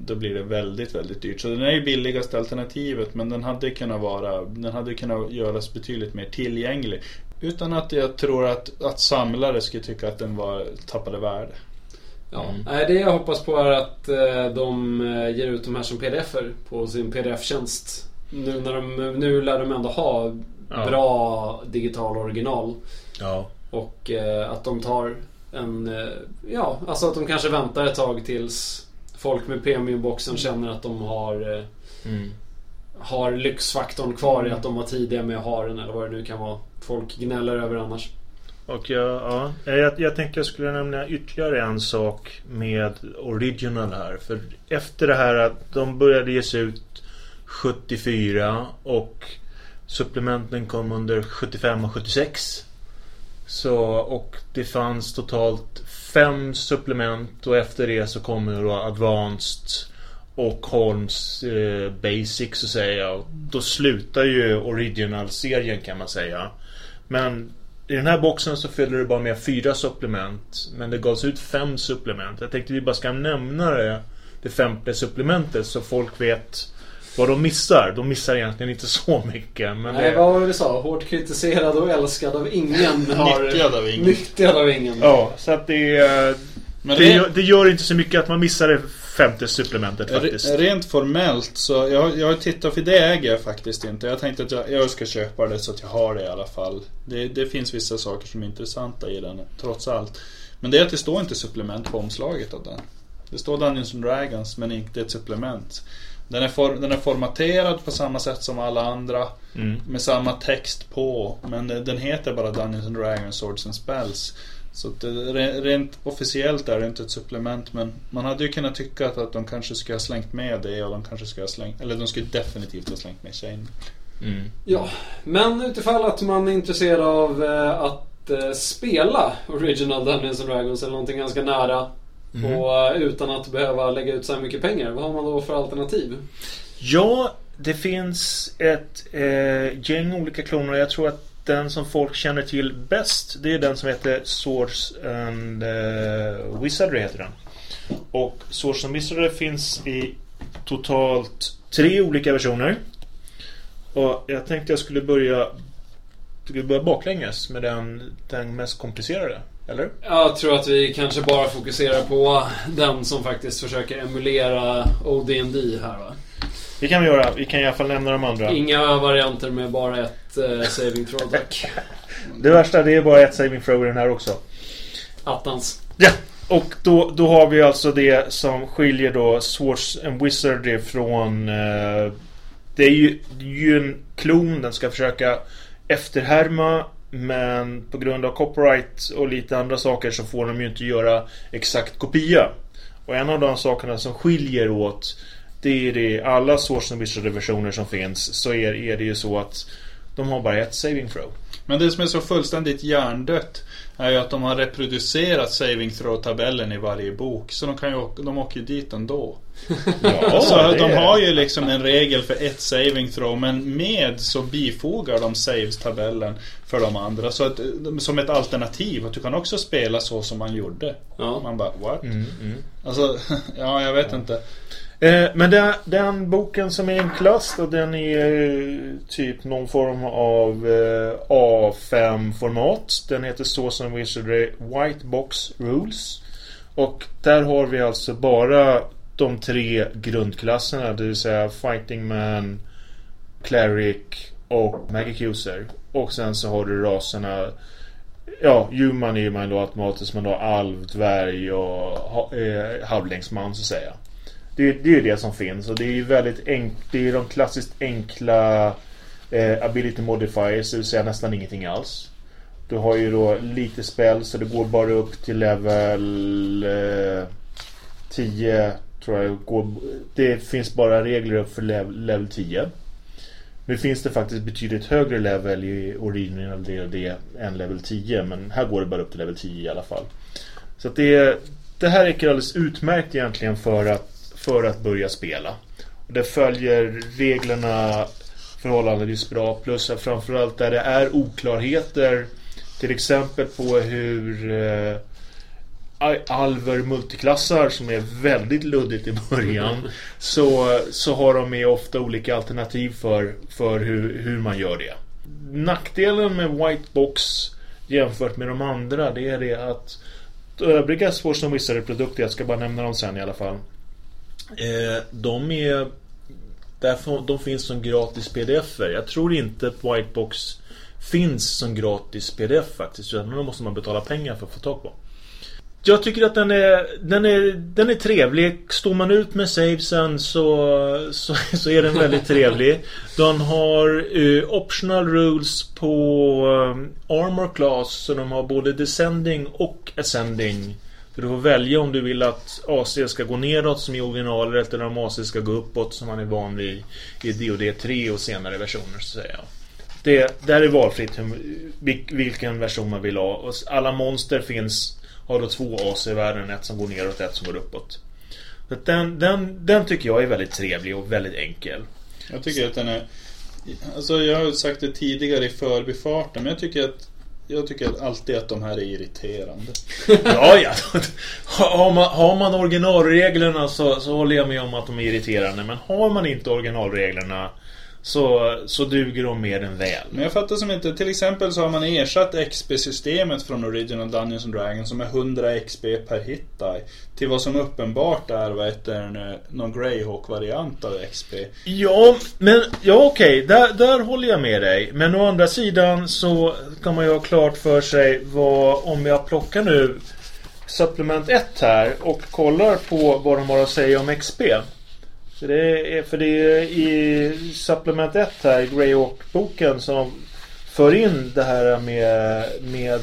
då blir det väldigt, väldigt dyrt. Så den är ju billigaste alternativet men den hade kunnat vara, den hade kunnat göras betydligt mer tillgänglig. Utan att jag tror att, att samlare skulle tycka att den var, tappade värde. Ja, mm. det jag hoppas på är att eh, de eh, ger ut de här som pdf-er på sin pdf-tjänst. Nu, när de, nu lär de ändå ha ja. bra digital original. Ja. Och eh, att de tar en... Ja, alltså att de kanske väntar ett tag tills folk med premiumboxen känner att de har eh, mm. Har lyxfaktorn kvar i att de var tidiga med att ha den eller vad det nu kan vara. Folk gnäller över annars. Och jag, ja, jag, jag tänkte jag skulle nämna ytterligare en sak med Original här. För efter det här att de började ges ut 74 och supplementen kom under 75 och 76. Så, och det fanns totalt fem supplement och efter det så kommer då Advanced och Holmes eh, Basic så säger jag. Då slutar ju Original-serien kan man säga. Men i den här boxen så fyller du bara med fyra supplement. Men det gavs ut fem supplement. Jag tänkte vi bara ska nämna det, det femte supplementet så folk vet vad de missar. De missar egentligen inte så mycket. Men Nej, det... vad var det vi sa? Hårt kritiserad och älskad av ingen. Har... Nyttjad av ingen. Nyttjad av ingen. Ja, så att det... Men det, gör, det gör inte så mycket att man missar det femte supplementet faktiskt. Rent formellt så, jag, jag har tittat, för det äger jag faktiskt inte. Jag tänkte att jag, jag ska köpa det så att jag har det i alla fall. Det, det finns vissa saker som är intressanta i den, trots allt. Men det är att det står inte supplement på omslaget av den. Det står Dungeons and Dragons men inte ett supplement. Den är, for, den är formaterad på samma sätt som alla andra. Mm. Med samma text på. Men den heter bara Dungeons and Dragons Swords and Spells. Så det, rent officiellt är det inte ett supplement men man hade ju kunnat tycka att, att de kanske skulle ha slängt med det och de kanske skulle ha slängt, eller de skulle definitivt ha slängt med Shane. Mm. Ja, men utifall att man är intresserad av eh, att eh, spela Original Dungeons and Dragons eller någonting ganska nära Mm. Och eh, utan att behöva lägga ut så här mycket pengar. Vad har man då för alternativ? Ja, det finns ett eh, gäng olika kloner. Jag tror att den som folk känner till bäst det är den som heter Source and uh, Wizardry heter den. Och Source and Wizardry finns i totalt tre olika versioner. Och jag tänkte jag skulle börja vi börja baklänges med den, den mest komplicerade? Eller? Jag tror att vi kanske bara fokuserar på den som faktiskt försöker emulera ODND här va? Det kan vi göra. Vi kan i alla fall nämna de andra. Inga varianter med bara ett eh, saving throw tack. Det värsta det är bara ett saving throw i den här också. Attans. Ja! Och då, då har vi alltså det som skiljer då Swords and Wizardry från... Eh, det är ju, det är ju en klon den ska försöka efterhärma men på grund av copyright och lite andra saker så får de ju inte göra exakt kopia. Och en av de sakerna som skiljer åt det är det alla Source and visual versioner som finns så är, är det ju så att de har bara ett saving throw. Men det som är så fullständigt hjärndött är ju att de har reproducerat saving throw-tabellen i varje bok. Så de, kan ju, åka- de åker ju dit ändå. Ja, så de har ju liksom en regel för ett saving throw men med så bifogar de saves-tabellen för de andra. Så att, som ett alternativ att du kan också spela så som man gjorde. Ja. Man bara what? Mm, mm. Alltså, ja jag vet inte. Eh, men den, den boken som är enklast och den är eh, typ någon form av eh, A5-format. Den heter Source and Wizardry White Box Rules. Och där har vi alltså bara de tre grundklasserna, det vill säga Fighting Man, Cleric och Magic User. Och sen så har du raserna Ja, human är ju man då automatiskt men då alv, dvärg och eh, halvlängsman så att säga. Det, är- det är ju det som finns och det är ju väldigt enkelt. Det är de klassiskt enkla eh, ability modifiers, det vill säga nästan ingenting alls. Du har ju då lite spel så det går bara upp till level eh, 10 tror jag. Går, det finns bara regler upp för level, level 10. Nu finns det faktiskt betydligt högre level i Original D&D än level 10 men här går det bara upp till level 10 i alla fall. Så att det, det här räcker alldeles utmärkt egentligen för att, för att börja spela. Och det följer reglerna förhållandevis bra plus att framförallt där det är oklarheter till exempel på hur eh, Alver multiklassar som är väldigt luddigt i början så, så har de med ofta olika alternativ för, för hur, hur man gör det. Nackdelen med White Box jämfört med de andra det är det att övriga Swords and Wizardry-produkter, jag ska bara nämna dem sen i alla fall. Eh, de är Därför, de finns som gratis pdf-er. Jag tror inte att Whitebox finns som gratis pdf faktiskt. Utan då måste man betala pengar för att få tag på. Jag tycker att den är, den är, den är trevlig. Står man ut med savesen så, så, så är den väldigt trevlig. Den har uh, optional rules på um, armor class. Så de har både descending och ascending. För du får välja om du vill att AC ska gå neråt som i originalet eller om AC ska gå uppåt som man är van vid i DoD 3 och senare versioner så att säga. Det, där är valfritt hur, vilken version man vill ha. Och alla monster finns har då två AC-värden, ett som går neråt och ett som går uppåt. Så den, den, den tycker jag är väldigt trevlig och väldigt enkel. Jag tycker att den är... Alltså jag har sagt det tidigare i förbifarten men jag tycker att jag tycker alltid att de här är irriterande. Ja, ja. Har man, har man originalreglerna så, så håller jag med om att de är irriterande. Men har man inte originalreglerna så, så duger de mer än väl. Men jag fattar som inte, till exempel så har man ersatt XP-systemet från Original Dungeons and Dragons som är 100 XP per hit die till vad som uppenbart är vad heter det, någon Greyhawk-variant av XP. Ja, men ja okej. Där, där håller jag med dig. Men å andra sidan så kan man ju ha klart för sig vad om jag plockar nu Supplement 1 här och kollar på vad de har att säga om XP. Så det är, för det är i Supplement 1 här, Greyhawk-boken som för in det här med, med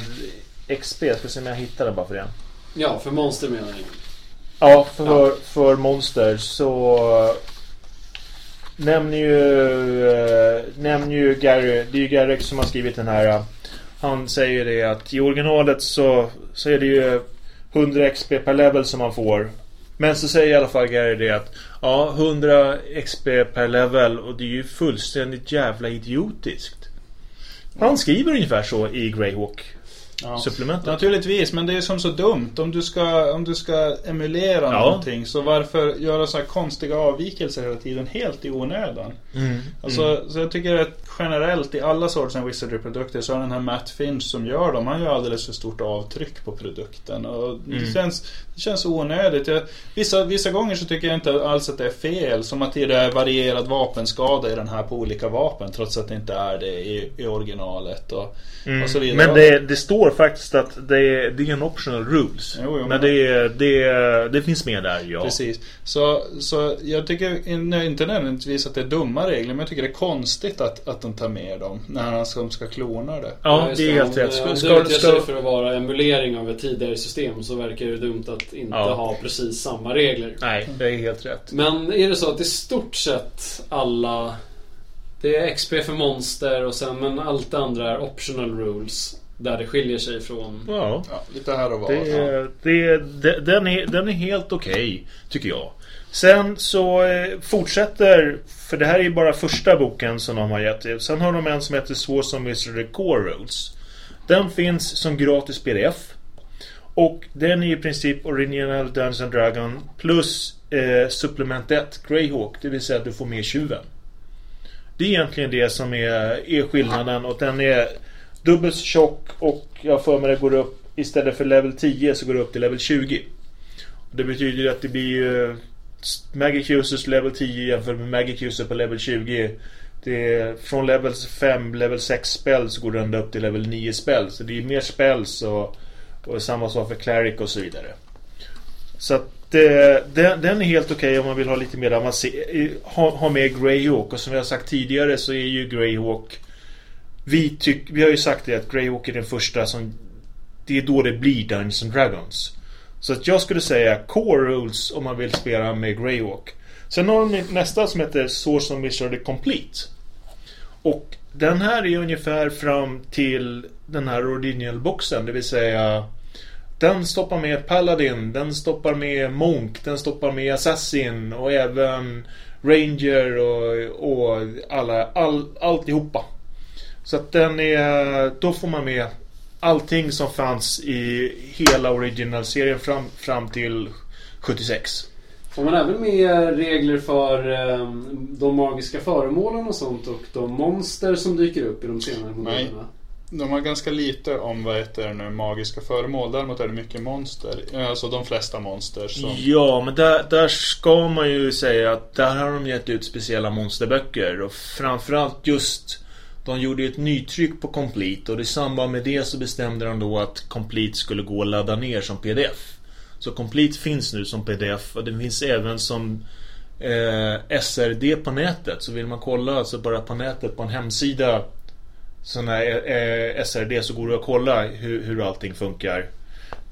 XP. Jag ska se om jag hittar den bara för det. Ja, för monster menar ni. Ja, för, för monster så nämner ju, eh, nämner ju Gary, det är ju Garrick som har skrivit den här. Han säger det att i originalet så, så är det ju 100 XP per level som man får. Men så säger i alla fall Gary det att ja, 100 XP per level och det är ju fullständigt jävla idiotiskt. Han skriver ungefär så i Greyhawk Ja. supplementet. Naturligtvis, men det är som så dumt. Om du ska, om du ska emulera Ja. någonting så varför göra så här konstiga avvikelser hela tiden helt i onödan? Mm. Alltså, Så jag tycker att generellt i alla sorts Wizardry-produkter så har den här Matt Finch som gör dem, han gör alldeles för stort avtryck på produkten. Och det, Mm. känns, det känns onödigt. Jag, vissa, vissa gånger så tycker jag inte alls att det är fel. Som att det är varierad vapenskada i den här på olika vapen trots att det inte är det i, i originalet. Och, Mm. och så vidare. Men det, det står faktiskt att det är, det är en optional rules. Jo, jo, men men- det, det, det finns med där, ja. Precis. Så, så jag tycker in- inte nödvändigtvis att det är dumma regler, men jag tycker det är konstigt att, att de tar med dem när han ska, ska klona det. Ja, det är helt rätt. eh, Om Ska, det ska, sig ska, för att vara emulering av ett tidigare system så verkar det dumt att inte Ja. ha precis samma regler. nej, det är helt rätt. Men är det så att i stort sett alla Det är XP för monster och sen men allt det andra är optional rules Där det skiljer sig från Ja. Ja, lite här och var. Det, ja. det, det, den, är, den är helt okej, tycker jag. Sen så eh, fortsätter, för det här är ju bara första boken som de har gett ut. Sen har de en som heter Swords of Wizardry Core Rules. Den finns som gratis pdf. Och den är i princip original Dungeons and Dragon plus eh, supplement 1, Greyhawk. Det vill säga att du får med tjuven. Det är egentligen det som är, är skillnaden och den är dubbelt så tjock och jag för mig det går upp istället för level 10 så går det upp till level 20. Det betyder att det blir ju Magic Users level 10 jämfört med Magic User på level 20. Det är, från level 5, level 6 spells går det ända upp till level 9 spells. Så det är mer spells och, och samma sak för Cleric och så vidare. Så att eh, den, den är helt okej om man vill ha lite mer avancerad, Ha, ha med Greyhawk och som jag har sagt tidigare så är ju Greyhawk vi, tyck, vi har ju sagt det att Greyhawk är den första som Det är då det blir Dungeons and Dragons så att jag skulle säga Core Rules om man vill spela med Greywalk. Sen har de nästa som heter Source of Wizard Complete Och den här är ungefär fram till den här originalboxen det vill säga den stoppar med Paladin, den stoppar med Monk, den stoppar med Assassin och även Ranger och, och alla, all, alltihopa. Så att den är, då får man med allting som fanns i hela originalserien fram, fram till 76. Får man även med regler för eh, de magiska föremålen och sånt och de monster som dyker upp i de senare modellerna? De har ganska lite om vad heter det nu, magiska föremål. Däremot är det mycket monster. Alltså de flesta monster som... Ja, men där, där ska man ju säga att där har de gett ut speciella monsterböcker och framförallt just de gjorde ett nytryck på Complete och i samband med det så bestämde de då att Complete skulle gå att ladda ner som pdf. Så Complete finns nu som pdf och det finns även som eh, SRD på nätet. Så vill man kolla alltså bara på nätet på en hemsida sådana här eh, SRD så går det att kolla hur, hur allting funkar.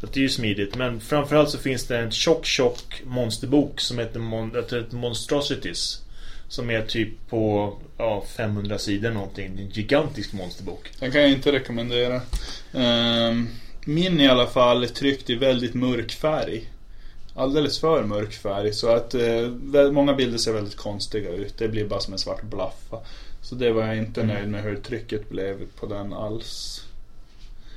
Så det är ju smidigt. Men framförallt så finns det en tjock, tjock monsterbok som heter, Mon heter Monstrosities. Som är typ på ja, 500 sidor någonting. En gigantisk monsterbok. Den kan jag inte rekommendera. Ehm, min i alla fall är tryckt i väldigt mörk färg. Alldeles för mörk färg så att eh, många bilder ser väldigt konstiga ut. Det blir bara som en svart blaffa. Så det var jag inte Mm. nöjd med hur trycket blev på den alls.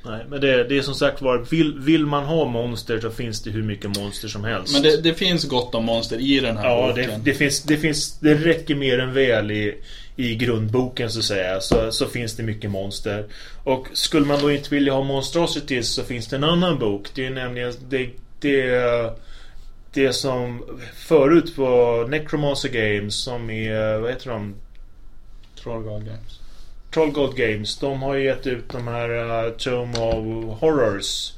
Nej, men det, det är som sagt var, vill, vill man ha monster så finns det hur mycket monster som helst. Men det, det finns gott om monster i den här Ja, boken. det, det, finns, det finns, det räcker mer än väl i, i grundboken så att säga. Så, så finns det mycket monster. Och skulle man då inte vilja ha Monstrosities så finns det en annan bok. Det är nämligen det, det, det som förut var Necromancer Games som är, vad heter de? Trollgarn Games. Trollgod Games. De har ju gett ut de här uh, Tome of Horrors.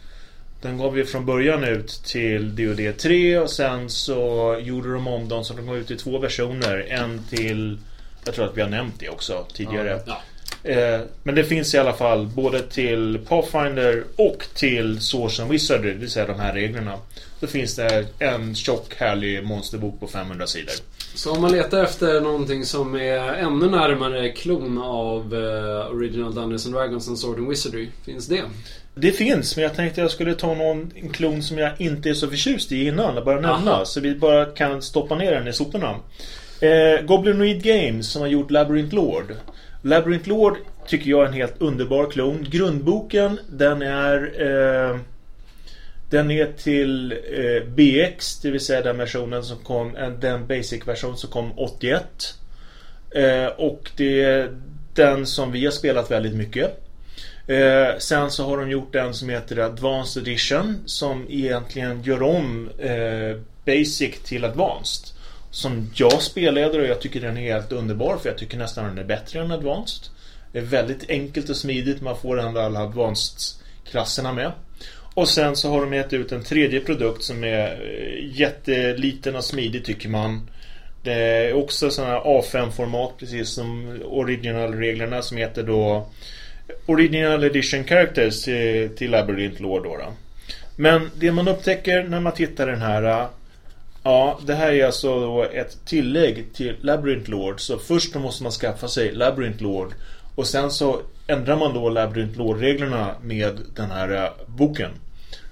Den gav ju från början ut till DoD 3 och sen så gjorde de om dem så de gav ut i två versioner. En till, jag tror att vi har nämnt det också tidigare. Ja. Eh, men det finns i alla fall både till Pathfinder och till Source and Wizardry, det vill säga de här reglerna. Då finns det en tjock härlig monsterbok på 500 sidor. Så om man letar efter någonting som är ännu närmare klon av eh, Original Dungeons and Dragons and Sword and Wizardry, finns det? Det finns, men jag tänkte jag skulle ta någon klon som jag inte är så förtjust i innan. Jag bara nämna. Aha. Så vi bara kan stoppa ner den i soporna. Eh, Goblinoid Games som har gjort Labyrinth Lord. Labyrinth Lord tycker jag är en helt underbar klon. Grundboken den är eh, den är till eh, BX, det vill säga den versionen som kom, eh, den basic version som kom 81. Eh, och det är den som vi har spelat väldigt mycket. Eh, sen så har de gjort en som heter Advanced Edition som egentligen gör om eh, Basic till Advanced. Som jag spelleder och jag tycker den är helt underbar för jag tycker nästan den är bättre än Advanced. Det är väldigt enkelt och smidigt, man får ändå alla Advanced-klasserna med. Och sen så har de gett ut en tredje produkt som är eh, jätteliten och smidig tycker man. Det är också sådana A5-format precis som originalreglerna som heter då Original Edition Characters till, till Labyrinth Lord då, då. Men det man upptäcker när man tittar den här eh, Ja, det här är alltså då ett tillägg till Labyrinth Lord. Så först då måste man skaffa sig Labyrinth Lord. Och sen så ändrar man då Labyrinth Lord-reglerna med den här eh, boken.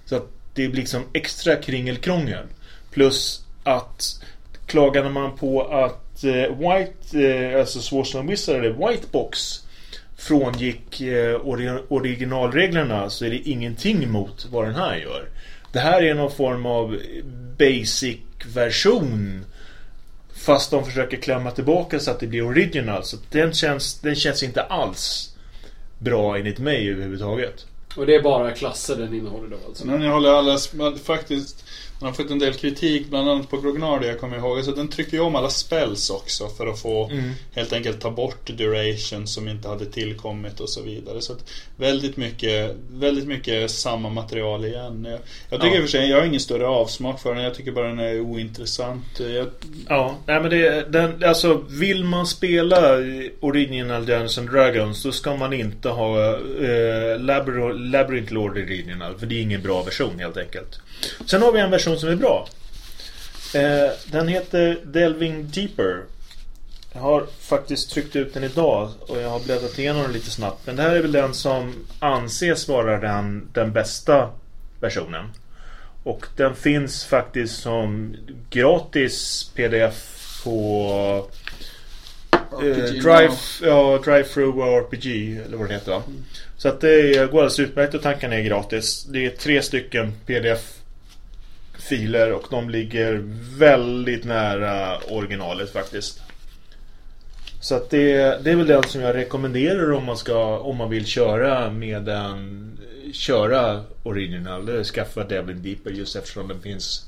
Så att det blir liksom extra kringelkrångel. Plus att klagade man på att eh, White, eh, alltså Swordsman Wizard eller White Box frångick originalreglerna så är det ingenting mot vad den här gör. Det här är någon form av basic-version Fast de försöker klämma tillbaka så att det blir original. Så den känns, den känns inte alls bra enligt mig överhuvudtaget. Och det är bara klasser den innehåller då alltså? Den innehåller alla, faktiskt man har fått en del kritik, bland annat på Grognardia kommer jag ihåg. Så den trycker ju om alla spells också för att få mm. helt enkelt ta bort duration som inte hade tillkommit och så vidare. Så väldigt mycket, väldigt mycket samma material igen. Jag, jag tycker ja. i och för sig, jag har ingen större avsmak för den. Jag tycker bara den är ointressant. Jag... Ja, nej men det, den, alltså vill man spela Original Dungeons and Dragons då ska man inte ha eh, Labyrinth Lord Original. För det är ingen bra version helt enkelt. Sen har vi en version som är bra. Eh, den heter Delving Deeper. Jag har faktiskt tryckt ut den idag och jag har bläddrat igenom den lite snabbt. Men det här är väl den som anses vara den, den bästa versionen. Och den finns faktiskt som gratis pdf på eh, Drive, ja, Drive Through RPG eller vad det heter va? Mm. Så att det går alldeles utmärkt att tanka ner gratis. Det är tre stycken pdf filer och de ligger väldigt nära originalet faktiskt. Så att det, det är väl den som jag rekommenderar om man, ska, om man vill köra med en köra original eller skaffa Delving Deeper just eftersom den finns,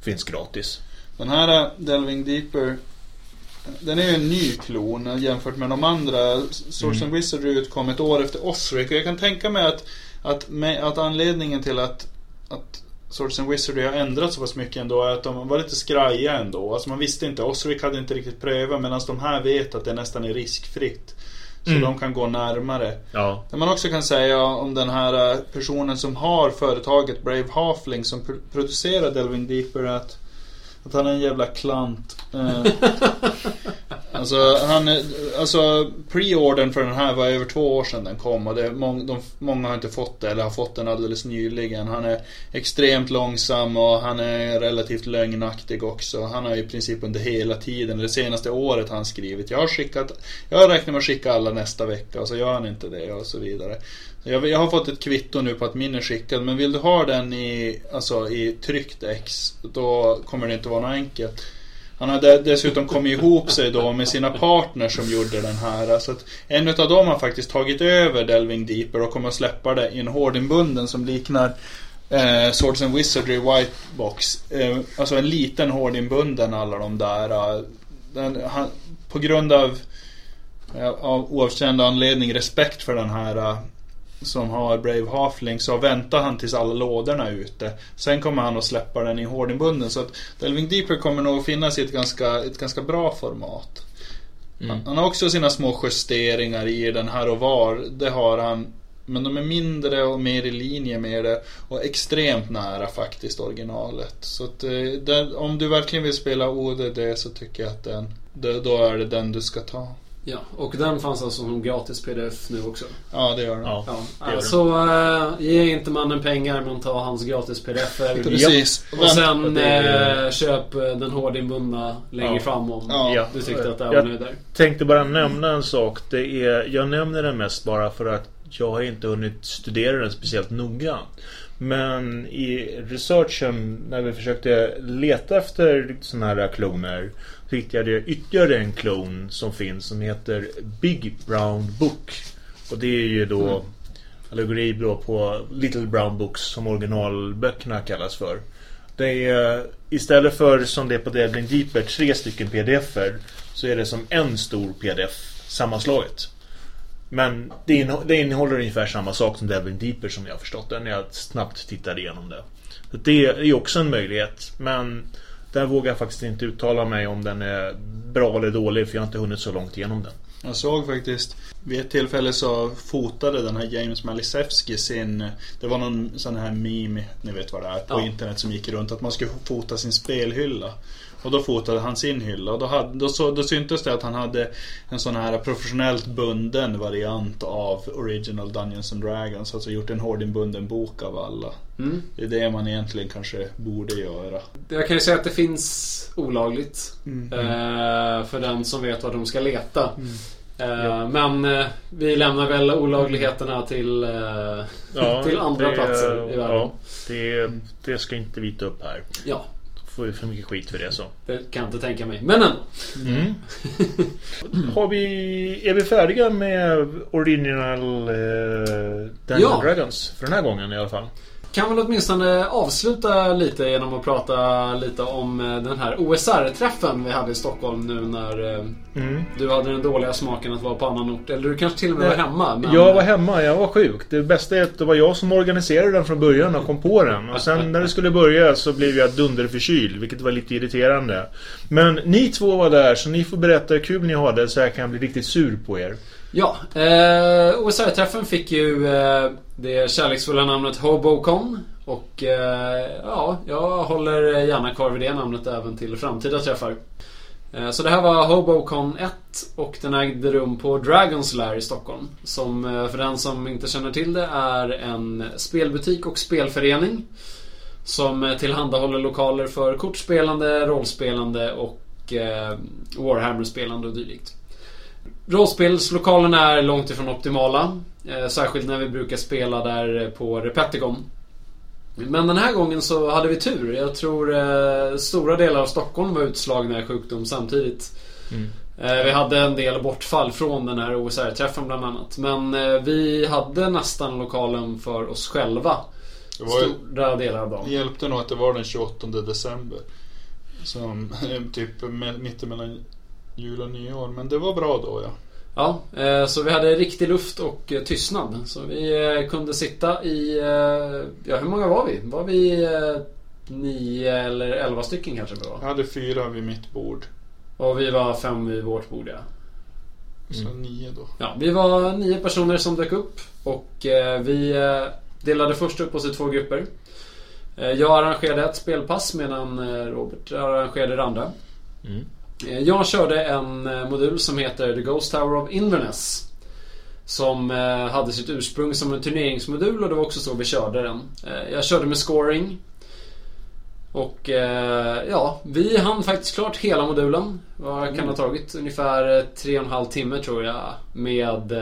finns gratis. Den här uh, Delving Deeper den är ju en ny klon jämfört med de andra. Source mm. and Wizardry utkom ett år efter Osric och jag kan tänka mig att, att, att anledningen till att, att Swords and Wizardry har ändrat så pass mycket ändå är att de var lite skraja ändå. Alltså man visste inte. Osric hade inte riktigt prövat medan de här vet att det nästan är riskfritt. Så mm. de kan gå närmare. Ja. Det man också kan säga om den här eh, personen som har företaget Brave Halfling som producerar Delving Deeper att att han är en jävla klant. Eh, alltså, han, alltså preordern för den här var över två år sedan den kom och det, mång, de, många har inte fått det eller har fått den alldeles nyligen. Han är extremt långsam och han är relativt lögnaktig också. Han har i princip under hela tiden, det senaste året han skrivit. Jag har skickat, jag räknar med att skicka alla nästa vecka och så gör han inte det och så vidare. Jag, jag, har fått ett kvitto nu på att min är skickad men vill du ha den i, alltså, i tryckt ex då kommer det inte vara något enkelt. Han har dessutom kommit ihop sig då med sina partners som gjorde den här. Så att en av dem har faktiskt tagit över Delving Deeper och kommer att släppa det i en hårdinbunden som liknar eh, Swords and Wizardry White Box. Eh, alltså en liten hårdinbunden alla de där. Den, han, på grund av eh, av oavkänd anledning respekt för den här eh, som har Brave Halfling så väntar han tills alla lådorna är ute. Sen kommer han att släppa den i hårdinbunden. Så att Delving Deeper kommer nog att finnas i ett ganska, ett ganska bra format. Mm. Han har också sina små justeringar i den här och var. Det har han. Men de är mindre och mer i linje med det. Och extremt nära faktiskt originalet. Så att, eh, det, om du verkligen vill spela ODD så tycker jag att den, då är det den du ska ta. Ja, och den fanns alltså som gratis pdf nu också? Ja, det gör den. Ja, ja. Det alltså, äh, ge inte mannen pengar men ta hans gratis pdf Precis. Och sen äh, köp eh, den hårdinbundna längre ja. fram om ja. du tyckte att det var nöjd där. Jag tänkte bara nämna en sak. Det är, jag nämner den mest bara för att jag har inte hunnit studera den speciellt noga. Men i researchen när vi försökte leta efter sådana här kloner så hittade jag ytterligare en klon som finns som heter Big Brown Book. Och det är ju då mm. allegori då på Little Brown Books som originalböckerna kallas för. Det är istället för som det är på Devlin Deeper tre stycken pdf-er så är det som en stor pdf sammanslaget. Men det, innehå det innehåller ungefär samma sak som Devlin Deeper som jag förstått det när jag snabbt tittade igenom det. Så det är också en möjlighet. Men där vågar jag faktiskt inte uttala mig om den är bra eller dålig för jag har inte hunnit så långt igenom den. Jag såg faktiskt vid ett tillfälle så fotade den här James Malisevski sin Det var någon sån här meme, ni vet vad det är, på ja. internet som gick runt att man skulle fota sin spelhylla. Och då fotade han sin hylla och då, hade, då, så, då syntes det att han hade en sån här professionellt bunden variant av Original Dungeons and Dragons. Alltså gjort en hårdinbunden bok av alla. Mm. Det är det man egentligen kanske borde göra. Jag kan ju säga att det finns olagligt. Mm. Eh, för den som vet var de ska leta. Mm. Eh, ja. Men eh, vi lämnar väl olagligheterna till, eh, ja, till andra det, platser i världen. Ja, det, det ska inte vi ta upp här. Ja får ju för mycket skit för det så. Det kan jag inte tänka mig. Men ändå. Mm. Har vi, är vi färdiga med Original eh, Dungeons ja. Dragons? För den här gången i alla fall kan väl åtminstone avsluta lite genom att prata lite om eh, den här OSR-träffen vi hade i Stockholm nu när eh, mm. du hade den dåliga smaken att vara på annan ort. Eller du kanske till och med var hemma. Men... Jag var hemma, jag var sjuk. Det bästa är att det var jag som organiserade den från början och kom på den. Och sen när det skulle börja så blev jag dunderförkyld, vilket var lite irriterande. Men ni två var där, så ni får berätta hur kul ni hade så jag kan bli riktigt sur på er. Ja, eh, OSR-träffen fick ju eh, det kärleksfulla namnet Hobocon. Och eh, ja, jag håller gärna kvar vid det namnet även till framtida träffar. Eh, så det här var Hobocon 1 och den ägde rum på Dragons Lair i Stockholm. Som eh, för den som inte känner till det är en spelbutik och spelförening. Som eh, tillhandahåller lokaler för kortspelande, rollspelande och eh, Warhammer-spelande och dylikt. Rollspelslokalerna är långt ifrån optimala. Eh, särskilt när vi brukar spela där på Repetigon. Men den här gången så hade vi tur. Jag tror eh, stora delar av Stockholm var utslagna i sjukdom samtidigt. Mm. Eh, vi hade en del bortfall från den här OSR-träffen bland annat. Men eh, vi hade nästan lokalen för oss själva. Det var, stora delar av dagen. Det hjälpte nog att det var den 28 december. Som typ mittemellan jul och nyår. Men det var bra då ja. Ja, eh, så vi hade riktig luft och eh, tystnad. Så vi eh, kunde sitta i... Ja, hur många var vi? Var vi nio eller elva stycken kanske? Var? Jag hade fyra vid mitt bord. Och vi var fem vid vårt bord ja. Så mm. nio då. Ja, vi var nio personer som dök upp. Och vi delade först upp oss i två grupper. Jag arrangerade ett spelpass medan Robert arrangerade det andra. Mm. Eh, jag körde en eh, modul som heter The Ghost Tower of Inverness. Som eh, hade sitt ursprung som en turneringsmodul och det var också så vi körde den. Jag körde med scoring. Och ja, vi hann faktiskt klart hela modulen. Vad kan ha tagit? Ungefär tre och en halv timme tror jag. Med...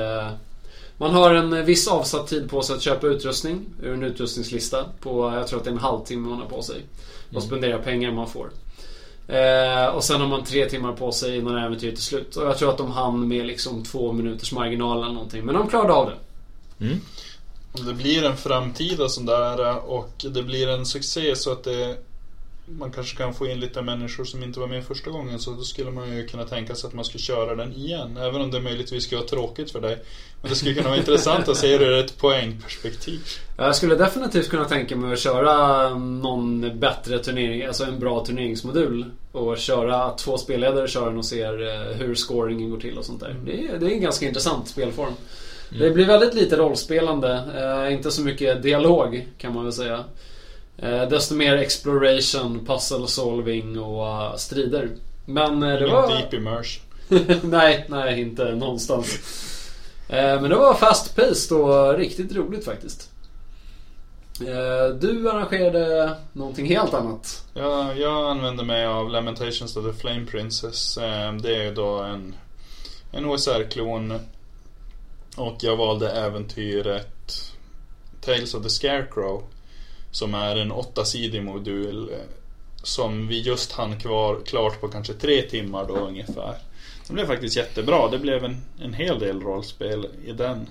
Man har en viss avsatt tid på sig att köpa utrustning ur en utrustningslista. På, jag tror att det är en halvtimme man har på sig. Och mm. spendera pengar man får. Eh, och sen har man tre timmar på sig innan äventyret är slut. Och jag tror att de hann med liksom två minuters marginal eller någonting. Men de klarade av det. Mm. Om det blir en framtida sån där och det blir en succé så att det man kanske kan få in lite människor som inte var med första gången så då skulle man ju kunna tänka sig att man skulle köra den igen. Även om det möjligtvis skulle vara tråkigt för dig. Men det skulle kunna vara intressant att se det ur ett poängperspektiv. Jag skulle definitivt kunna tänka mig att köra någon bättre turnering, alltså en bra turneringsmodul. Och köra två spelledare kör den och ser eh, hur scoringen går till och sånt där. Mm. Det, är, det är en ganska intressant spelform. Mm. Det blir väldigt lite rollspelande, eh, inte så mycket dialog kan man väl säga. Eh, desto mer exploration, puzzle solving och uh, strider. Men eh, det var... deep immersion. nej, nej inte någonstans. Eh, men det var fast paced och riktigt roligt faktiskt. Du arrangerade någonting helt annat. Ja, jag använde mig av Lamentations of the Flame Princess. Det är då en, en OSR-klon Och jag valde äventyret Tales of the Scarecrow. Som är en åttasidig modul. Eh, som vi just hann kvar, klart på kanske tre timmar då ungefär. Det blev faktiskt jättebra. Det blev en, en hel del rollspel i den.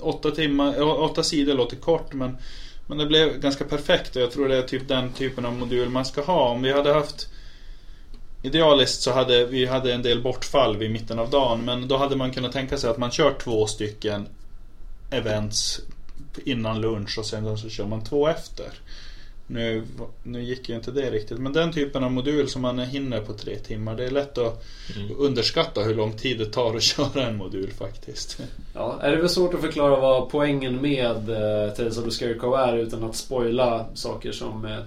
Åtta, timmar, åtta sidor låter kort men, men det blev ganska perfekt och jag tror det är typ den typen av modul man ska ha. Om vi hade haft Idealiskt så hade vi hade en del bortfall vid mitten av dagen men då hade man kunnat tänka sig att man kör två stycken events innan lunch och sen så kör man två efter. Nu, nu gick ju inte det riktigt men den typen av modul som man hinner på tre timmar det är lätt att underskatta hur lång tid det tar att köra en modul faktiskt. Ja, är det väl svårt att förklara vad poängen med eh, Tales of the Scarecrow är utan att spoila saker som eh,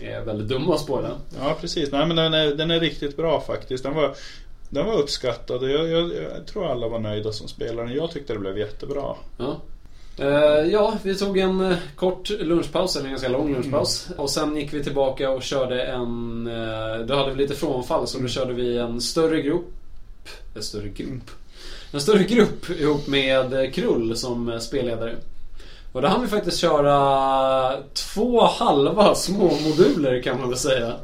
är väldigt dumma att spoila. Ja precis, nej men den är, den är riktigt bra faktiskt. Den var, den var uppskattad och jag, jag, jag tror alla var nöjda som spelare. Jag tyckte det blev jättebra. Ja. Eh, ja, vi tog en eh, kort lunchpaus, eller en ganska lång lunchpaus. Och sen gick vi tillbaka och körde en... Eh, då hade vi lite frånfall så då körde vi en större grupp. En större grupp? En större grupp ihop med Krull som spelledare. Och då hann vi faktiskt köra två halva små moduler kan man väl säga.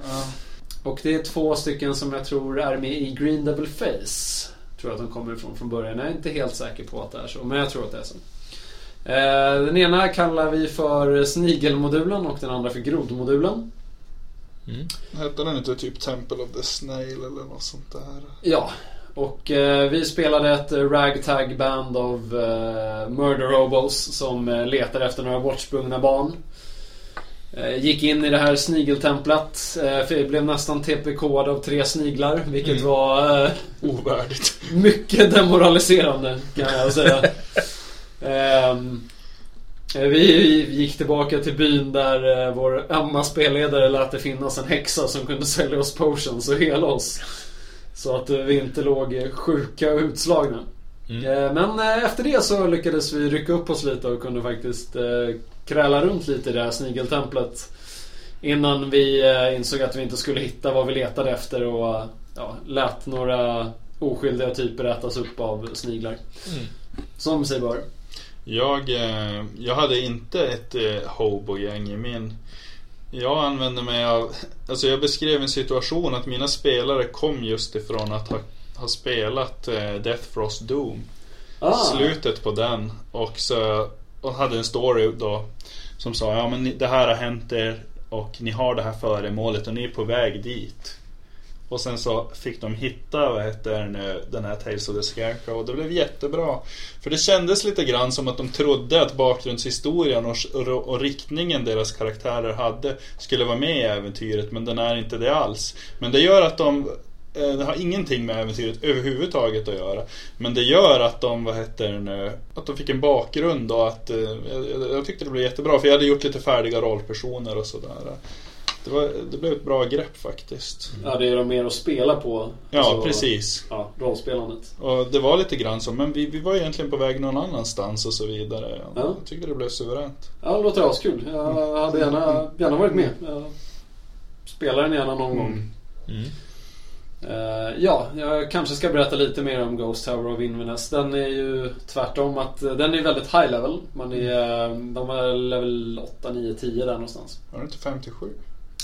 Och det är två stycken som jag tror är med i Green Devil Face. Tror jag att de kommer ifrån från början. Jag är inte helt säker på att det är så, men jag tror att det är så. Eh, Den ena kallar vi för snigelmodulen och den andra för grodmodulen. Mm. Hette den inte typ Temple of the Snail eller något sånt där? Ja, och eh, vi spelade ett ragtag band av eh, murder robos som eh, letar efter några bortsprungna barn. Eh, gick in i det här snigeltemplet, eh, för blev nästan TPK av tre sniglar, vilket Mm. var Ovärdigt. mycket demoraliserande kan jag säga. Ehm, eh, vi gick tillbaka till byn där eh, vår ömma spelledare lät det finnas en häxa som kunde sälja oss potions och hela oss. Så att eh, vi inte låg sjuka och utslagna. Mm. Men efter det så lyckades vi rycka upp oss lite och kunde faktiskt kräla runt lite i det här snigeltemplet. Innan vi insåg att vi inte skulle hitta vad vi letade efter och ja, lät några oskyldiga typer ätas upp av sniglar. Mm. Som sig bör. Jag, eh, jag hade inte ett eh, hobo-gäng i min. Jag använde mig av, alltså jag beskrev en situation att mina spelare kom just ifrån att ha, ha spelat eh, Death Frost Doom. Ah, Slutet på den och så och hade en story då som sa ja men det här har hänt er och ni har det här föremålet och ni är på väg dit. Och sen så fick de hitta vad heter den, nu, den här Tales of the Scarecrow och det blev jättebra. För det kändes lite grann som att de trodde att bakgrundshistorien och, och, och riktningen deras karaktärer hade skulle vara med i äventyret men den är inte det alls. Men det gör att de eh, det har ingenting med äventyret överhuvudtaget att göra. Men det gör att de, vad heter det nu, eh, att de fick en bakgrund och att jag, jag tyckte det blev jättebra för jag hade gjort lite färdiga rollpersoner och sådär. Det, var, det blev ett bra grepp faktiskt. ja, det är de mer att spela på. Ja, Alltså, precis. Ja, rollspelandet. Och det var lite grann så, men vi, vi var egentligen på väg någon annanstans och så vidare. Ja. Jag tyckte det blev suveränt. Ja, det låter askul. Jag hade gärna, gärna varit med. Jag spelar den gärna någon gång. Mm. Eh, ja, jag kanske ska berätta lite mer om Ghost Tower of Inverness. Den är ju tvärtom att den är väldigt high level. Man är, eh, de är level 8, 9, 10 där någonstans. Var det inte 57?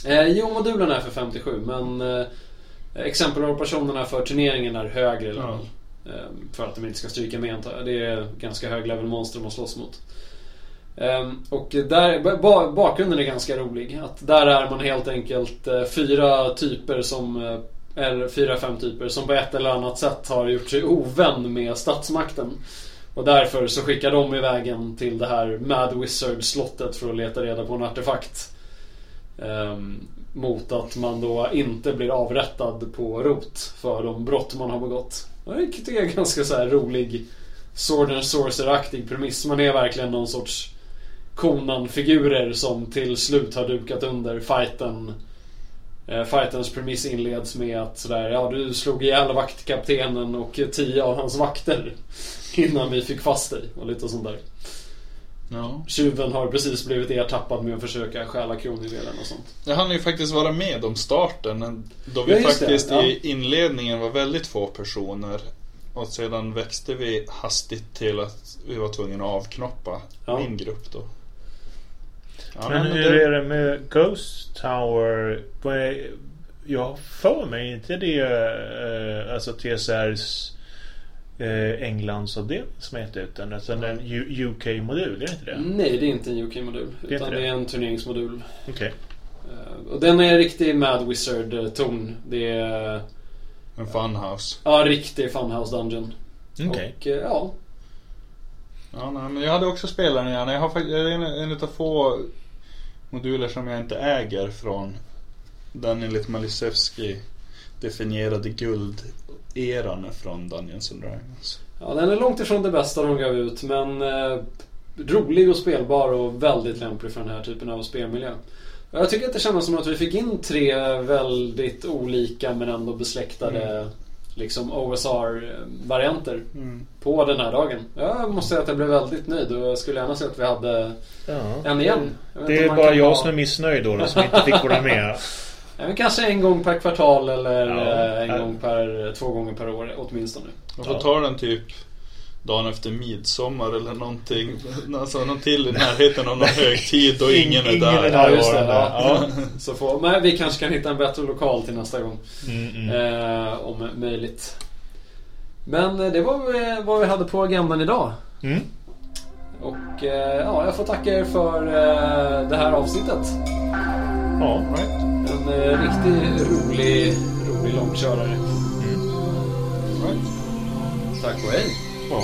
Eh, jo, modulen är för 57 men eh, exempelpersonerna för turneringen är högre level. Eh, för att de inte ska stryka med antar jag. Det är ganska hög level monster de slåss mot. Eh, och där, ba, bakgrunden är ganska rolig. Att där är man helt enkelt eh, fyra typer som eh, eller fyra, fem typer som på ett eller annat sätt har gjort sig ovän med statsmakten. Och därför så skickar de iväg en till det här Mad Wizard-slottet för att leta reda på en artefakt. Ehm, mot att man då inte blir avrättad på rot för de brott man har begått. Vilket Det tycker jag är en ganska så här rolig Sword and Sorcerer-aktig premiss. Man är verkligen någon sorts Conan-figurer som till slut har dukat under fighten. Eh, Fightens premiss inleds med att sådär, ja du slog ihjäl vaktkaptenen och tio av hans vakter. Innan vi fick fast dig och lite sånt där. Ja. Tjuven har precis blivit ertappad med att försöka stjäla kronjuvelen och sånt. Jag hann ju faktiskt vara med om starten. Då vi Ja, faktiskt Ja. i inledningen var väldigt få personer. Och sedan växte vi hastigt till att vi var tvungna att avknoppa Ja. min grupp då. Ja, men hur det- är det med Ghost Tower? Jag har för mig inte det eh, alltså TSRs Englandsavdelning som heter utan utan en U- UK-modul, är det inte det? Nej, det är inte en UK-modul. Utan det det. är en turneringsmodul. Okej. Eh, Och den är riktig Mad Wizard-ton. Det är En funhouse. ja, riktig Funhouse Dungeon. Okej. Och eh, ja, Ja, nej, men jag hade också spelat den gärna. Jag har faktiskt, en, en utav få moduler som jag inte äger från den enligt Malisevski definierade gulderan från Dungeons and Dragons. ja, den är långt ifrån det bästa de gav ut men eh, rolig och spelbar och väldigt lämplig för den här typen av spelmiljö. Jag tycker att det kändes som att vi fick in tre väldigt olika men ändå besläktade liksom OSR-varianter på den här dagen. Jag måste säga att jag blev väldigt nöjd och jag skulle gärna se att vi hade Ja. en igen. Det är bara jag ha- som är missnöjd då, då som inte fick vara med. Ja, men kanske en gång per kvartal eller Ja. eh, en Ja. gång per, två gånger per år åtminstone. Man får Ja. ta den typ dagen efter midsommar eller någonting. Alltså någon till i närheten av någon högtid och ingen är Ingen där. är där. Just det. Ja. Så får, men vi kanske kan hitta en bättre lokal till nästa gång. Mm, mm. Eh, om möjligt. Men eh, det var eh, vad vi hade på agendan idag. Mm. Och eh, ja, jag får tacka er för eh, det här avsnittet. Ja. Right? En eh, riktigt rolig, rolig långkörare. Right? Tack och hej. ja.